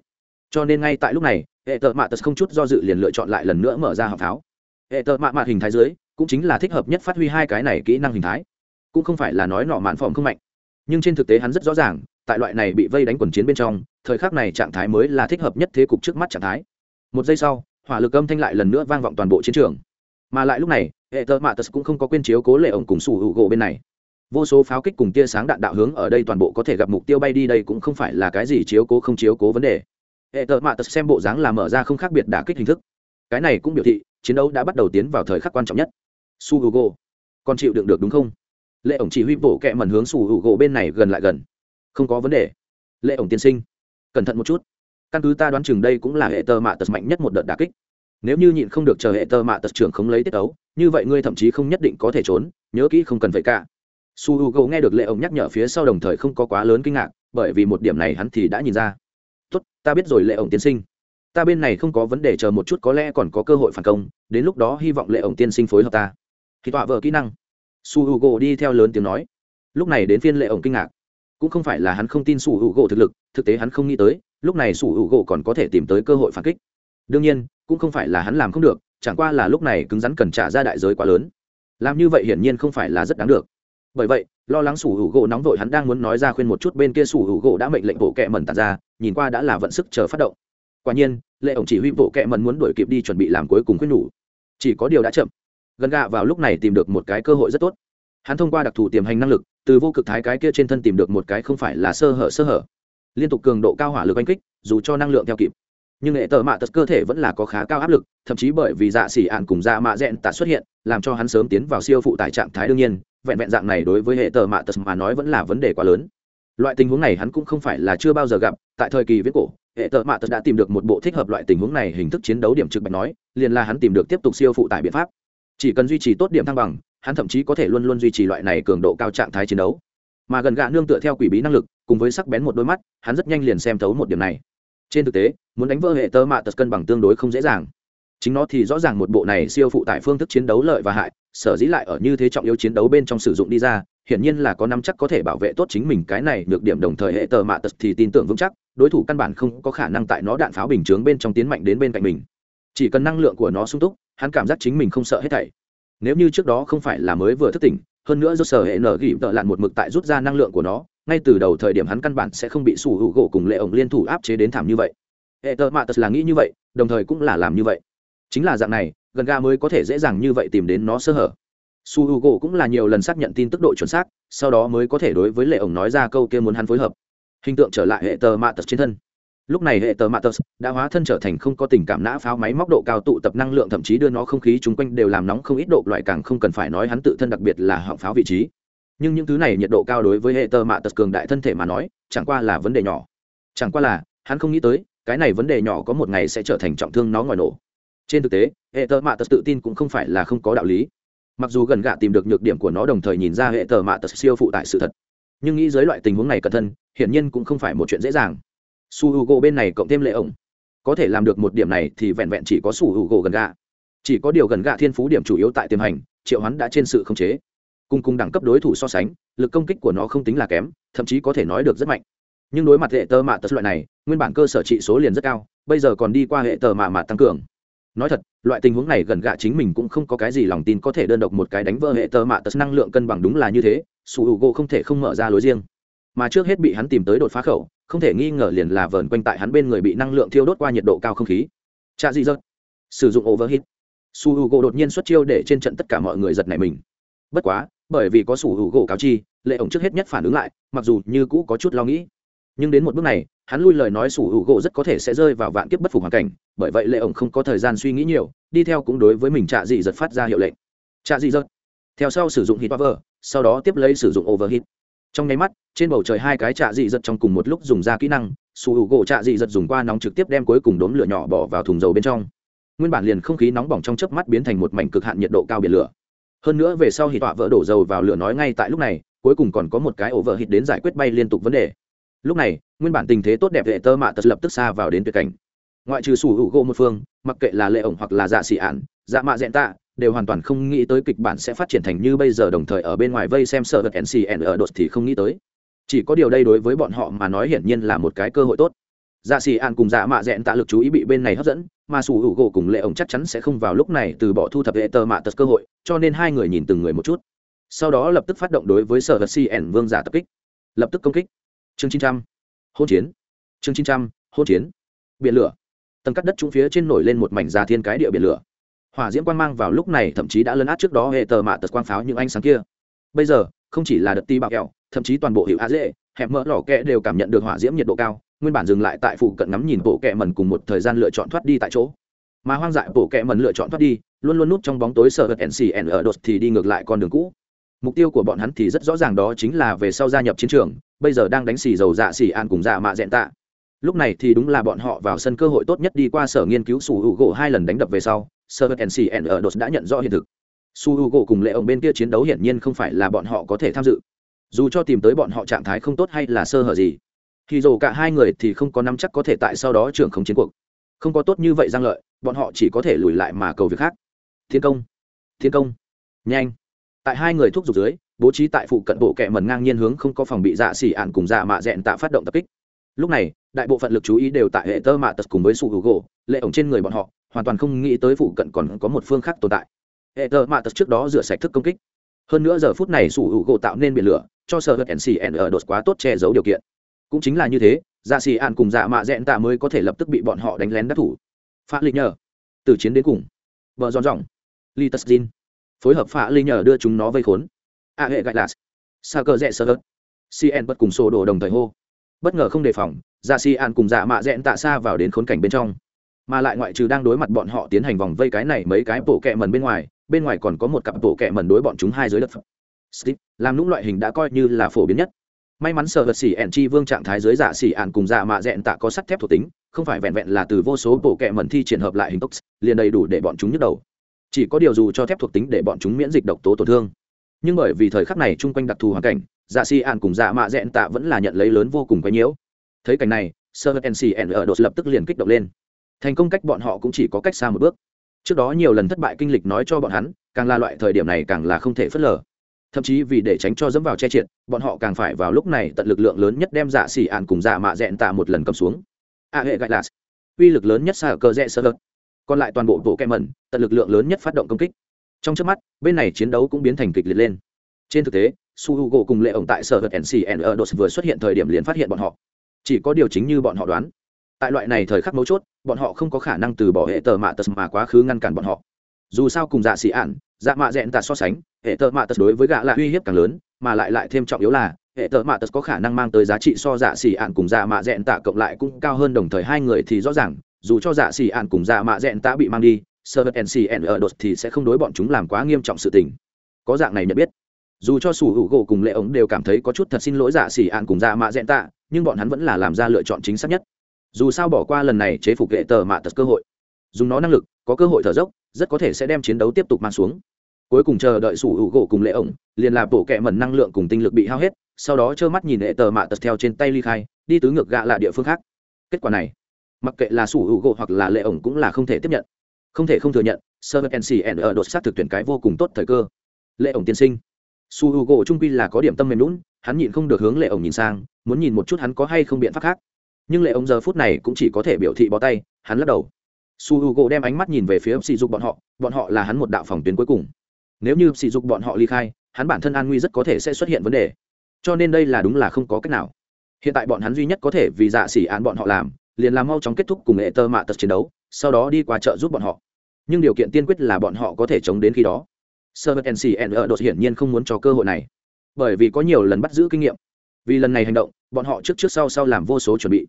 Cho nên ngay tại lúc này, hệ tợ mạ tật không chút do dự liền lựa chọn lại lần nữa mở ra họng pháo hệ tợ mạ mạ hình thái dưới, cũng chính là thích hợp nhất phát huy hai cái này kỹ năng hình thái. Cũng không phải là nói nọ mạn phỏng không mạnh, nhưng trên thực tế hắn rất rõ ràng, tại loại này bị vây đánh quần chiến bên trong, thời khắc này trạng thái mới là thích hợp nhất thế cục trước mắt trạng thái một giây sau, hỏa lực âm thanh lại lần nữa vang vọng toàn bộ chiến trường. Mà lại lúc này, hệ tơ mạ tật cũng không có quên chiếu cố lệ ổng cùng sủ hữu gỗ bên này. Vô số pháo kích cùng tia sáng đạn đạo hướng ở đây toàn bộ có thể gặp mục tiêu bay đi đây cũng không phải là cái gì chiếu cố không chiếu cố vấn đề. Hệ tợ mạ tật xem bộ dáng là mở ra không khác biệt đả kích hình thức. Cái này cũng biểu thị, chiến đấu đã bắt đầu tiến vào thời khắc quan trọng nhất. Su hữu gỗ còn chịu đựng được đúng không? Lệ ổng chỉ huy bổ kẹ mẩn hướng su hữu gỗ bên này gần lại gần. Không có vấn đề. Lệ ổng tiên sinh, cẩn thận một chút căn cứ ta đoán chừng đây cũng là hệ tơ mạ tật mạnh nhất một đợt đà kích. Nếu như nhịn không được chờ hệ tơ mạ tật trưởng không lấy tiết ấu, như vậy ngươi thậm chí không nhất định có thể trốn, nhớ kỹ không cần vậy cả. Su h u g o nghe được lệ ổng nhắc nhở phía sau đồng thời không có quá lớn kinh ngạc, bởi vì một điểm này hắn thì đã nhìn ra. Tốt, ta biết rồi lệ ổng tiên sinh. Ta bên này không có vấn đề chờ một chút, có lẽ còn có cơ hội phản công, đến lúc đó hy vọng lệ ổng tiên sinh phối hợp ta. Khi tọa vợ kỹ năng. Su h u g o đi theo lớn tiếng nói. Lúc này đến phiên lệ ổng kinh ngạc. Cũng không phải là hắn không tin su h u g o thực lực, thực tế hắn không nghĩ tới lúc này sủ hữu u còn có thể tìm tới cơ hội phản kích. Đương nhiên, cũng không phải là hắn làm không được, chẳng qua là lúc này cứng rắn cần trả ra đại giới quá lớn. Làm như vậy hiển nhiên không phải là rất đáng được. Bởi vậy, lo lắng sủ hữu gỗ nóng vội hắn đang muốn nói ra khuyên một chút bên kia sủ hữu gỗ đã mệnh lệnh bộ kẹ mẩn tàn ra, nhìn qua đã là vận sức chờ phát động. Quả nhiên, lệ ổng chỉ huy bộ kẹ mẩn muốn đuổi kịp đi chuẩn bị làm cuối cùng khuyên nhủ. Chỉ có điều đã chậm. Gần gạ vào lúc này tìm được một cái cơ hội rất tốt. Hắn thông qua đặc thù tiềm hành năng lực, từ vô cực thái cái kia trên thân tìm được một cái không phải là sơ hở sơ hở liên tục cường độ cao hỏa lực oanh kích, dù cho năng lượng theo kịp. Nhưng hệ tờ mạ tật cơ thể vẫn là có khá cao áp lực, thậm chí bởi vì dạ xỉ ạn cùng dạ mạ dẹn tạ xuất hiện, làm cho hắn sớm tiến vào siêu phụ tải trạng thái đương nhiên, vẹn vẹn dạng này đối với hệ tờ mạ tật mà nói vẫn là vấn đề quá lớn. Loại tình huống này hắn cũng không phải là chưa bao giờ gặp, tại thời kỳ viết cổ, hệ tờ mạ tật đã tìm được một bộ thích hợp loại tình huống này hình thức chiến đấu điểm trực bạch nói, liền là hắn tìm được tiếp tục siêu phụ tải biện pháp. Chỉ cần duy trì tốt điểm thăng bằng, hắn thậm chí có thể luôn luôn duy trì loại này cường độ cao trạng thái chiến đấu mà gần gạ nương tựa theo quỷ bí năng lực, cùng với sắc bén một đôi mắt, hắn rất nhanh liền xem thấu một điểm này. Trên thực tế, muốn đánh vỡ hệ tơ mạ tật cân bằng tương đối không dễ dàng. Chính nó thì rõ ràng một bộ này siêu phụ tải phương thức chiến đấu lợi và hại, sở dĩ lại ở như thế trọng yếu chiến đấu bên trong sử dụng đi ra, hiển nhiên là có năm chắc có thể bảo vệ tốt chính mình cái này được điểm đồng thời hệ tờ mạ tật thì tin tưởng vững chắc, đối thủ căn bản không có khả năng tại nó đạn pháo bình chướng bên trong tiến mạnh đến bên cạnh mình. Chỉ cần năng lượng của nó sung túc, hắn cảm giác chính mình không sợ hết thảy. Nếu như trước đó không phải là mới vừa thức tỉnh hơn nữa do sở hệ nở gỉ tợ lặn một mực tại rút ra năng lượng của nó, ngay từ đầu thời điểm hắn căn bản sẽ không bị sủ hữu gỗ cùng lệ ổng liên thủ áp chế đến thảm như vậy. Hệ tợ mạ tật là nghĩ như vậy, đồng thời cũng là làm như vậy. Chính là dạng này, gần ga mới có thể dễ dàng như vậy tìm đến nó sơ hở. Su h u gỗ cũng là nhiều lần xác nhận tin tức độ chuẩn xác, sau đó mới có thể đối với lệ ổng nói ra câu kia muốn hắn phối hợp. Hình tượng trở lại hệ tờ mạ tật trên thân lúc này hệ tờ mạ tật đã hóa thân trở thành không có tình cảm nã pháo máy móc độ cao tụ tập năng lượng, thậm chí đưa nó không khí chung quanh đều làm nóng không ít độ, loại càng không cần phải nói hắn tự thân đặc biệt là họng pháo vị trí. Nhưng những thứ này nhiệt độ cao đối với hệ tờ mạ tật cường đại thân thể mà nói, chẳng qua là vấn đề nhỏ. Chẳng qua là, hắn không nghĩ tới, cái này vấn đề nhỏ có một ngày sẽ trở thành trọng thương nó ngoài nổ. Trên thực tế, hệ tờ mạ tật tự tin cũng không phải là không có đạo lý. Mặc dù gần gạ tìm được nhược điểm của nó đồng thời nhìn ra hệ tờ mạ tật siêu phụ tại sự thật. Nhưng nghĩ dưới loại tình huống này cẩn thân, hiển nhiên cũng không phải một chuyện dễ dàng su h u gỗ bên này cộng thêm lệ ổng. Có thể làm được một điểm này thì vẹn vẹn chỉ có su h u gỗ gần gạ. Chỉ có điều gần gạ thiên phú điểm chủ yếu tại tiềm hành, triệu hắn đã trên sự khống chế. Cùng cùng đẳng cấp đối thủ so sánh, lực công kích của nó không tính là kém, thậm chí có thể nói được rất mạnh. Nhưng đối mặt hệ tơ mạ tật loại này, nguyên bản cơ sở trị số liền rất cao, bây giờ còn đi qua hệ tờ mạ mạ tăng cường. Nói thật, loại tình huống này gần gạ chính mình cũng không có cái gì lòng tin có thể đơn độc một cái đánh vỡ hệ tơ mạ tật năng lượng cân bằng đúng là như thế, su h u không thể không mở ra lối riêng. Mà trước hết bị hắn tìm tới đột phá khẩu không thể nghi ngờ liền là vờn quanh tại hắn bên người bị năng lượng thiêu đốt qua nhiệt độ cao không khí. Cha dị dật, sử dụng overheat. Su h u gỗ đột nhiên xuất chiêu để trên trận tất cả mọi người giật này mình. Bất quá, bởi vì có su h u gỗ cáo chi, lệ ổng trước hết nhất phản ứng lại, mặc dù như cũ có chút lo nghĩ. Nhưng đến một bước này, hắn lui lời nói sủ hữu gỗ rất có thể sẽ rơi vào vạn kiếp bất phục hoàn cảnh, bởi vậy lệ ổng không có thời gian suy nghĩ nhiều, đi theo cũng đối với mình trạ dị giật phát ra hiệu lệnh. Trạ dị giật theo sau sử dụng hit power, sau đó tiếp lấy sử dụng overheat trong nháy mắt, trên bầu trời hai cái trạ dị giật trong cùng một lúc dùng ra kỹ năng, su hữu gỗ trạ dị giật dùng qua nóng trực tiếp đem cuối cùng đốm lửa nhỏ bỏ vào thùng dầu bên trong. Nguyên bản liền không khí nóng bỏng trong chớp mắt biến thành một mảnh cực hạn nhiệt độ cao biển lửa. Hơn nữa về sau hì tọa vỡ đổ dầu vào lửa nói ngay tại lúc này, cuối cùng còn có một cái ổ vợ hít đến giải quyết bay liên tục vấn đề. Lúc này, nguyên bản tình thế tốt đẹp hệ tơ mạ tật lập tức xa vào đến tuyệt cảnh. Ngoại trừ sủ hữu gỗ một phương, mặc kệ là lệ ổng hoặc là dạ xị ản dạ mạ dẹn tạ đều hoàn toàn không nghĩ tới kịch bản sẽ phát triển thành như bây giờ, đồng thời ở bên ngoài vây xem sợ vật ncn ở đột thì không nghĩ tới. Chỉ có điều đây đối với bọn họ mà nói hiển nhiên là một cái cơ hội tốt. Dạ xì an cùng dạ mạ dẹn tạ lực chú ý bị bên này hấp dẫn, mà sủ hữu gỗ cùng lệ ổng chắc chắn sẽ không vào lúc này từ bỏ thu thập hệ tờ mạ tật cơ hội, cho nên hai người nhìn từng người một chút. Sau đó lập tức phát động đối với sở vật cn vương giả tập kích. Lập tức công kích. Chương chín trăm. Hôn chiến. Chương chín trăm. Hôn chiến. Biển lửa. Tầng cắt đất trúng phía trên nổi lên một mảnh già thiên cái địa biển lửa hỏa diễm quang mang vào lúc này thậm chí đã lấn át trước đó hệ tờ mạ tật quang pháo những ánh sáng kia. Bây giờ, không chỉ là đợt ti bạo kẹo, thậm chí toàn bộ hiệu a dễ hẹp mỡ lò kẹ đều cảm nhận được hỏa diễm nhiệt độ cao, nguyên bản dừng lại tại phụ cận ngắm nhìn bộ kẹ mần cùng một thời gian lựa chọn thoát đi tại chỗ. Mà hoang dại bộ kẹ mần lựa chọn thoát đi, luôn luôn núp trong bóng tối sợ hật ncn ở đột thì đi ngược lại con đường cũ. Mục tiêu của bọn hắn thì rất rõ ràng đó chính là về sau gia nhập chiến trường, bây giờ đang đánh xì dầu dạ xì an cùng dạ mạ dẹn tạ. Lúc này thì đúng là bọn họ vào sân cơ hội tốt nhất đi qua sở nghiên cứu sủ hữu gỗ hai lần đánh đập về sau sơ hờ ncn ở đột đã nhận rõ hiện thực. Su h u cùng lệ ông bên kia chiến đấu hiển nhiên không phải là bọn họ có thể tham dự. Dù cho tìm tới bọn họ trạng thái không tốt hay là sơ hở gì, thì dù cả hai người thì không có nắm chắc có thể tại sau đó trưởng không chiến cuộc. Không có tốt như vậy giang lợi, bọn họ chỉ có thể lùi lại mà cầu việc khác. Thiên công thiên công, nhanh. Tại hai người thuốc giục dưới, bố trí tại phụ cận bộ kẹ mần ngang nhiên hướng không có phòng bị dạ xỉ ạn cùng dạ mạ dẹn tạ phát động tập kích lúc này, đại bộ phận lực chú ý đều tại hệ tơ mạ tật cùng với sụ hữu gỗ, lệ ổng trên người bọn họ, hoàn toàn không nghĩ tới phụ cận còn có một phương khác tồn tại. Hệ tơ mạ tật trước đó rửa sạch thức công kích. Hơn nữa giờ phút này su hữu gỗ tạo nên biển lửa, cho sở hữu ncn ở đột quá tốt che giấu điều kiện. Cũng chính là như thế dạ xì ạn cùng dạ mạ dẹn tạ mới có thể lập tức bị bọn họ đánh lén đắc thủ. Phá lịch nhờ. Từ chiến đến cùng. Vợ giòn dòng li tất jin. Phối hợp phá linh nhờ đưa chúng nó vây khốn. A hệ gạch lạt. Sa cờ rẽ sơ hớt cn bất cùng sổ đồ đồng thời hô bất ngờ không đề phòng dạ xì ạn cùng dạ mạ dẹn tạ xa vào đến khốn cảnh bên trong. Mà lại ngoại trừ đang đối mặt bọn họ tiến hành vòng vây cái này mấy cái bộ kẹ mần bên ngoài bên ngoài còn có một cặp bộ kẹ mần đối bọn chúng hai dưới đất Steve, làm nũng loại hình đã coi như là phổ biến nhất. May mắn sợ vật xỉ ẻn chi vương trạng thái dưới giả dạ xỉ ạn cùng dạ mạ dẹn tạ có sắt thép thuộc tính không phải vẹn vẹn là từ vô số bộ kẹ mẩn thi triển hợp lại hình tốc liền đầy đủ để bọn chúng nhức đầu. Chỉ có điều dù cho thép thuộc tính để bọn chúng miễn dịch độc tố tổn thương nhưng bởi vì thời khắc này chung quanh đặc thù hoàn cảnh dạ xỉ ạn cùng dạ mạ dẹn tạ vẫn là nhận lấy lớn vô cùng quấy nhiễu. Thấy cảnh này sơ vật ncn ở đột lập tức liền kích động lên. Thành công cách bọn họ cũng chỉ có cách xa một bước. Trước đó nhiều lần thất bại kinh lịch nói cho bọn hắn, càng là loại thời điểm này càng là không thể phớt lờ. Thậm chí vì để tránh cho dẫm vào che triệt, bọn họ càng phải vào lúc này tận lực lượng lớn nhất đem dạ xỉ ạn cùng dạ mạ dẹn tạ một lần cầm xuống. A hệ gạch lạt. Uy lực lớn nhất xa cơ rẽ sơ lợt còn lại toàn bộ bộ kem mẩn, tận lực lượng lớn nhất phát động công kích trong trước mắt, bên này chiến đấu cũng biến thành kịch liệt lên. Trên thực tế, su h u gỗ cùng lệ ổng tại sở hật ncn ở đột vừa xuất hiện thời điểm liền phát hiện bọn họ. Chỉ có điều chính như bọn họ đoán, tại loại này thời khắc mấu chốt, bọn họ không có khả năng từ bỏ hệ tờ mạ tật mà quá khứ ngăn cản bọn họ. Dù sao cùng dạ xị ạn dạ mạ dẹn tạ so sánh, hệ tờ mạ tật đối với gã là uy hiếp càng lớn, mà lại lại thêm trọng yếu là, hệ tờ mạ tật có khả năng mang tới giá trị so dạ xỉ ạn cùng dạ mạ dẹn tạ cộng lại cũng cao hơn đồng thời hai người thì rõ ràng, dù cho dạ xỉ ạn cùng dạ mạ dẹn tạ bị mang đi sơ vật ncn ở đột thì sẽ không đối bọn chúng làm quá nghiêm trọng sự tình. Có dạng này nhận biết. Dù cho sủ hữu gỗ cùng lệ ống đều cảm thấy có chút thật xin lỗi dạ xỉ ạn cùng dạ mạ dẹn tạ, nhưng bọn hắn vẫn là làm ra lựa chọn chính xác nhất. Dù sao bỏ qua lần này chế phục hệ tờ mạ tật cơ hội. Dùng nó năng lực, có cơ hội thở dốc, rất có thể sẽ đem chiến đấu tiếp tục mang xuống. Cuối cùng chờ đợi sủ hữu gỗ cùng lệ ổng, liền là bổ kẹ mẩn năng lượng cùng tinh lực bị hao hết, sau đó trơ mắt nhìn hệ tờ mạ tật theo trên tay ly khai, đi tứ ngược gạ là địa phương khác. Kết quả này, mặc kệ là sủ hữu gỗ hoặc là lệ ổng cũng là không thể tiếp nhận không thể không thừa nhận sơ ncn ở đột sát thực tuyển cái vô cùng tốt thời cơ. Lệ ổng tiên sinh. Su h u gỗ trung quy là có điểm tâm mềm lún hắn nhịn không được hướng lệ ổng nhìn sang, muốn nhìn một chút hắn có hay không biện pháp khác. Nhưng lệ ổng giờ phút này cũng chỉ có thể biểu thị bó tay, hắn lắc đầu. Su h u gỗ đem ánh mắt nhìn về phía sỉ dục bọn họ bọn họ là hắn một đạo phòng tuyến cuối cùng. Nếu như sỉ dục bọn họ ly khai, hắn bản thân an nguy rất có thể sẽ xuất hiện vấn đề. Cho nên đây là đúng là không có cách nào. Hiện tại bọn hắn duy nhất có thể vì dạ xỉ án bọn họ làm, liền làm mau chóng kết thúc cùng hệ tơ mạ tật chiến đấu sau đó đi qua chợ giúp bọn họ. Nhưng điều kiện tiên quyết là bọn họ có thể chống đến khi đó. Servant vật ncn ở đột hiển nhiên không muốn cho cơ hội này. Bởi vì có nhiều lần bắt giữ kinh nghiệm. Vì lần này hành động, bọn họ trước trước sau sau làm vô số chuẩn bị.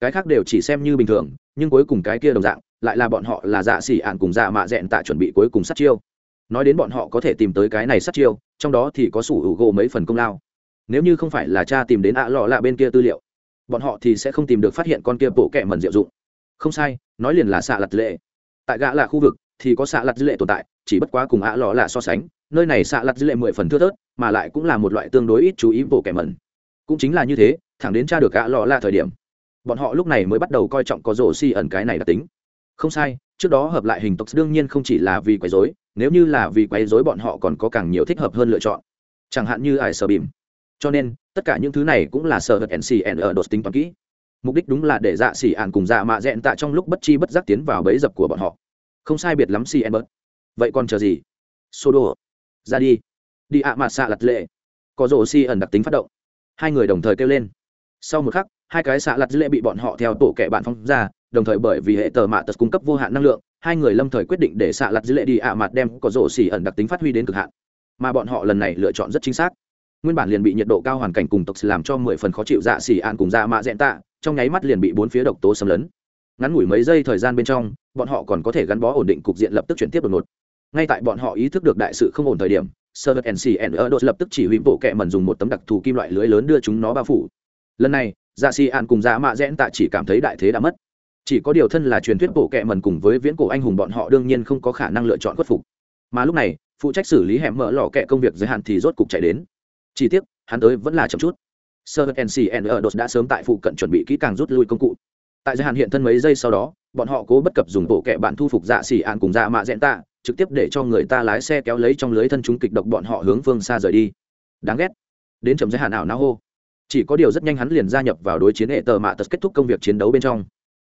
Cái khác đều chỉ xem như bình thường, nhưng cuối cùng cái kia đồng dạng, lại là bọn họ là dạ xỉ ạn cùng dạ mạ dẹn tại chuẩn bị cuối cùng sát chiêu. Nói đến bọn họ có thể tìm tới cái này sát chiêu, trong đó thì có sủ hữu gỗ mấy phần công lao. Nếu như không phải là cha tìm đến ạ à lọ lạ bên kia tư liệu, bọn họ thì sẽ không tìm được phát hiện con kia bộ kệ mần diệu dụng. Không sai nói liền là xạ lặt lệ. Tại gã là khu vực thì có xạ lặt lệ tồn tại, chỉ bất quá cùng ạ lọ là so sánh, nơi này xạ lặt dữ lệ mười phần thưa thớt, mà lại cũng là một loại tương đối ít chú ý bộ kẻ mẩn. Cũng chính là như thế, thẳng đến tra được ạ lọ là thời điểm, bọn họ lúc này mới bắt đầu coi trọng có rổ xi ẩn cái này đặc tính. Không sai, trước đó hợp lại hình tộc đương nhiên không chỉ là vì quấy rối, nếu như là vì quấy rối bọn họ còn có càng nhiều thích hợp hơn lựa chọn. Chẳng hạn như ải sờ bìm cho nên, tất cả những thứ này cũng là sở hật ncn ở đột tính toán kỹ mục đích đúng là để dạ xỉ ạn cùng dạ mạ dẹn tạ trong lúc bất chi bất giác tiến vào bẫy dập của bọn họ. Không sai biệt lắm cn bớt vậy còn chờ gì? Sô đô ra đi. Đi ạ à xạ lặt lệ. Có rổ si ẩn đặc tính phát động. Hai người đồng thời kêu lên. Sau một khắc, hai cái xạ lặt lệ bị bọn họ theo tổ kẻ bạn phong ra, đồng thời bởi vì hệ tờ mạ tật cung cấp vô hạn năng lượng, hai người lâm thời quyết định để xạ lặt lệ đi ạ mặt đem có rổ xỉ ẩn đặc tính phát huy đến cực hạn. Mà bọn họ lần này lựa chọn rất chính xác nguyên bản liền bị nhiệt độ cao hoàn cảnh cùng tộc làm cho mười phần khó chịu dạ xỉ ạn cùng dạ mạ dẹn tạ, trong nháy mắt liền bị bốn phía độc tố xâm lấn. Ngắn ngủi mấy giây thời gian bên trong, bọn họ còn có thể gắn bó ổn định cục diện lập tức chuyển tiếp đột ngột. Ngay tại bọn họ ý thức được đại sự không ổn thời điểm sơ vật ncn ở đội lập tức chỉ huy bộ kẹ mần dùng một tấm đặc thù kim loại lưới lớn đưa chúng nó bao phủ. Lần này dạ xỉ ạn cùng dạ mạ dẹn tạ chỉ cảm thấy đại thế đã mất. Chỉ có điều thân là truyền thuyết bộ kẹ mần cùng với viễn cổ anh hùng bọn họ đương nhiên không có khả năng lựa chọn khuất phục. Mà lúc này, phụ trách xử lý hẻm mở lò kẹ công việc giới hạn thì rốt cục chạy đến chi tiết, hắn tới vẫn là chậm chút. Sơ ncn ở đột đã sớm tại phụ cận chuẩn bị kỹ càng rút lui công cụ. Tại giới hạn hiện thân mấy giây sau đó, bọn họ cố bất cập dùng bộ kệ bạn thu phục dạ xỉ ạn cùng dạ mạ dẹn tạ, trực tiếp để cho người ta lái xe kéo lấy trong lưới thân chúng kịch độc bọn họ hướng phương xa rời đi. Đáng ghét. Đến chậm giới hạn ảo não hô. Chỉ có điều rất nhanh hắn liền gia nhập vào đối chiến hệ tờ mạ tật kết thúc công việc chiến đấu bên trong.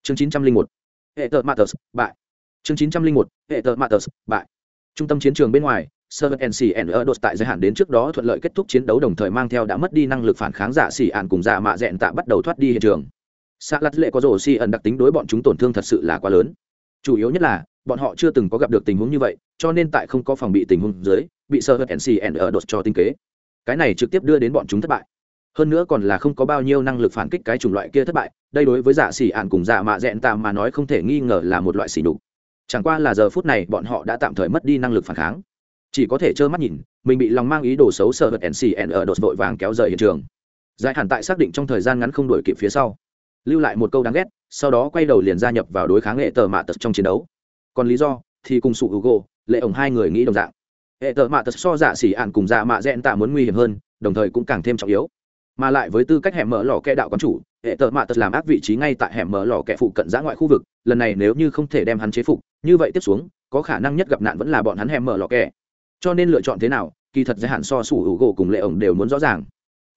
Chương chín trăm linh một. Hệ tờ mạ tật bại. Chương chín trăm linh một. Hệ tờ mạ tật bại. Trung tâm chiến trường bên ngoài Servet NCN ở đột tại giới hạn đến trước đó thuận lợi kết thúc chiến đấu đồng thời mang theo đã mất đi năng lực phản kháng giả xỉ ản cùng giả mạ dẹn tạ bắt đầu thoát đi hiện trường. Sạ lật lệ có rổ xỉ ẩn đặc tính đối bọn chúng tổn thương thật sự là quá lớn. Chủ yếu nhất là bọn họ chưa từng có gặp được tình huống như vậy, cho nên tại không có phòng bị tình huống dưới, bị Servet NCN ở đột cho tinh kế. Cái này trực tiếp đưa đến bọn chúng thất bại. Hơn nữa còn là không có bao nhiêu năng lực phản kích cái chủng loại kia thất bại, đây đối với giả xỉ ản cùng giả mạ dẹn tạ mà nói không thể nghi ngờ là một loại sỉ nhục. Chẳng qua là giờ phút này bọn họ đã tạm thời mất đi năng lực phản kháng chỉ có thể trơ mắt nhìn, mình bị lòng mang ý đồ xấu sợ vật ncn ở đột vội vàng kéo rời hiện trường. Giải hẳn tại xác định trong thời gian ngắn không đổi kịp phía sau. Lưu lại một câu đáng ghét, sau đó quay đầu liền gia nhập vào đối kháng hệ tờ mạ tật trong chiến đấu. Còn lý do, thì cùng sụ hugo, lệ ổng hai người nghĩ đồng dạng. Hệ tờ mạ tật so dạ xỉ ạn cùng dạ mạ rẽn tạ muốn nguy hiểm hơn, đồng thời cũng càng thêm trọng yếu. Mà lại với tư cách hẻm mở lò kẹ đạo quán chủ, hệ tờ mạ tật làm ác vị trí ngay tại hẻm mở lò kẹ phụ cận giã ngoại khu vực, lần này nếu như không thể đem hắn chế phục, như vậy tiếp xuống, có khả năng nhất gặp nạn vẫn là bọn hắn hẻm mở lò kẹ cho nên lựa chọn thế nào kỳ thật giới hạn so sủ hữu gỗ cùng lệ ổng đều muốn rõ ràng.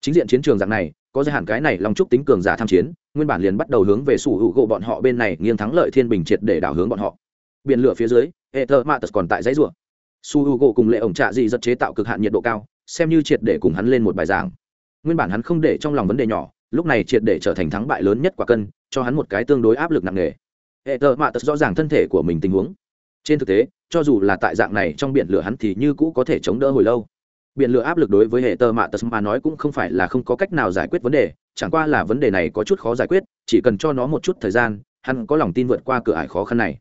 Chính diện chiến trường dạng này có giới hạn cái này lòng chúc tính cường giả tham chiến nguyên bản liền bắt đầu hướng về sủ hữu gỗ bọn họ bên này nghiêng thắng lợi thiên bình triệt để đảo hướng bọn họ. Biển lửa phía dưới hệ thơ ma tật còn tại dãy rủa, su hữu gỗ cùng lệ ổng trạ dị giật chế tạo cực hạn nhiệt độ cao xem như triệt để cùng hắn lên một bài giảng. Nguyên bản hắn không để trong lòng vấn đề nhỏ lúc này triệt để trở thành thắng bại lớn nhất quả cân cho hắn một cái tương đối áp lực nặng nề. Hệ thơ ma tật rõ ràng thân thể của mình tình huống. Trên thực tế cho dù là tại dạng này trong biển lửa hắn thì như cũ có thể chống đỡ hồi lâu. Biển lửa áp lực đối với hệ tơ mạ tật mà nói cũng không phải là không có cách nào giải quyết vấn đề, chẳng qua là vấn đề này có chút khó giải quyết, chỉ cần cho nó một chút thời gian, hắn có lòng tin vượt qua cửa ải khó khăn này.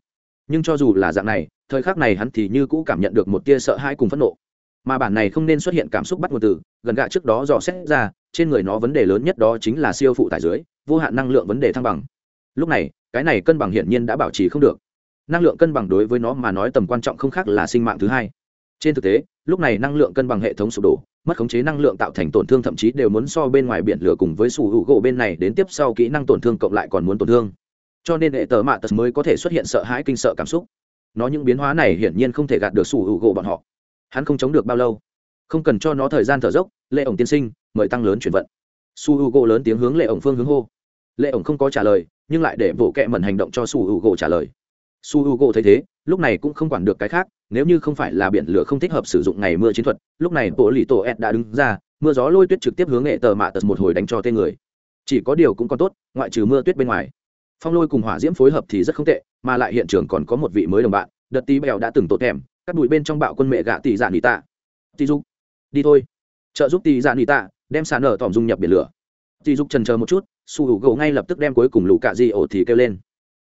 Nhưng cho dù là dạng này, thời khắc này hắn thì như cũ cảm nhận được một tia sợ hãi cùng phẫn nộ. Mà bản này không nên xuất hiện cảm xúc bắt nguồn từ, gần gạ trước đó dò xét ra, trên người nó vấn đề lớn nhất đó chính là siêu phụ tải dưới, vô hạn năng lượng vấn đề thăng bằng. Lúc này, cái này cân bằng hiển nhiên đã bảo trì không được năng lượng cân bằng đối với nó mà nói tầm quan trọng không khác là sinh mạng thứ hai. Trên thực tế, lúc này năng lượng cân bằng hệ thống sụp đổ, mất khống chế năng lượng tạo thành tổn thương thậm chí đều muốn so bên ngoài biển lửa cùng với sủ hữu gỗ bên này đến tiếp sau kỹ năng tổn thương cộng lại còn muốn tổn thương. Cho nên hệ tờ mạ tật mới có thể xuất hiện sợ hãi kinh sợ cảm xúc. Nó những biến hóa này hiển nhiên không thể gạt được sủ hữu gỗ bọn họ. Hắn không chống được bao lâu, không cần cho nó thời gian thở dốc, lệ ổng tiên sinh, mời tăng lớn chuyển vận. Su hữu gỗ lớn tiếng hướng lệ ổng phương hướng hô. Lệ ổng không có trả lời, nhưng lại để bộ kệ mẩn hành động cho su hữu gỗ trả lời su h u g thấy thế, lúc này cũng không quản được cái khác, nếu như không phải là biển lửa không thích hợp sử dụng ngày mưa chiến thuật, lúc này bộ lì tổ ed đã đứng ra, mưa gió lôi tuyết trực tiếp hướng nghệ tờ mạ tật một hồi đánh cho tên người. Chỉ có điều cũng còn tốt, ngoại trừ mưa tuyết bên ngoài. Phong lôi cùng hỏa diễm phối hợp thì rất không tệ, mà lại hiện trường còn có một vị mới đồng bạn, đợt tí bèo đã từng tốt thèm, cắt bụi bên trong bạo quân mẹ gạ tỷ dạ nỉ tạ. Tỷ dục, đi thôi. Trợ giúp tỷ dạ nỉ tạ, đem sàn nở tỏm dung nhập biển lửa. Tỷ dục trần chờ một chút, su hữu gỗ ngay lập tức đem cuối cùng lũ cạ di ổ thì kêu lên.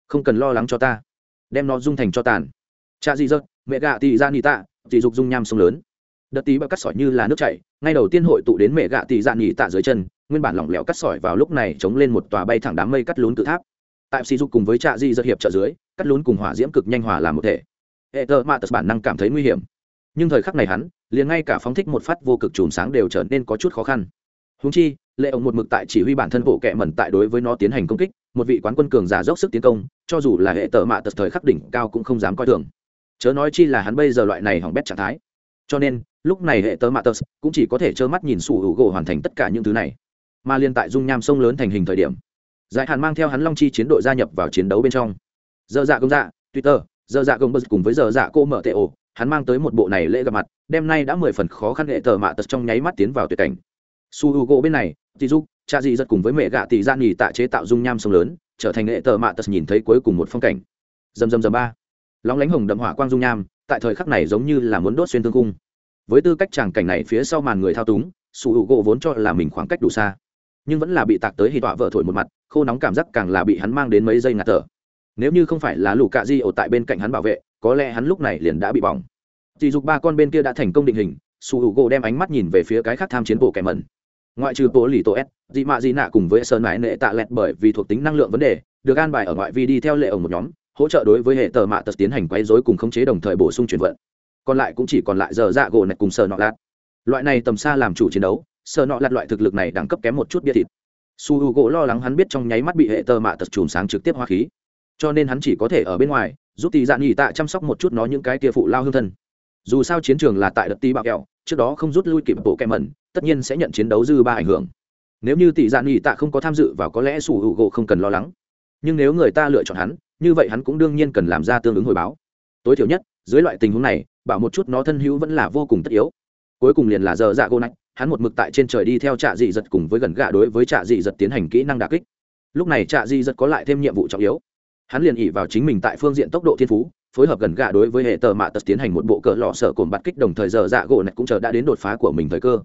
Không cần lo lắng cho ta đem nó dung thành cho tàn. Cha dị dợt mẹ gạ tì ra nị tạ dị dục dung nham sông lớn. Đợt tí bạo cắt sỏi như là nước chảy, ngay đầu tiên hội tụ đến mẹ gạ tì ra nị tạ dưới chân, nguyên bản lỏng lẻo cắt sỏi vào lúc này chống lên một tòa bay thẳng đám mây cắt lún tự tháp. Tại sỉ dục cùng với trạ di dợt hiệp trợ dưới, cắt lún cùng hỏa diễm cực nhanh hòa làm một thể. Hệ tơ mạ tật bản năng cảm thấy nguy hiểm. Nhưng thời khắc này hắn, liền ngay cả phóng thích một phát vô cực chùm sáng đều trở nên có chút khó khăn. Húng chi, lệ ổng một mực tại chỉ huy bản thân bộ kệ mẩn tại đối với nó tiến hành công kích một vị quán quân cường giả dốc sức tiến công, cho dù là hệ tờ mạ tật thời khắc đỉnh cao cũng không dám coi thường. Chớ nói chi là hắn bây giờ loại này hỏng bét trạng thái. Cho nên, lúc này hệ tờ mạ tật cũng chỉ có thể trơ mắt nhìn sủ hữu gỗ hoàn thành tất cả những thứ này. Mà liên tại dung nham sông lớn thành hình thời điểm, giải hàn mang theo hắn long chi chiến đội gia nhập vào chiến đấu bên trong. Dơ dạ công dạ twitter, dơ dạ công bơ cùng với dơ dạ cô mở tệ ổ, hắn mang tới một bộ này lễ gặp mặt, đêm nay đã mười phần khó khăn hệ tờ mạ tật trong nháy mắt tiến vào tuyệt cảnh. Su h u gỗ bên này thì giúp cha dị giật cùng với mẹ gạ tỷ dạ gian nghỉ tạ chế tạo dung nham sông lớn, trở thành hệ tờ mạ tật nhìn thấy cuối cùng một phong cảnh. Dầm dầm dầm ba. Lóng lánh hồng đậm hỏa quang dung nham, tại thời khắc này giống như là muốn đốt xuyên thương cung. Với tư cách tràng cảnh này phía sau màn người thao túng su hữu gỗ vốn cho là mình khoảng cách đủ xa. Nhưng vẫn là bị tạc tới hì tọa vợ thổi một mặt, khô nóng cảm giác càng là bị hắn mang đến mấy giây ngạt thở. Nếu như không phải là lũ cạ di ổ tại bên cạnh hắn bảo vệ, có lẽ hắn lúc này liền đã bị bỏng. Dì dục ba con bên kia đã thành công định hình su hữu gỗ đem ánh mắt nhìn về phía cái khác tham chiến bộ kẻ mẩn ngoại trừ bộ lì tổ s, dị mạ dị nạ cùng với sơn mãi nệ tạ lẹt bởi vì thuộc tính năng lượng vấn đề, được an bài ở ngoại vi đi theo lệ ổng một nhóm, hỗ trợ đối với hệ tờ mạ tật tiến hành quấy dối cùng khống chế đồng thời bổ sung chuyển vận. Còn lại cũng chỉ còn lại giờ dạ gỗ này cùng sờ nọ lạt. Loại này tầm xa làm chủ chiến đấu sờ nọ lạt loại thực lực này đẳng cấp kém một chút bia thịt. Su h u gỗ lo lắng hắn biết trong nháy mắt bị hệ tờ mạ tật chùm sáng trực tiếp hoa khí. Cho nên hắn chỉ có thể ở bên ngoài, giúp tỷ dạ nghỉ tạ chăm sóc một chút nó những cái kia phụ lao hương thân. Dù sao chiến trường là tại đất tí bạo kẹo, trước đó không rút lui kịp bộ kẹ mẩn tất nhiên sẽ nhận chiến đấu dư ba ảnh hưởng. Nếu như tỷ dạ nghỉ tạ không có tham dự và có lẽ sủ hữu gỗ không cần lo lắng. Nhưng nếu người ta lựa chọn hắn, như vậy hắn cũng đương nhiên cần làm ra tương ứng hồi báo. Tối thiểu nhất, dưới loại tình huống này, bảo một chút nó thân hữu vẫn là vô cùng tất yếu. Cuối cùng liền là giờ dạ gỗ nạch hắn một mực tại trên trời đi theo trạ dị giật cùng với gần gạ đối với trạ dị giật tiến hành kỹ năng đà kích. Lúc này trạ dị giật có lại thêm nhiệm vụ trọng yếu. Hắn liền ỉ vào chính mình tại phương diện tốc độ thiên phú, phối hợp gần gạ đối với hệ tờ mạ tật tiến hành một bộ cỡ lọ sợ cồn bắt kích đồng thời giờ dạ gỗ nạch cũng chờ đã đến đột phá của mình thời cơ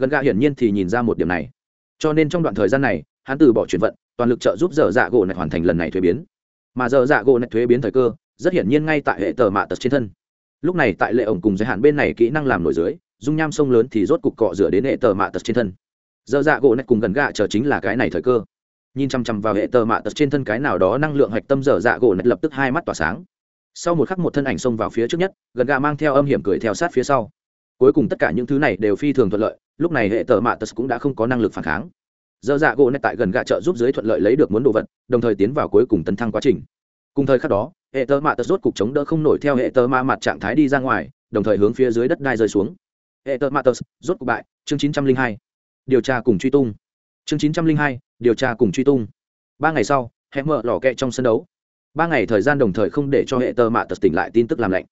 gần gạ hiển nhiên thì nhìn ra một điểm này. Cho nên trong đoạn thời gian này, hắn từ bỏ chuyển vận, toàn lực trợ giúp dở dạ gỗ này hoàn thành lần này thuế biến. Mà dở dạ gỗ này thuế biến thời cơ, rất hiển nhiên ngay tại hệ tờ mạ tật trên thân. Lúc này tại lệ ổng cùng giới hạn bên này kỹ năng làm nổi dưới, dung nham sông lớn thì rốt cục cọ rửa đến hệ tờ mạ tật trên thân. Dở dạ gỗ này cùng gần gạ chờ chính là cái này thời cơ. Nhìn chăm chăm vào hệ tờ mạ tật trên thân cái nào đó năng lượng hạch tâm dở dạ gỗ này lập tức hai mắt tỏa sáng. Sau một khắc một thân ảnh xông vào phía trước nhất, gần gà mang theo âm hiểm cười theo sát phía sau. Cuối cùng tất cả những thứ này đều phi thường thuận lợi lúc này hệ tờ mạ tật cũng đã không có năng lực phản kháng. Dơ dạ gỗ nét tại gần gạ trợ giúp dưới thuận lợi lấy được muốn đồ vật, đồng thời tiến vào cuối cùng tấn thăng quá trình. Cùng thời khắc đó, hệ tờ mạ tật rốt cục chống đỡ không nổi theo hệ tờ ma mặt trạng thái đi ra ngoài, đồng thời hướng phía dưới đất đai rơi xuống. Hệ tờ mạ tật rốt cục bại, chương chín trăm linh hai. Điều tra cùng truy tung. Chương chín trăm linh hai, điều tra cùng truy tung. Ba ngày sau hẹn mở lò kẹ trong sân đấu. Ba ngày thời gian đồng thời không để cho hệ tơ mạ tật tỉnh lại tin tức làm lạnh.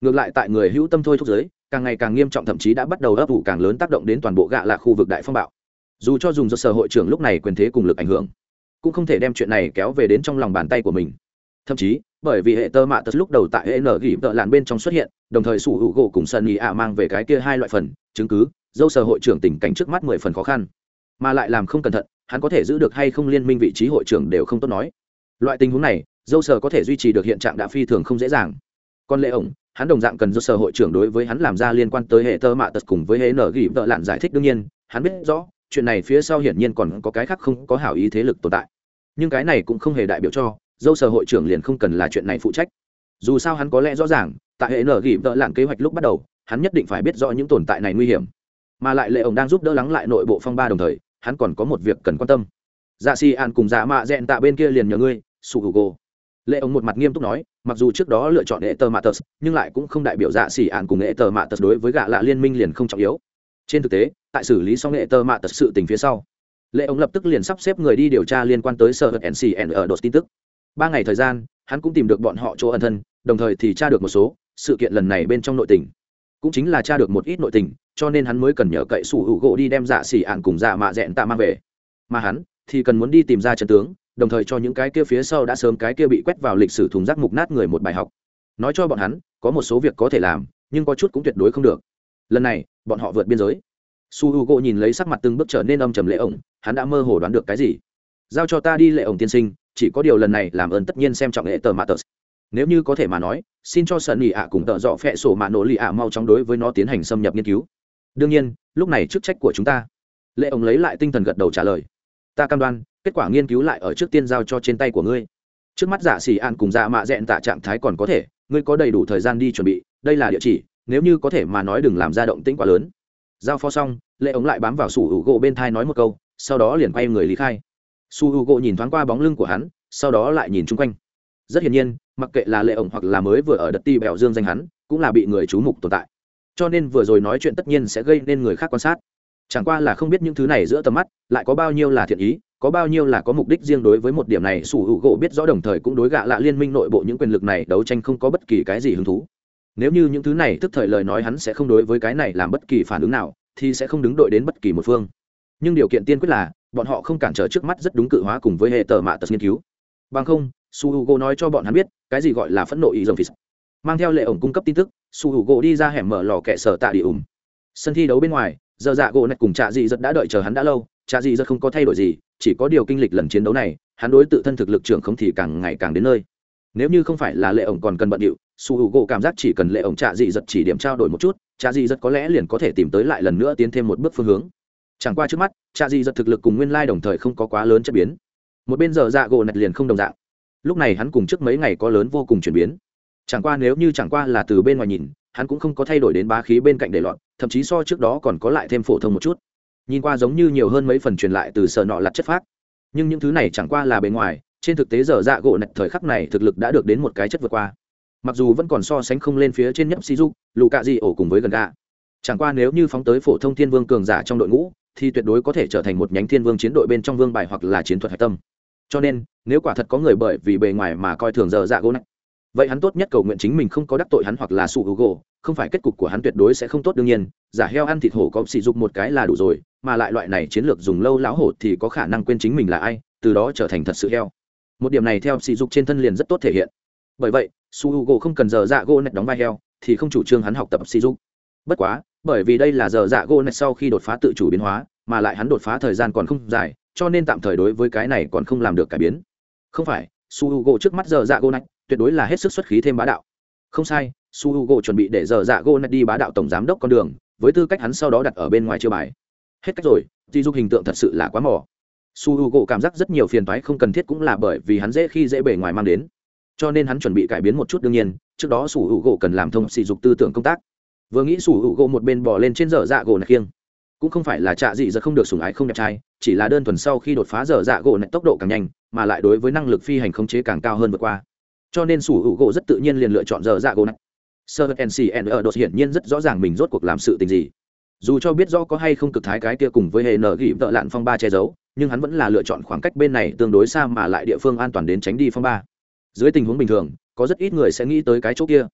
Ngược lại tại người hữu tâm thôi thúc giới càng ngày càng nghiêm trọng, thậm chí đã bắt đầu ấp ủ càng lớn tác động đến toàn bộ gạ là khu vực đại phong bạo. Dù cho dùng do sở hội trưởng lúc này quyền thế cùng lực ảnh hưởng, cũng không thể đem chuyện này kéo về đến trong lòng bàn tay của mình. Thậm chí, bởi vì hệ tơ mạ tật lúc đầu tại hệ nở gỉ tợ làn bên trong xuất hiện, đồng thời sủ hữu gỗ cùng sân ý ạ mang về cái kia hai loại phần, chứng cứ, dâu sở hội trưởng tình cảnh trước mắt mười phần khó khăn. Mà lại làm không cẩn thận, hắn có thể giữ được hay không liên minh vị trí hội trưởng đều không tốt nói. Loại tình huống này, dâu sở có thể duy trì được hiện trạng đã phi thường không dễ dàng. Còn lệ ổng hắn đồng dạng cần do sở hội trưởng đối với hắn làm ra liên quan tới hệ tơ mạ tật cùng với hệ nở gỉ vợ lạn giải thích đương nhiên, hắn biết rõ, chuyện này phía sau hiển nhiên còn có cái khác không có hảo ý thế lực tồn tại. Nhưng cái này cũng không hề đại biểu cho, dâu sở hội trưởng liền không cần là chuyện này phụ trách. Dù sao hắn có lẽ rõ ràng, tại hệ nở gỉ vợ lạn kế hoạch lúc bắt đầu, hắn nhất định phải biết rõ những tồn tại này nguy hiểm. Mà lại lệ ổng đang giúp đỡ lắng lại nội bộ phong ba đồng thời, hắn còn có một việc cần quan tâm. Dạ xì an cùng dạ mạ dẹn tạ bên kia liền nhờ ngươi sụ hữu gô lệ ông một mặt nghiêm túc nói, mặc dù trước đó lựa chọn hệ tờ matus nhưng lại cũng không đại biểu dạ xỉ ạn cùng hệ tờ matus đối với gạ lạ liên minh liền không trọng yếu. Trên thực tế, tại xử lý xong hệ tờ matus sự tình phía sau, lệ ông lập tức liền sắp xếp người đi điều tra liên quan tới sở hữu ncn ở đột tin tức. Ba ngày thời gian, hắn cũng tìm được bọn họ chỗ ẩn thân, đồng thời thì tra được một số sự kiện lần này bên trong nội tình. Cũng chính là tra được một ít nội tình, cho nên hắn mới cần nhờ cậy sủ hữu gỗ đi đem dạ xỉ ạn cùng dạ mạ dẹn tạ mang về. Mà hắn thì cần muốn đi tìm ra trận tướng đồng thời cho những cái kia phía sau đã sớm cái kia bị quét vào lịch sử thùng rác mục nát người một bài học. Nói cho bọn hắn, có một số việc có thể làm, nhưng có chút cũng tuyệt đối không được. Lần này, bọn họ vượt biên giới. Su h u gỗ nhìn lấy sắc mặt từng bước trở nên âm trầm lệ ổng, hắn đã mơ hồ đoán được cái gì? Giao cho ta đi lệ ổng tiên sinh, chỉ có điều lần này làm ơn tất nhiên xem trọng hệ tờ mạ tờ. Nếu như có thể mà nói, xin cho sợ nỉ ạ cùng tợ dọ phẹ sổ mạ nổ lì ạ mau chóng đối với nó tiến hành xâm nhập nghiên cứu. Đương nhiên, lúc này chức trách của chúng ta. Lệ ông lấy lại tinh thần gật đầu trả lời ta cam đoan, kết quả nghiên cứu lại ở trước tiên giao cho trên tay của ngươi. Trước mắt giả xỉ an cùng dạ mạ dẹn tạ trạng thái còn có thể, ngươi có đầy đủ thời gian đi chuẩn bị, đây là địa chỉ, nếu như có thể mà nói đừng làm ra động tĩnh quá lớn. Giao phó xong, lệ ống lại bám vào sủ hữu gỗ bên thai nói một câu, sau đó liền quay người lý khai. Su hữu gỗ nhìn thoáng qua bóng lưng của hắn, sau đó lại nhìn chung quanh. Rất hiển nhiên, mặc kệ là lệ ổng hoặc là mới vừa ở đất ti bèo dương danh hắn, cũng là bị người chú mục tồn tại. Cho nên vừa rồi nói chuyện tất nhiên sẽ gây nên người khác quan sát chẳng qua là không biết những thứ này giữa tầm mắt, lại có bao nhiêu là thiện ý, có bao nhiêu là có mục đích riêng đối với một điểm này, sủ hữu gỗ biết rõ đồng thời cũng đối gạ lạ liên minh nội bộ những quyền lực này đấu tranh không có bất kỳ cái gì hứng thú. Nếu như những thứ này tức thời lời nói hắn sẽ không đối với cái này làm bất kỳ phản ứng nào, thì sẽ không đứng đội đến bất kỳ một phương. Nhưng điều kiện tiên quyết là, bọn họ không cản trở trước mắt rất đúng cự hóa cùng với hệ tờ mạ tật nghiên cứu. Bằng không su h u g o nói cho bọn hắn biết, cái gì gọi là phẫn nộ ý dòng phí mang theo lệ ổng cung cấp tin tức su h u g o đi ra hẻm mở lò kẹ sở tạ đi ủng. Sân thi đấu bên ngoài giờ dạ gỗ này cùng trạ dị rất đã đợi chờ hắn đã lâu, trạ dị rất không có thay đổi gì, chỉ có điều kinh lịch lần chiến đấu này, hắn đối tự thân thực lực trưởng không thì càng ngày càng đến nơi. Nếu như không phải là lệ ổng còn cần bận điệu, su h u gỗ cảm giác chỉ cần lệ ổng trạ dị giật chỉ điểm trao đổi một chút, trạ dị giật có lẽ liền có thể tìm tới lại lần nữa tiến thêm một bước phương hướng. Chẳng qua trước mắt, trạ dị giật thực lực cùng nguyên lai đồng thời không có quá lớn chất biến. Một bên giờ dạ gỗ nạch liền không đồng dạng. Lúc này hắn cùng trước mấy ngày có lớn vô cùng chuyển biến chẳng qua nếu như chẳng qua là từ bên ngoài nhìn, hắn cũng không có thay đổi đến bá khí bên cạnh để lọt, thậm chí so trước đó còn có lại thêm phổ thông một chút. Nhìn qua giống như nhiều hơn mấy phần truyền lại từ sợ nọ lặt chất phác. Nhưng những thứ này chẳng qua là bề ngoài, trên thực tế giờ dạ gỗ nạch thời khắc này thực lực đã được đến một cái chất vượt qua. Mặc dù vẫn còn so sánh không lên phía trên nhấp si dục lù cạ di ổ cùng với gần gà chẳng qua nếu như phóng tới phổ thông thiên vương cường giả trong đội ngũ, thì tuyệt đối có thể trở thành một nhánh thiên vương chiến đội bên trong vương bài hoặc là chiến thuật hạch tâm. Cho nên, nếu quả thật có người bởi vì bề ngoài mà coi thường giờ dạ gỗ này vậy hắn tốt nhất cầu nguyện chính mình không có đắc tội hắn hoặc là sụ hữu gỗ không phải kết cục của hắn tuyệt đối sẽ không tốt đương nhiên, giả heo ăn thịt hổ có sỉ dục một cái là đủ rồi, mà lại loại này chiến lược dùng lâu lão hổ thì có khả năng quên chính mình là ai, từ đó trở thành thật sự heo. Một điểm này theo sỉ dục trên thân liền rất tốt thể hiện. Bởi vậy su h u gỗ không cần giờ dạ gỗ nạch đóng vai heo, thì không chủ trương hắn học tập sỉ dục. Bất quá, bởi vì đây là giờ dạ gỗ nạch sau khi đột phá tự chủ biến hóa, mà lại hắn đột phá thời gian còn không dài, cho nên tạm thời đối với cái này còn không làm được cải biến. Không phải su h u gỗ trước mắt giờ dạ gỗ nạch tuyệt đối là hết sức xuất khí thêm bá đạo. Không sai, su h u chuẩn bị để giờ dạ gỗ nạch đi bá đạo tổng giám đốc con đường, với tư cách hắn sau đó đặt ở bên ngoài chưa bài. Hết cách rồi di dục hình tượng thật sự là quá mỏ su h u cảm giác rất nhiều phiền thoái không cần thiết cũng là bởi vì hắn dễ khi dễ bề ngoài mang đến. Cho nên hắn chuẩn bị cải biến một chút đương nhiên, trước đó su h u cần làm thông sỉ dục tư tưởng công tác. Vừa nghĩ su h u một bên bỏ lên trên dở dạ gỗ nạch khiêng. Cũng không phải là trạ dị giật không được sủng ái không đẹp trai, chỉ là đơn thuần sau khi đột phá dở dạ gỗ này tốc độ càng nhanh, mà lại đối với năng lực phi hành khống chế càng cao hơn vượt qua cho nên sủ hữu gỗ rất tự nhiên liền lựa chọn dở dạ gỗ này. Sơ ncn ở đột hiển nhiên rất rõ ràng mình rốt cuộc làm sự tình gì. Dù cho biết rõ có hay không cực thái cái kia cùng với hệ nở gỉ vợ lạn phong ba che giấu, nhưng hắn vẫn là lựa chọn khoảng cách bên này tương đối xa mà lại địa phương an toàn đến tránh đi phong ba. Dưới tình huống bình thường, có rất ít người sẽ nghĩ tới cái chỗ kia.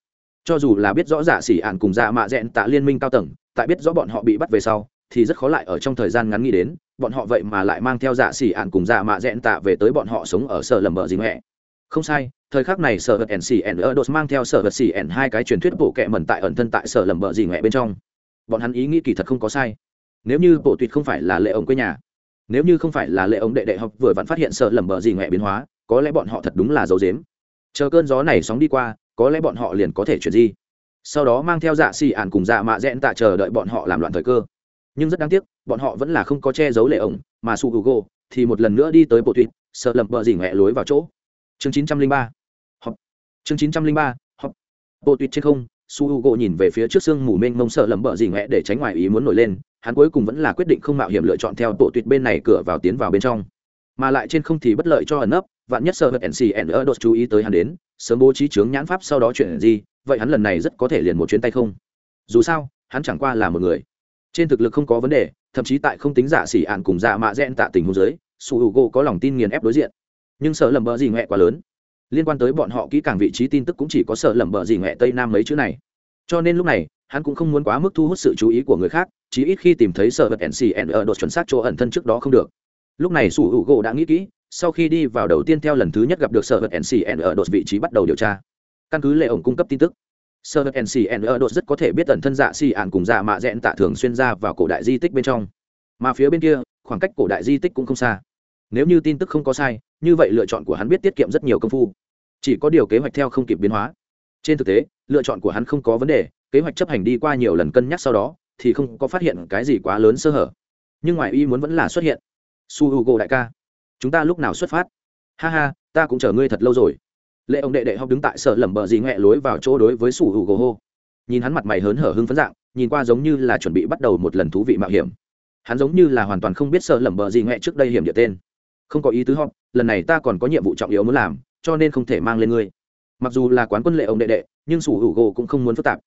Cho dù là biết rõ giả xỉ ạn cùng dạ mạ dẹn tạ liên minh cao tầng, tại biết rõ bọn họ bị bắt về sau, thì rất khó lại ở trong thời gian ngắn nghĩ đến, bọn họ vậy mà lại mang theo giả xỉ ạn cùng dạ mạ dẹn tạ về tới bọn họ sống ở sở lầm bờ gì mẹ không sai, thời khắc này sở vật ncn ở đột mang theo sở vật cn hai cái truyền thuyết bộ kệ mẩn tại ẩn thân tại sở lầm bợ gì ngoẹ bên trong. Bọn hắn ý nghĩ kỳ thật không có sai. Nếu như bộ tuyệt không phải là lệ ổng quê nhà, nếu như không phải là lệ ổng đệ đệ học vừa vặn phát hiện sở lầm bợ gì ngoẹ biến hóa, có lẽ bọn họ thật đúng là dấu dếm chờ cơn gió này sóng đi qua, có lẽ bọn họ liền có thể chuyển di. Sau đó mang theo dạ xì ản cùng dạ mạ rẽn tạ chờ đợi bọn họ làm loạn thời cơ. Nhưng rất đáng tiếc, bọn họ vẫn là không có che giấu lệ ổng, mà su hugo thì một lần nữa đi tới bộ tuyệt sợ lầm bờ dỉ ngoẹ lối vào chỗ chương chín trăm linh ba. Họp. Chương chín trăm linh ba, họp. Bộ tuyệt trên không, su hugo nhìn về phía trước sương mù mênh mông sợ lầm bợ gì nghẹ để tránh ngoài ý muốn nổi lên. Hắn cuối cùng vẫn là quyết định không mạo hiểm lựa chọn theo bộ tuyệt bên này cửa vào tiến vào bên trong. Mà lại trên không thì bất lợi cho ẩn ấp vạn nhất sợ vật ncn ở đột chú ý tới hắn đến, sớm bố trí chướng nhãn pháp sau đó chuyện gì, vậy hắn lần này rất có thể liền một chuyến tay không. Dù sao, hắn chẳng qua là một người. Trên thực lực không có vấn đề, thậm chí tại không tính giả xỉ ạn cùng giả mạ rẽn tạ tình hôn giới su h u g có lòng tin nghiền ép đối diện nhưng sợ lầm bờ gì ngoẹ quá lớn. Liên quan tới bọn họ kỹ càng vị trí tin tức cũng chỉ có sợ lầm bờ gì ngoẹ tây nam mấy chữ này. Cho nên lúc này, hắn cũng không muốn quá mức thu hút sự chú ý của người khác, chí ít khi tìm thấy sợ vật nc ở đột chuẩn xác chỗ ẩn thân trước đó không được. Lúc này sủ hữu gỗ đã nghĩ kỹ, sau khi đi vào đầu tiên theo lần thứ nhất gặp được sợ vật nc ở đột vị trí bắt đầu điều tra. Căn cứ lệ ổng cung cấp tin tức sơ vật nc ở đột rất có thể biết ẩn thân dạ xì ạn cùng dạ mạ dẹn tạ thường xuyên ra vào cổ đại di tích bên trong. Mà phía bên kia, khoảng cách cổ đại di tích cũng không xa. Nếu như tin tức không có sai như vậy lựa chọn của hắn biết tiết kiệm rất nhiều công phu. Chỉ có điều kế hoạch theo không kịp biến hóa. Trên thực tế, lựa chọn của hắn không có vấn đề, kế hoạch chấp hành đi qua nhiều lần cân nhắc sau đó, thì không có phát hiện cái gì quá lớn sơ hở. Nhưng ngoài ý muốn vẫn là xuất hiện. Su h u g đại ca, chúng ta lúc nào xuất phát? Ha ha, ta cũng chờ ngươi thật lâu rồi. Lệ ông đệ đệ học đứng tại sở lẩm bờ gì ngoẹ lối vào chỗ đối với su h u g o hô. Nhìn hắn mặt mày hớn hở hưng phấn dạng, nhìn qua giống như là chuẩn bị bắt đầu một lần thú vị mạo hiểm. Hắn giống như là hoàn toàn không biết sở lẩm bờ gì ngoẹ trước đây hiểm địa tên không có ý tứ họp, lần này ta còn có nhiệm vụ trọng yếu muốn làm, cho nên không thể mang lên ngươi. Mặc dù là quán quân lệ ông đệ đệ, nhưng sủ hữu gỗ cũng không muốn phức tạp,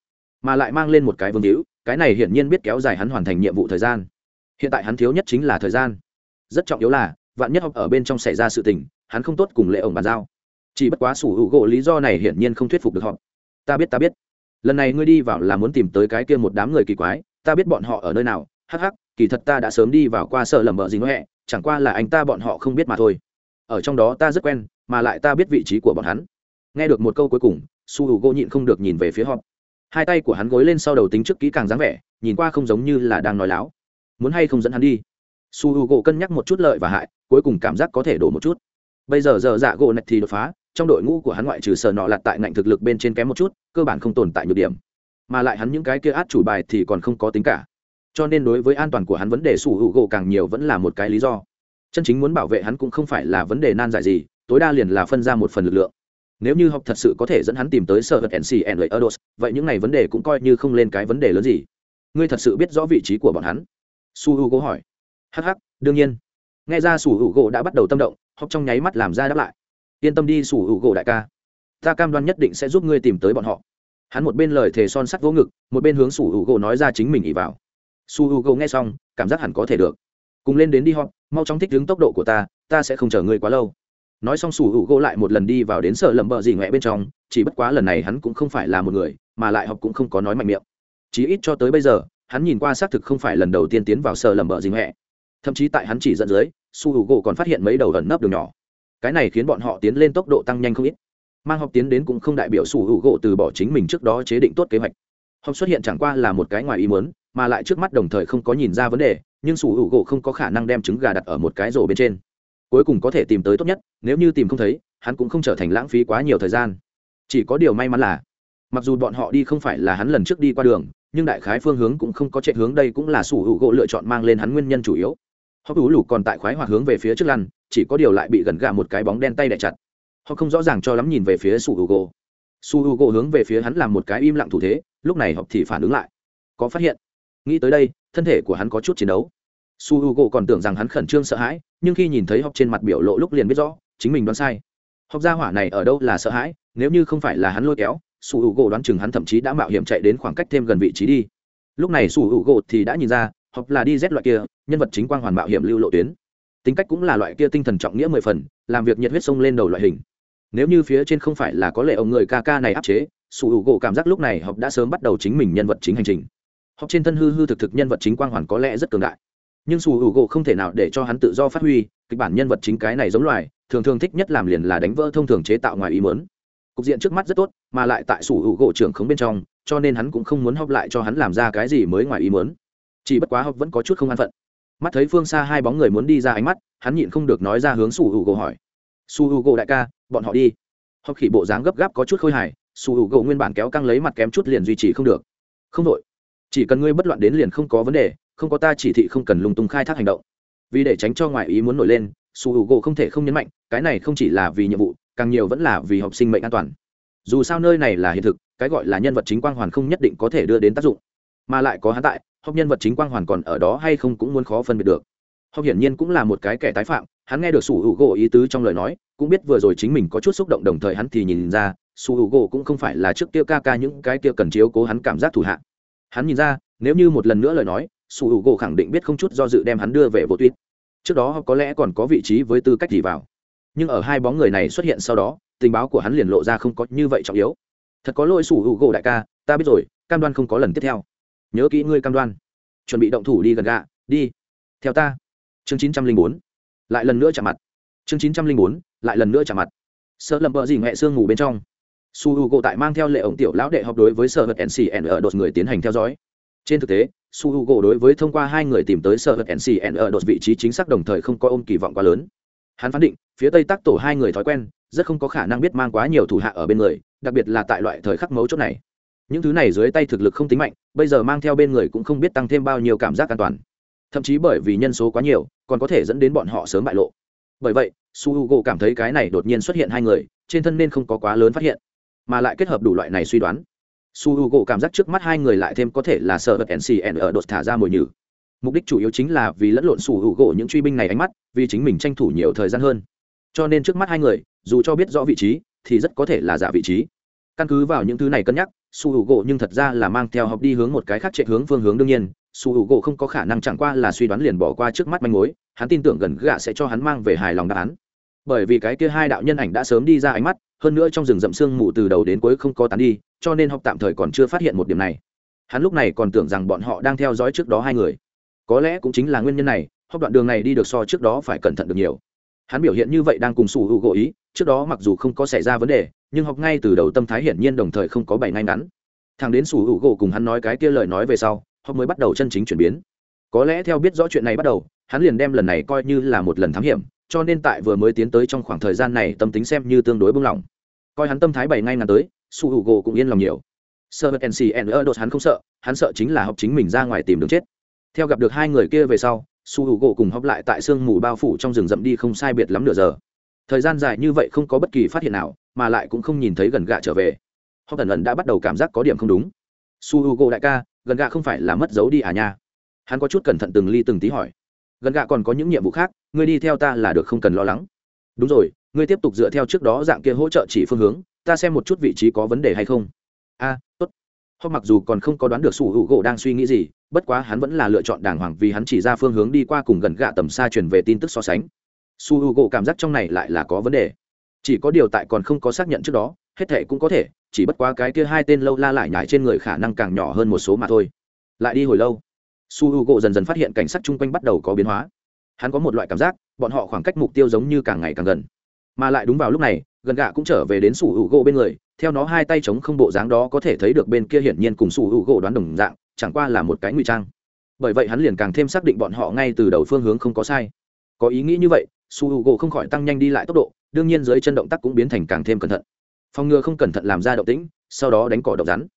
mà lại mang lên một cái vương hữu, cái này hiển nhiên biết kéo dài hắn hoàn thành nhiệm vụ thời gian. Hiện tại hắn thiếu nhất chính là thời gian. Rất trọng yếu là, vạn nhất học ở bên trong xảy ra sự tình, hắn không tốt cùng lệ ổng bàn giao. Chỉ bất quá sủ hữu gỗ lý do này hiển nhiên không thuyết phục được họ. Ta biết ta biết. Lần này ngươi đi vào là muốn tìm tới cái kia một đám người kỳ quái, ta biết bọn họ ở nơi nào, hắc hắc, kỳ thật ta đã sớm đi vào qua sợ lầm bợ gì nữa chẳng qua là anh ta bọn họ không biết mà thôi. Ở trong đó ta rất quen, mà lại ta biết vị trí của bọn hắn. Nghe được một câu cuối cùng, su h u gỗ nhịn không được nhìn về phía họ hai tay của hắn gối lên sau đầu tính trước kỹ càng dáng vẻ, nhìn qua không giống như là đang nói láo. Muốn hay không dẫn hắn đi? Su h u gỗ cân nhắc một chút lợi và hại, cuối cùng cảm giác có thể đổ một chút. Bây giờ giờ dạ gỗ nạch thì đột phá, trong đội ngũ của hắn ngoại trừ sờ nọ lặt tại ngạnh thực lực bên trên kém một chút, cơ bản không tồn tại nhược điểm. Mà lại hắn những cái kia át chủ bài thì còn không có tính cả cho nên đối với an toàn của hắn vấn đề sủ hữu gỗ càng nhiều vẫn là một cái lý do. Chân chính muốn bảo vệ hắn cũng không phải là vấn đề nan giải gì, tối đa liền là phân ra một phần lực lượng. Nếu như học thật sự có thể dẫn hắn tìm tới sở hật nc and lợi erdos vậy những này vấn đề cũng coi như không lên cái vấn đề lớn gì. Ngươi thật sự biết rõ vị trí của bọn hắn? Su h u gỗ hỏi. Hh đương nhiên. Nghe ra su h u gỗ đã bắt đầu tâm động, học trong nháy mắt làm ra đáp lại. Yên tâm đi su h u gỗ đại ca. Ta cam đoan nhất định sẽ giúp ngươi tìm tới bọn họ. Hắn một bên lời thề son sắt vỗ ngực, một bên hướng su h u gỗ nói ra chính mình ỉ vào su h u g nghe xong, cảm giác hẳn có thể được. Cùng lên đến đi họp, mau chóng thích đứng tốc độ của ta ta sẽ không chờ ngươi quá lâu. Nói xong su h u g lại một lần đi vào đến sợ lầm bờ gì ngoẹ bên trong, chỉ bất quá lần này hắn cũng không phải là một người, mà lại học cũng không có nói mạnh miệng. Chí ít cho tới bây giờ, hắn nhìn qua xác thực không phải lần đầu tiên tiến vào sợ lầm bờ gì ngoẹ thậm chí tại hắn chỉ dẫn dưới, su h u g còn phát hiện mấy đầu ẩn nấp đường nhỏ. Cái này khiến bọn họ tiến lên tốc độ tăng nhanh không ít. Mang học tiến đến cũng không đại biểu su h u g từ bỏ chính mình trước đó chế định tốt kế hoạch hồng xuất hiện chẳng qua là một cái ngoài ý muốn, mà lại trước mắt đồng thời không có nhìn ra vấn đề, nhưng sủ hữu gỗ không có khả năng đem trứng gà đặt ở một cái rổ bên trên. Cuối cùng có thể tìm tới tốt nhất, nếu như tìm không thấy, hắn cũng không trở thành lãng phí quá nhiều thời gian. Chỉ có điều may mắn là, mặc dù bọn họ đi không phải là hắn lần trước đi qua đường, nhưng đại khái phương hướng cũng không có chạy hướng đây cũng là sủ hữu gỗ lựa chọn mang lên hắn nguyên nhân chủ yếu. Họ hữu lủ còn tại khoái hoặc hướng về phía trước lăn, chỉ có điều lại bị gần gà một cái bóng đen tay đẻ chặt. Họ không rõ ràng cho lắm nhìn về phía sủ hữu gỗ su hữu gỗ hướng về phía hắn làm một cái im lặng thủ thế, lúc này họp thì phản ứng lại. Có phát hiện. Nghĩ tới đây, thân thể của hắn có chút chiến đấu. Su h u gỗ còn tưởng rằng hắn khẩn trương sợ hãi, nhưng khi nhìn thấy họp trên mặt biểu lộ lúc liền biết rõ, chính mình đoán sai. Học gia hỏa này ở đâu là sợ hãi, nếu như không phải là hắn lôi kéo, su h u gỗ đoán chừng hắn thậm chí đã mạo hiểm chạy đến khoảng cách thêm gần vị trí đi. Lúc này su h u gỗ thì đã nhìn ra học là đi rét loại kia, nhân vật chính quang hoàn mạo hiểm lưu lộ tuyến. Tính cách cũng là loại kia tinh thần trọng nghĩa mười phần, làm việc nhiệt huyết sông lên đầu loại hình nếu như phía trên không phải là có lệ ông người ca ca này áp chế, sủ hữu gỗ cảm giác lúc này học đã sớm bắt đầu chính mình nhân vật chính hành trình. Học trên thân hư hư thực thực nhân vật chính quang hoàn có lẽ rất cường đại. Nhưng sủ hữu gỗ không thể nào để cho hắn tự do phát huy, kịch bản nhân vật chính cái này giống loài, thường thường thích nhất làm liền là đánh vỡ thông thường chế tạo ngoài ý mớn cục diện trước mắt rất tốt, mà lại tại sủ hữu gỗ trưởng khống bên trong, cho nên hắn cũng không muốn học lại cho hắn làm ra cái gì mới ngoài ý mớn chỉ bất quá học vẫn có chút không an phận. Mắt thấy phương xa hai bóng người muốn đi ra ánh mắt, hắn nhịn không được nói ra hướng sủ hữu gỗ hỏi su U gỗ đại ca, bọn họ đi. Học khỉ bộ dáng gấp gáp có chút khôi hài, su U gỗ nguyên bản kéo căng lấy mặt kém chút liền duy trì không được. Không đội. Chỉ cần ngươi bất loạn đến liền không có vấn đề, không có ta chỉ thị không cần lung tung khai thác hành động. Vì để tránh cho ngoại ý muốn nổi lên, su h u gỗ không thể không nhấn mạnh, cái này không chỉ là vì nhiệm vụ, càng nhiều vẫn là vì học sinh mệnh an toàn. Dù sao nơi này là hiện thực, cái gọi là nhân vật chính quang hoàn không nhất định có thể đưa đến tác dụng. Mà lại có hắn tại, học nhân vật chính quang hoàn còn ở đó hay không cũng muốn khó phân biệt được. Học hiển nhiên cũng là một cái kẻ tái phạm hắn nghe được sủ hữu gỗ ý tứ trong lời nói, cũng biết vừa rồi chính mình có chút xúc động đồng thời hắn thì nhìn ra sủ hữu gỗ cũng không phải là trước kia ca ca những cái kia cần chiếu cố hắn cảm giác thủ hạ. Hắn nhìn ra, nếu như một lần nữa lời nói sủ hữu gỗ khẳng định biết không chút do dự đem hắn đưa về vô tuyết trước đó có lẽ còn có vị trí với tư cách gì vào. Nhưng ở hai bóng người này xuất hiện sau đó, tình báo của hắn liền lộ ra không có như vậy trọng yếu. Thật có lỗi sủ hữu gỗ đại ca, ta biết rồi, cam đoan không có lần tiếp theo. Nhớ kỹ ngươi cam đoan. Chuẩn bị động thủ đi gần gạ, đi. Theo ta. Chương chín trăm linh bốn lại lần nữa chạm mặt. Chương chín trăm linh bốn, lại lần nữa chạm mặt. Sợ lầm vợ gì mẹ sương ngủ bên trong. Su h u gỗ tại mang theo lệ ổng tiểu lão đệ học đối với sở vật ncn ở đột người tiến hành theo dõi. Trên thực tế, su h u gỗ đối với thông qua hai người tìm tới sở vật ncn ở đột vị trí chính xác đồng thời không có ôm kỳ vọng quá lớn. Hắn phán định, phía tây tác tổ hai người thói quen, rất không có khả năng biết mang quá nhiều thủ hạ ở bên người, đặc biệt là tại loại thời khắc mấu chốt này. Những thứ này dưới tay thực lực không tính mạnh, bây giờ mang theo bên người cũng không biết tăng thêm bao nhiêu cảm giác an toàn thậm chí bởi vì nhân số quá nhiều, còn có thể dẫn đến bọn họ sớm bại lộ. Bởi vậy, su h u g o cảm thấy cái này đột nhiên xuất hiện hai người, trên thân nên không có quá lớn phát hiện, mà lại kết hợp đủ loại này suy đoán. Su h u gỗ cảm giác trước mắt hai người lại thêm có thể là sợ vật ncn ở đột thả ra mồi nhử. Mục đích chủ yếu chính là vì lẫn lộn su h u gỗ những truy binh này ánh mắt, vì chính mình tranh thủ nhiều thời gian hơn. Cho nên trước mắt hai người, dù cho biết rõ vị trí, thì rất có thể là giả vị trí. Căn cứ vào những thứ này cân nhắc, su h u gỗ nhưng thật ra là mang theo học đi hướng một cái khác chạy hướng phương hướng đương nhiên su h u gỗ không có khả năng chẳng qua là suy đoán liền bỏ qua trước mắt manh mối, hắn tin tưởng gần gạ sẽ cho hắn mang về hài lòng đáp án. Bởi vì cái kia hai đạo nhân ảnh đã sớm đi ra ánh mắt, hơn nữa trong rừng rậm sương mù từ đầu đến cuối không có tán đi, cho nên học tạm thời còn chưa phát hiện một điểm này. Hắn lúc này còn tưởng rằng bọn họ đang theo dõi trước đó hai người. Có lẽ cũng chính là nguyên nhân này, học đoạn đường này đi được so trước đó phải cẩn thận được nhiều. Hắn biểu hiện như vậy đang cùng sủ hữu gỗ ý, trước đó mặc dù không có xảy ra vấn đề, nhưng học ngay từ đầu tâm thái hiển nhiên đồng thời không có bảy ngay ngắn. Thằng đến sủ hữu gỗ cùng hắn nói cái kia lời nói về sau hoặc mới bắt đầu chân chính chuyển biến. Có lẽ theo biết rõ chuyện này bắt đầu, hắn liền đem lần này coi như là một lần thám hiểm, cho nên tại vừa mới tiến tới trong khoảng thời gian này tâm tính xem như tương đối bung lỏng coi hắn tâm thái bày ngay ngắn tới, su h u gỗ cũng yên lòng nhiều. Sợ nc n ơ đột hắn không sợ, hắn sợ chính là học chính mình ra ngoài tìm đường chết. Theo gặp được hai người kia về sau, su h u gỗ cùng họp lại tại sương mù bao phủ trong rừng rậm đi không sai biệt lắm nửa giờ. Thời gian dài như vậy không có bất kỳ phát hiện nào, mà lại cũng không nhìn thấy gần gạ trở về. Họp ẩn ẩn đã bắt đầu cảm giác có điểm không đúng. Su h u gỗ đại ca gần gạ không phải là mất dấu đi à nha. Hắn có chút cẩn thận từng ly từng tí hỏi. Gần gạ còn có những nhiệm vụ khác, ngươi đi theo ta là được không cần lo lắng. Đúng rồi, ngươi tiếp tục dựa theo trước đó dạng kia hỗ trợ chỉ phương hướng, ta xem một chút vị trí có vấn đề hay không. A, tốt. Hoặc mặc dù còn không có đoán được sủ hữu gỗ đang suy nghĩ gì, bất quá hắn vẫn là lựa chọn đàng hoàng vì hắn chỉ ra phương hướng đi qua cùng gần gạ tầm xa truyền về tin tức so sánh. Su hữu gỗ cảm giác trong này lại là có vấn đề. Chỉ có điều tại còn không có xác nhận trước đó hết thệ cũng có thể, chỉ bất quá cái kia hai tên lâu la lại nhải trên người khả năng càng nhỏ hơn một số mà thôi. Lại đi hồi lâu, su h u gộ dần dần phát hiện cảnh sát chung quanh bắt đầu có biến hóa. Hắn có một loại cảm giác, bọn họ khoảng cách mục tiêu giống như càng ngày càng gần. Mà lại đúng vào lúc này, gần gạ cũng trở về đến su h u gộ bên người, theo nó hai tay chống không bộ dáng đó có thể thấy được bên kia hiển nhiên cùng su h u gộ đoán đồng dạng, chẳng qua là một cái ngụy trang. Bởi vậy hắn liền càng thêm xác định bọn họ ngay từ đầu phương hướng không có sai. Có ý nghĩ như vậy, su h u gộ không khỏi tăng nhanh đi lại tốc độ, đương nhiên dưới chân động tác cũng biến thành càng thêm cẩn thận phòng ngừa không cẩn thận làm ra động tĩnh, sau đó đánh cỏ độc rắn.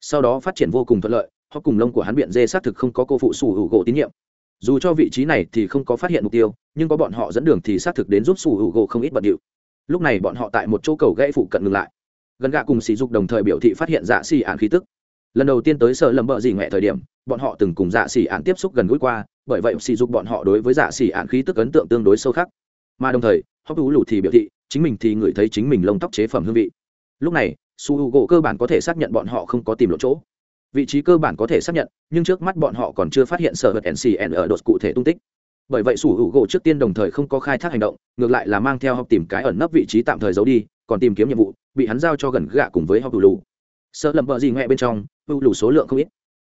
Sau đó phát triển vô cùng thuận lợi họ cùng lông của hắn biện dê xác thực không có cô phụ sủ hữu gỗ tín nhiệm. Dù cho vị trí này thì không có phát hiện mục tiêu, nhưng có bọn họ dẫn đường thì xác thực đến giúp sủ hữu gỗ không ít bận điệu. Lúc này bọn họ tại một chỗ cầu gãy phụ cận ngừng lại. Gần gạ cùng sỉ dục đồng thời biểu thị phát hiện dạ xỉ ạn khí tức. Lần đầu tiên tới sợ lầm bợ gì ngoẹ thời điểm, bọn họ từng cùng dạ xỉ ạn tiếp xúc gần gũi qua, bởi vậy sỉ dục bọn họ đối với dạ xỉ ạn khí tức ấn tượng tương đối sâu khắc. Mà đồng thời họ hú lù thì biểu thị, chính mình thì ngửi thấy chính mình lông tóc chế phẩm hương vị lúc này, su h u gỗ cơ bản có thể xác nhận bọn họ không có tìm lộ chỗ. Vị trí cơ bản có thể xác nhận, nhưng trước mắt bọn họ còn chưa phát hiện sở vật ncn ở đột cụ thể tung tích. Bởi vậy sủ hữu gỗ trước tiên đồng thời không có khai thác hành động, ngược lại là mang theo học tìm cái ẩn nấp vị trí tạm thời giấu đi, còn tìm kiếm nhiệm vụ, bị hắn giao cho gần gạ cùng với học đủ lù. Sợ lầm bợ gì ngoẹ bên trong, hữu lù số lượng không ít.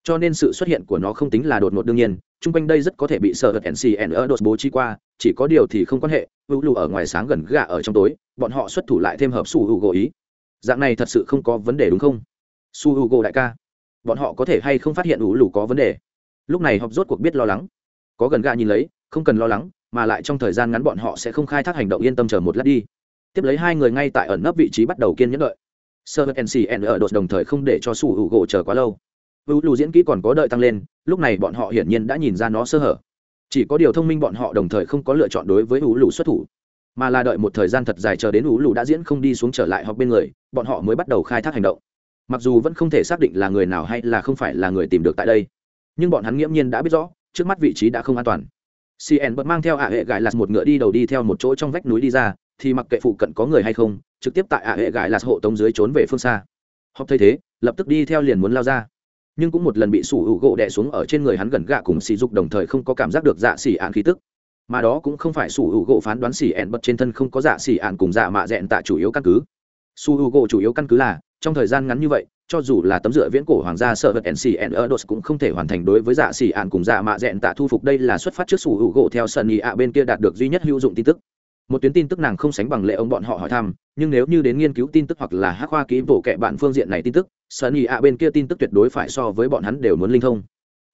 Cho nên sự xuất hiện của nó không tính là đột ngột đương nhiên, chung quanh đây rất có thể bị sợ vật ncn ở đột bố trí qua, chỉ có điều thì không quan hệ, hữu lù ở ngoài sáng gần gạ ở trong tối, bọn họ xuất thủ lại thêm hợp sủ hữu gỗ ý dạng này thật sự không có vấn đề đúng không? Su hữu gỗ đại ca, bọn họ có thể hay không phát hiện ủ lù có vấn đề? Lúc này họp rốt cuộc biết lo lắng. Có gần gạ nhìn lấy, không cần lo lắng, mà lại trong thời gian ngắn bọn họ sẽ không khai thác hành động yên tâm chờ một lát đi. Tiếp lấy hai người ngay tại ẩn nấp vị trí bắt đầu kiên nhẫn đợi. Sơ ncn ở đột đồng thời không để cho su h u g o chờ quá lâu. Ưu lù diễn kỹ còn có đợi tăng lên, lúc này bọn họ hiển nhiên đã nhìn ra nó sơ hở. Chỉ có điều thông minh bọn họ đồng thời không có lựa chọn đối với ưu lù xuất thủ mà là đợi một thời gian thật dài chờ đến ủ lù đã diễn không đi xuống trở lại họp bên người, bọn họ mới bắt đầu khai thác hành động. Mặc dù vẫn không thể xác định là người nào hay là không phải là người tìm được tại đây, nhưng bọn hắn nghiễm nhiên đã biết rõ, trước mắt vị trí đã không an toàn. Cn bật mang theo ả hệ gãi lạt một ngựa đi đầu đi theo một chỗ trong vách núi đi ra, thì mặc kệ phụ cận có người hay không, trực tiếp tại ả hệ gãi lạt hộ tống dưới trốn về phương xa. Họp thấy thế, lập tức đi theo liền muốn lao ra. Nhưng cũng một lần bị sủ hữu gỗ đè xuống ở trên người hắn gần gạ cùng sỉ dục đồng thời không có cảm giác được dạ xỉ ạn khí tức mà đó cũng không phải sủ hữu gỗ phán đoán xỉ ẹn bật trên thân không có dạ xỉ ạn cùng dạ mạ dẹn tạ chủ yếu căn cứ. Su hữu gỗ chủ yếu căn cứ là, trong thời gian ngắn như vậy, cho dù là tấm dựa viễn cổ hoàng gia sợ vật ncn ở s cũng không thể hoàn thành đối với dạ xỉ ạn cùng dạ mạ dẹn tạ thu phục. Đây là xuất phát trước sủ hữu gỗ theo sân ý ạ bên kia đạt được duy nhất hữu dụng tin tức. Một tuyến tin tức nàng không sánh bằng lệ ông bọn họ hỏi thăm, nhưng nếu như đến nghiên cứu tin tức hoặc là hắc hoa ký bộ kệ bạn phương diện này tin tức sân ý ạ bên kia tin tức tuyệt đối phải so với bọn hắn đều muốn linh thông.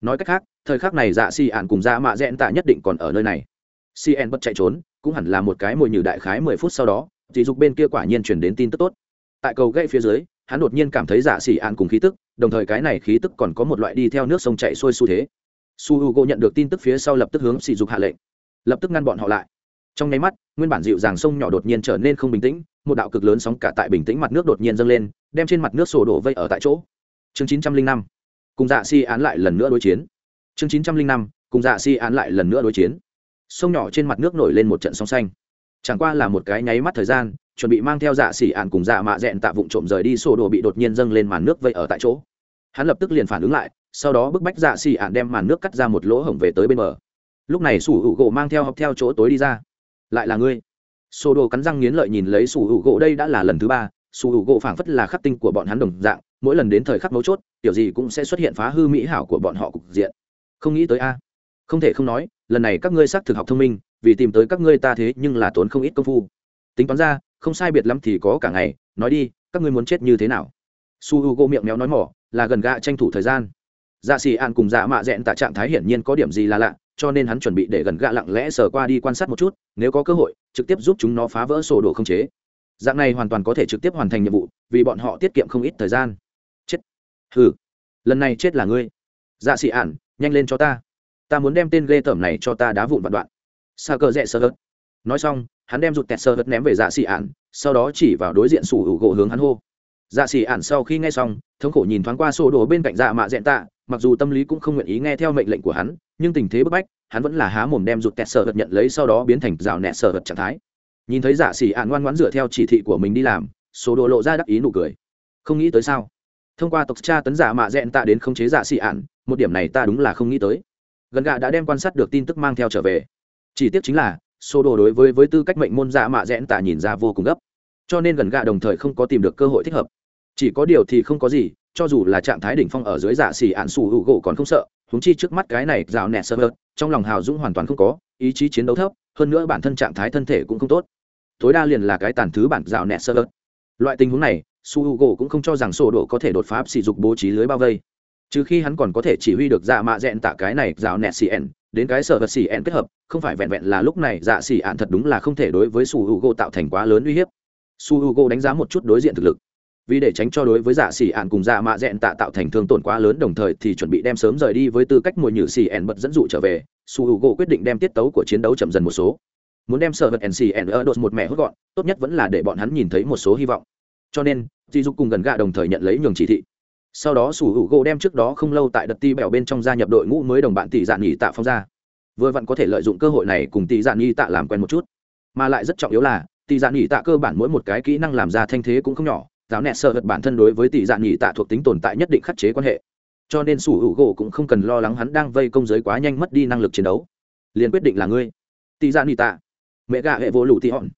Nói cách khác, thời khắc này dạ xỉ ạn cùng dạ mạ dẹn tạ nhất định còn ở nơi này cn bất chạy trốn, cũng hẳn là một cái mồi nhử đại khái mười phút sau đó dì dục bên kia quả nhiên chuyển đến tin tức tốt. Tại cầu gậy phía dưới, hắn đột nhiên cảm thấy dạ xỉ ạn cùng khí tức, đồng thời cái này khí tức còn có một loại đi theo nước sông chạy xuôi xu thế. Su h u g o nhận được tin tức phía sau lập tức hướng sỉ dục hạ lệnh. Lập tức ngăn bọn họ lại. Trong nháy mắt, nguyên bản dịu dàng sông nhỏ đột nhiên trở nên không bình tĩnh, một đạo cực lớn sóng cả tại bình tĩnh mặt nước đột nhiên dâng lên, đem trên mặt nước sổ đổ vây ở tại chỗ. Chương chín trăm linh năm, cùng dạ si án lại lần nữa đối chiến. Chương chín trăm linh năm, cùng dạ si án lại lần nữa đối chiến sông nhỏ trên mặt nước nổi lên một trận sóng xanh. Chẳng qua là một cái nháy mắt thời gian, chuẩn bị mang theo dạ xỉ ạn cùng dạ mạ dẹn tạ vụng trộm rời đi, sổ đồ bị đột nhiên dâng lên màn nước vây ở tại chỗ. Hắn lập tức liền phản ứng lại, sau đó bức bách dạ xỉ ạn đem màn nước cắt ra một lỗ hổng về tới bên bờ. Lúc này sủ hữu gỗ mang theo học theo chỗ tối đi ra. Lại là ngươi? Sổ đồ cắn răng nghiến lợi nhìn lấy sủ hữu gỗ, đây đã là lần thứ ba. Sủ hữu gỗ phảng phất là khắc tinh của bọn hắn đồng dạng, mỗi lần đến thời khắc mấu chốt kiểu gì cũng sẽ xuất hiện phá hư mỹ hảo của bọn họ cục diện. Không nghĩ tới a. Không thể không nói lần này các ngươi xác thực học thông minh, vì tìm tới các ngươi ta thế nhưng là tốn không ít công phu. Tính toán ra, không sai biệt lắm thì có cả ngày, nói đi, các ngươi muốn chết như thế nào? Su h u gỗ miệng méo nói mỏ, là gần gạ tranh thủ thời gian. Dạ xì an cùng dạ mạ dẹn tại trạng thái hiển nhiên có điểm gì là lạ, cho nên hắn chuẩn bị để gần gạ lặng lẽ sờ qua đi quan sát một chút, nếu có cơ hội, trực tiếp giúp chúng nó phá vỡ sổ đồ không chế. Dạng này hoàn toàn có thể trực tiếp hoàn thành nhiệm vụ, vì bọn họ tiết kiệm không ít thời gian. Chết. Hừ. Lần này chết là ngươi. Dạ xì ạn nhanh lên cho ta ta muốn đem tên ghê tởm này cho ta đá vụn vạn đoạn. Sa cờ rẽ sơ hớt. Nói xong, hắn đem rụt tẹt sơ hớt ném về dạ xì ạn, sau đó chỉ vào đối diện sủ hữu gỗ hướng hắn hô. Dạ xì ạn sau khi nghe xong, thống khổ nhìn thoáng qua sổ đồ bên cạnh dạ mạ dẹn tạ, mặc dù tâm lý cũng không nguyện ý nghe theo mệnh lệnh của hắn, nhưng tình thế bức bách, hắn vẫn là há mồm đem rụt tẹt sơ hớt nhận lấy sau đó biến thành rào nẹt sơ hớt trạng thái. Nhìn thấy dạ xì ạn ngoan ngoãn dựa theo chỉ thị của mình đi làm, sổ đồ lộ ra đắc ý nụ cười. Không nghĩ tới sao? Thông qua tộc cha tấn giả mạ dẹn tạ đến khống chế dạ xì ạn, một điểm này ta đúng là không nghĩ tới gần gạ đã đem quan sát được tin tức mang theo trở về. Chỉ tiếc chính là sô đồ đối với với tư cách mệnh môn dạ mạ rẽn tạ nhìn ra vô cùng gấp. Cho nên gần gạ đồng thời không có tìm được cơ hội thích hợp. Chỉ có điều thì không có gì, cho dù là trạng thái đỉnh phong ở dưới dạ xỉ ạn xù hữu gỗ còn không sợ húng chi trước mắt cái này rào nẹt sơ hớt trong lòng hào dũng hoàn toàn không có, ý chí chiến đấu thấp, hơn nữa bản thân trạng thái thân thể cũng không tốt. Tối đa liền là cái tàn thứ bản rào nẹt sơ hớt loại tình huống này, su hữu gỗ cũng không cho rằng sổ đồ có thể đột phá sử dụng bố trí lưới bao vây trừ khi hắn còn có thể chỉ huy được dạ mạ dẹn tạ cái này rào nẹt cn đến cái sở vật cn kết hợp, không phải vẹn vẹn là lúc này dạ xỉ ạn thật đúng là không thể đối với su h u g o tạo thành quá lớn uy hiếp. Su h u g o đánh giá một chút đối diện thực lực. Vì để tránh cho đối với dạ xỉ ạn cùng dạ mạ dẹn tạ tạo thành thương tổn quá lớn đồng thời thì chuẩn bị đem sớm rời đi với tư cách mùi nhử cn bật dẫn dụ trở về, su h u g o quyết định đem tiết tấu của chiến đấu chậm dần một số. Muốn đem sở vật ncn ở đột một mẹ hốt gọn, tốt nhất vẫn là để bọn hắn nhìn thấy một số hy vọng. Cho nên di dục cùng gần gạ đồng thời nhận lấy nhường chỉ thị sau đó sủ hữu gỗ đem trước đó không lâu tại đợt ti bèo bên trong gia nhập đội ngũ mới đồng bạn tỷ dạn nhị tạ phong ra. Vừa vặn có thể lợi dụng cơ hội này cùng tỷ dạn nhị tạ làm quen một chút. Mà lại rất trọng yếu là, tỷ dạn nhị tạ cơ bản mỗi một cái kỹ năng làm ra thanh thế cũng không nhỏ, giáo nẹt sợ vật bản thân đối với tỷ dạn nhị tạ thuộc tính tồn tại nhất định khắc chế quan hệ. Cho nên sủ hữu gỗ cũng không cần lo lắng hắn đang vây công giới quá nhanh mất đi năng lực chiến đấu. Liền quyết định là ngươi. Tỷ dạn nhị tạ. Mẹ gạ hệ vô lụ tỷ hòn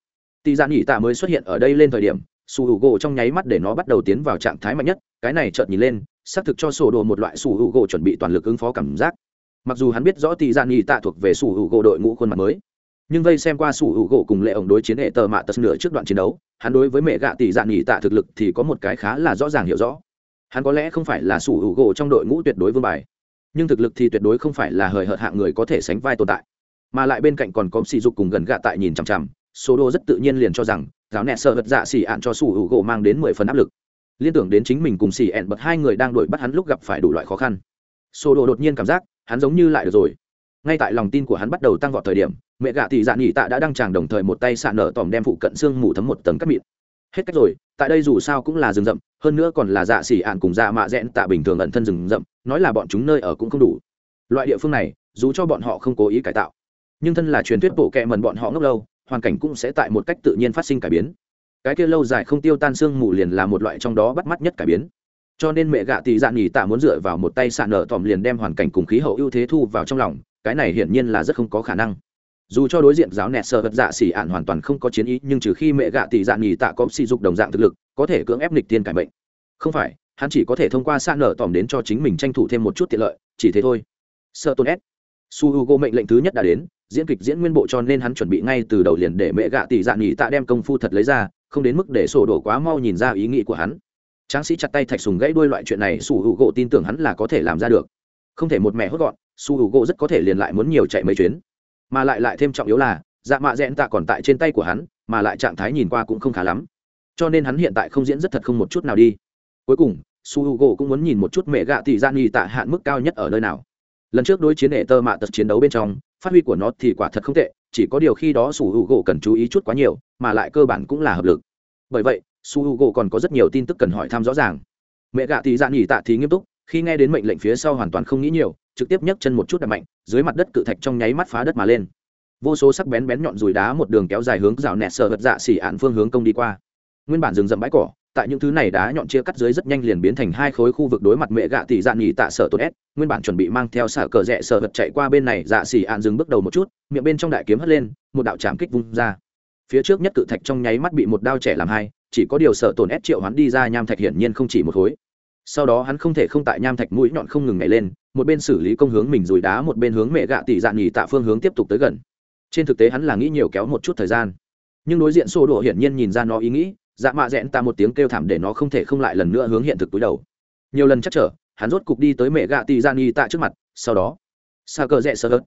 tỷ dạn nhị tạ mới xuất hiện ở đây lên thời điểm sủ hữu gỗ trong nháy mắt để nó bắt đầu tiến vào trạng thái mạnh nhất, cái này chợt nhìn lên, xác thực cho sổ đồ một loại sủ hữu gỗ chuẩn bị toàn lực ứng phó cảm giác. Mặc dù hắn biết rõ tỷ gian nhì tạ thuộc về sủ hữu gỗ đội ngũ khuôn mặt mới, nhưng vây xem qua sủ hữu gỗ cùng lệ ổng đối chiến hệ tờ mạ tật nửa trước đoạn chiến đấu, hắn đối với mẹ gạ tỷ gian nhì tạ thực lực thì có một cái khá là rõ ràng hiểu rõ. Hắn có lẽ không phải là sủ hữu gỗ trong đội ngũ tuyệt đối vương bài, nhưng thực lực thì tuyệt đối không phải là hời hợt hạng người có thể sánh vai tồn tại. Mà lại bên cạnh còn có sỉ dục cùng gần gạ tại nhìn chằm chằm số đô rất tự nhiên liền cho rằng giáo nẹ sợ vật dạ xỉ ạn cho sủ hữu gỗ mang đến mười phần áp lực. Liên tưởng đến chính mình cùng xỉ ẹn bật hai người đang đuổi bắt hắn lúc gặp phải đủ loại khó khăn. Sô đồ đột nhiên cảm giác, hắn giống như lại được rồi. Ngay tại lòng tin của hắn bắt đầu tăng vọt thời điểm, mẹ gạ tỷ dạ nghỉ tạ đã đăng tràng đồng thời một tay xạ nở tòm đem phụ cận xương mù thấm một tầng cắt mịn. Hết cách rồi, tại đây dù sao cũng là rừng rậm, hơn nữa còn là dạ xỉ ạn cùng dạ mạ rẽn tạ bình thường ẩn thân rừng rậm, nói là bọn chúng nơi ở cũng không đủ. Loại địa phương này, dù cho bọn họ không cố ý cải tạo, nhưng thân là truyền thuyết bộ kệ mần bọn họ ngốc lâu hoàn cảnh cũng sẽ tại một cách tự nhiên phát sinh cải biến. Cái kia lâu dài không tiêu tan xương mù liền là một loại trong đó bắt mắt nhất cải biến. Cho nên mẹ gạ tỷ dạn nghỉ tạ muốn dựa vào một tay sạn nở tòm liền đem hoàn cảnh cùng khí hậu ưu thế thu vào trong lòng, cái này hiển nhiên là rất không có khả năng. Dù cho đối diện giáo nẹt sợ vật dạ xỉ ạn hoàn toàn không có chiến ý, nhưng trừ khi mẹ gạ tỷ dạn nghỉ tạ có sỉ dục đồng dạng thực lực, có thể cưỡng ép nịch tiên cải bệnh. không phải, hắn chỉ có thể thông qua sạn nở tòm đến cho chính mình tranh thủ thêm một chút tiện lợi, chỉ thế thôi. Sợ tôn s su h u g o mệnh lệnh thứ nhất đã đến, diễn kịch diễn nguyên bộ cho nên hắn chuẩn bị ngay từ đầu liền để mẹ gạ tỷ dạn nghỉ tạ đem công phu thật lấy ra, không đến mức để sổ đổ quá mau nhìn ra ý nghĩ của hắn. Tráng sĩ chặt tay thạch sùng gãy đuôi loại chuyện này su h u gỗ tin tưởng hắn là có thể làm ra được. Không thể một mẹ hốt gọn, su h u gỗ rất có thể liền lại muốn nhiều chạy mấy chuyến. Mà lại lại thêm trọng yếu là dạ mạ rẽn tạ còn tại trên tay của hắn, mà lại trạng thái nhìn qua cũng không khá lắm. Cho nên hắn hiện tại không diễn rất thật không một chút nào đi. Cuối cùng, su h u gỗ cũng muốn nhìn một chút mẹ gạ tỷ dạ nghỉ tạ hạn mức cao nhất ở nơi nào lần trước đối chiến hệ tơ mạ tật chiến đấu bên trong, phát huy của nó thì quả thật không tệ, chỉ có điều khi đó su h u gỗ cần chú ý chút quá nhiều, mà lại cơ bản cũng là hợp lực. Bởi vậy, su h u gỗ còn có rất nhiều tin tức cần hỏi thăm rõ ràng. Mẹ gạ thì dạn nhỉ tạ thì nghiêm túc, khi nghe đến mệnh lệnh phía sau hoàn toàn không nghĩ nhiều, trực tiếp nhấc chân một chút đập mạnh, dưới mặt đất cự thạch trong nháy mắt phá đất mà lên. Vô số sắc bén bén nhọn dùi đá một đường kéo dài hướng rào nẹt sờ vật dạ xỉ ạn phương hướng công đi qua. Nguyên bản rừng rậm bãi cỏ tại những thứ này đá nhọn chia cắt dưới rất nhanh liền biến thành hai khối khu vực đối mặt mẹ gạ tỷ dạn nhì tạ sở tốt s nguyên bản chuẩn bị mang theo xả cờ rẽ sở vật chạy qua bên này dạ xỉ ạn dừng bước đầu một chút, miệng bên trong đại kiếm hất lên, một đạo trảm kích vung ra. Phía trước nhất cự thạch trong nháy mắt bị một đao trẻ làm hai, chỉ có điều sở tổn ép triệu hắn đi ra nham thạch hiển nhiên không chỉ một khối. Sau đó hắn không thể không tại nham thạch mũi nhọn không ngừng nhảy lên, một bên xử lý công hướng mình rùi đá, một bên hướng mẹ gạ tỷ dạn nhì tạ phương hướng tiếp tục tới gần. Trên thực tế hắn là nghĩ nhiều kéo một chút thời gian. Nhưng đối diện sô độ hiển nhiên nhìn ra nó ý nghĩ dạ mạ rẽn ta một tiếng kêu thảm để nó không thể không lại lần nữa hướng hiện thực túi đầu. Nhiều lần chắc trở, hắn rốt cục đi tới mẹ gạ tì gian y tạ trước mặt, sau đó xa cờ rẽ sơ hớt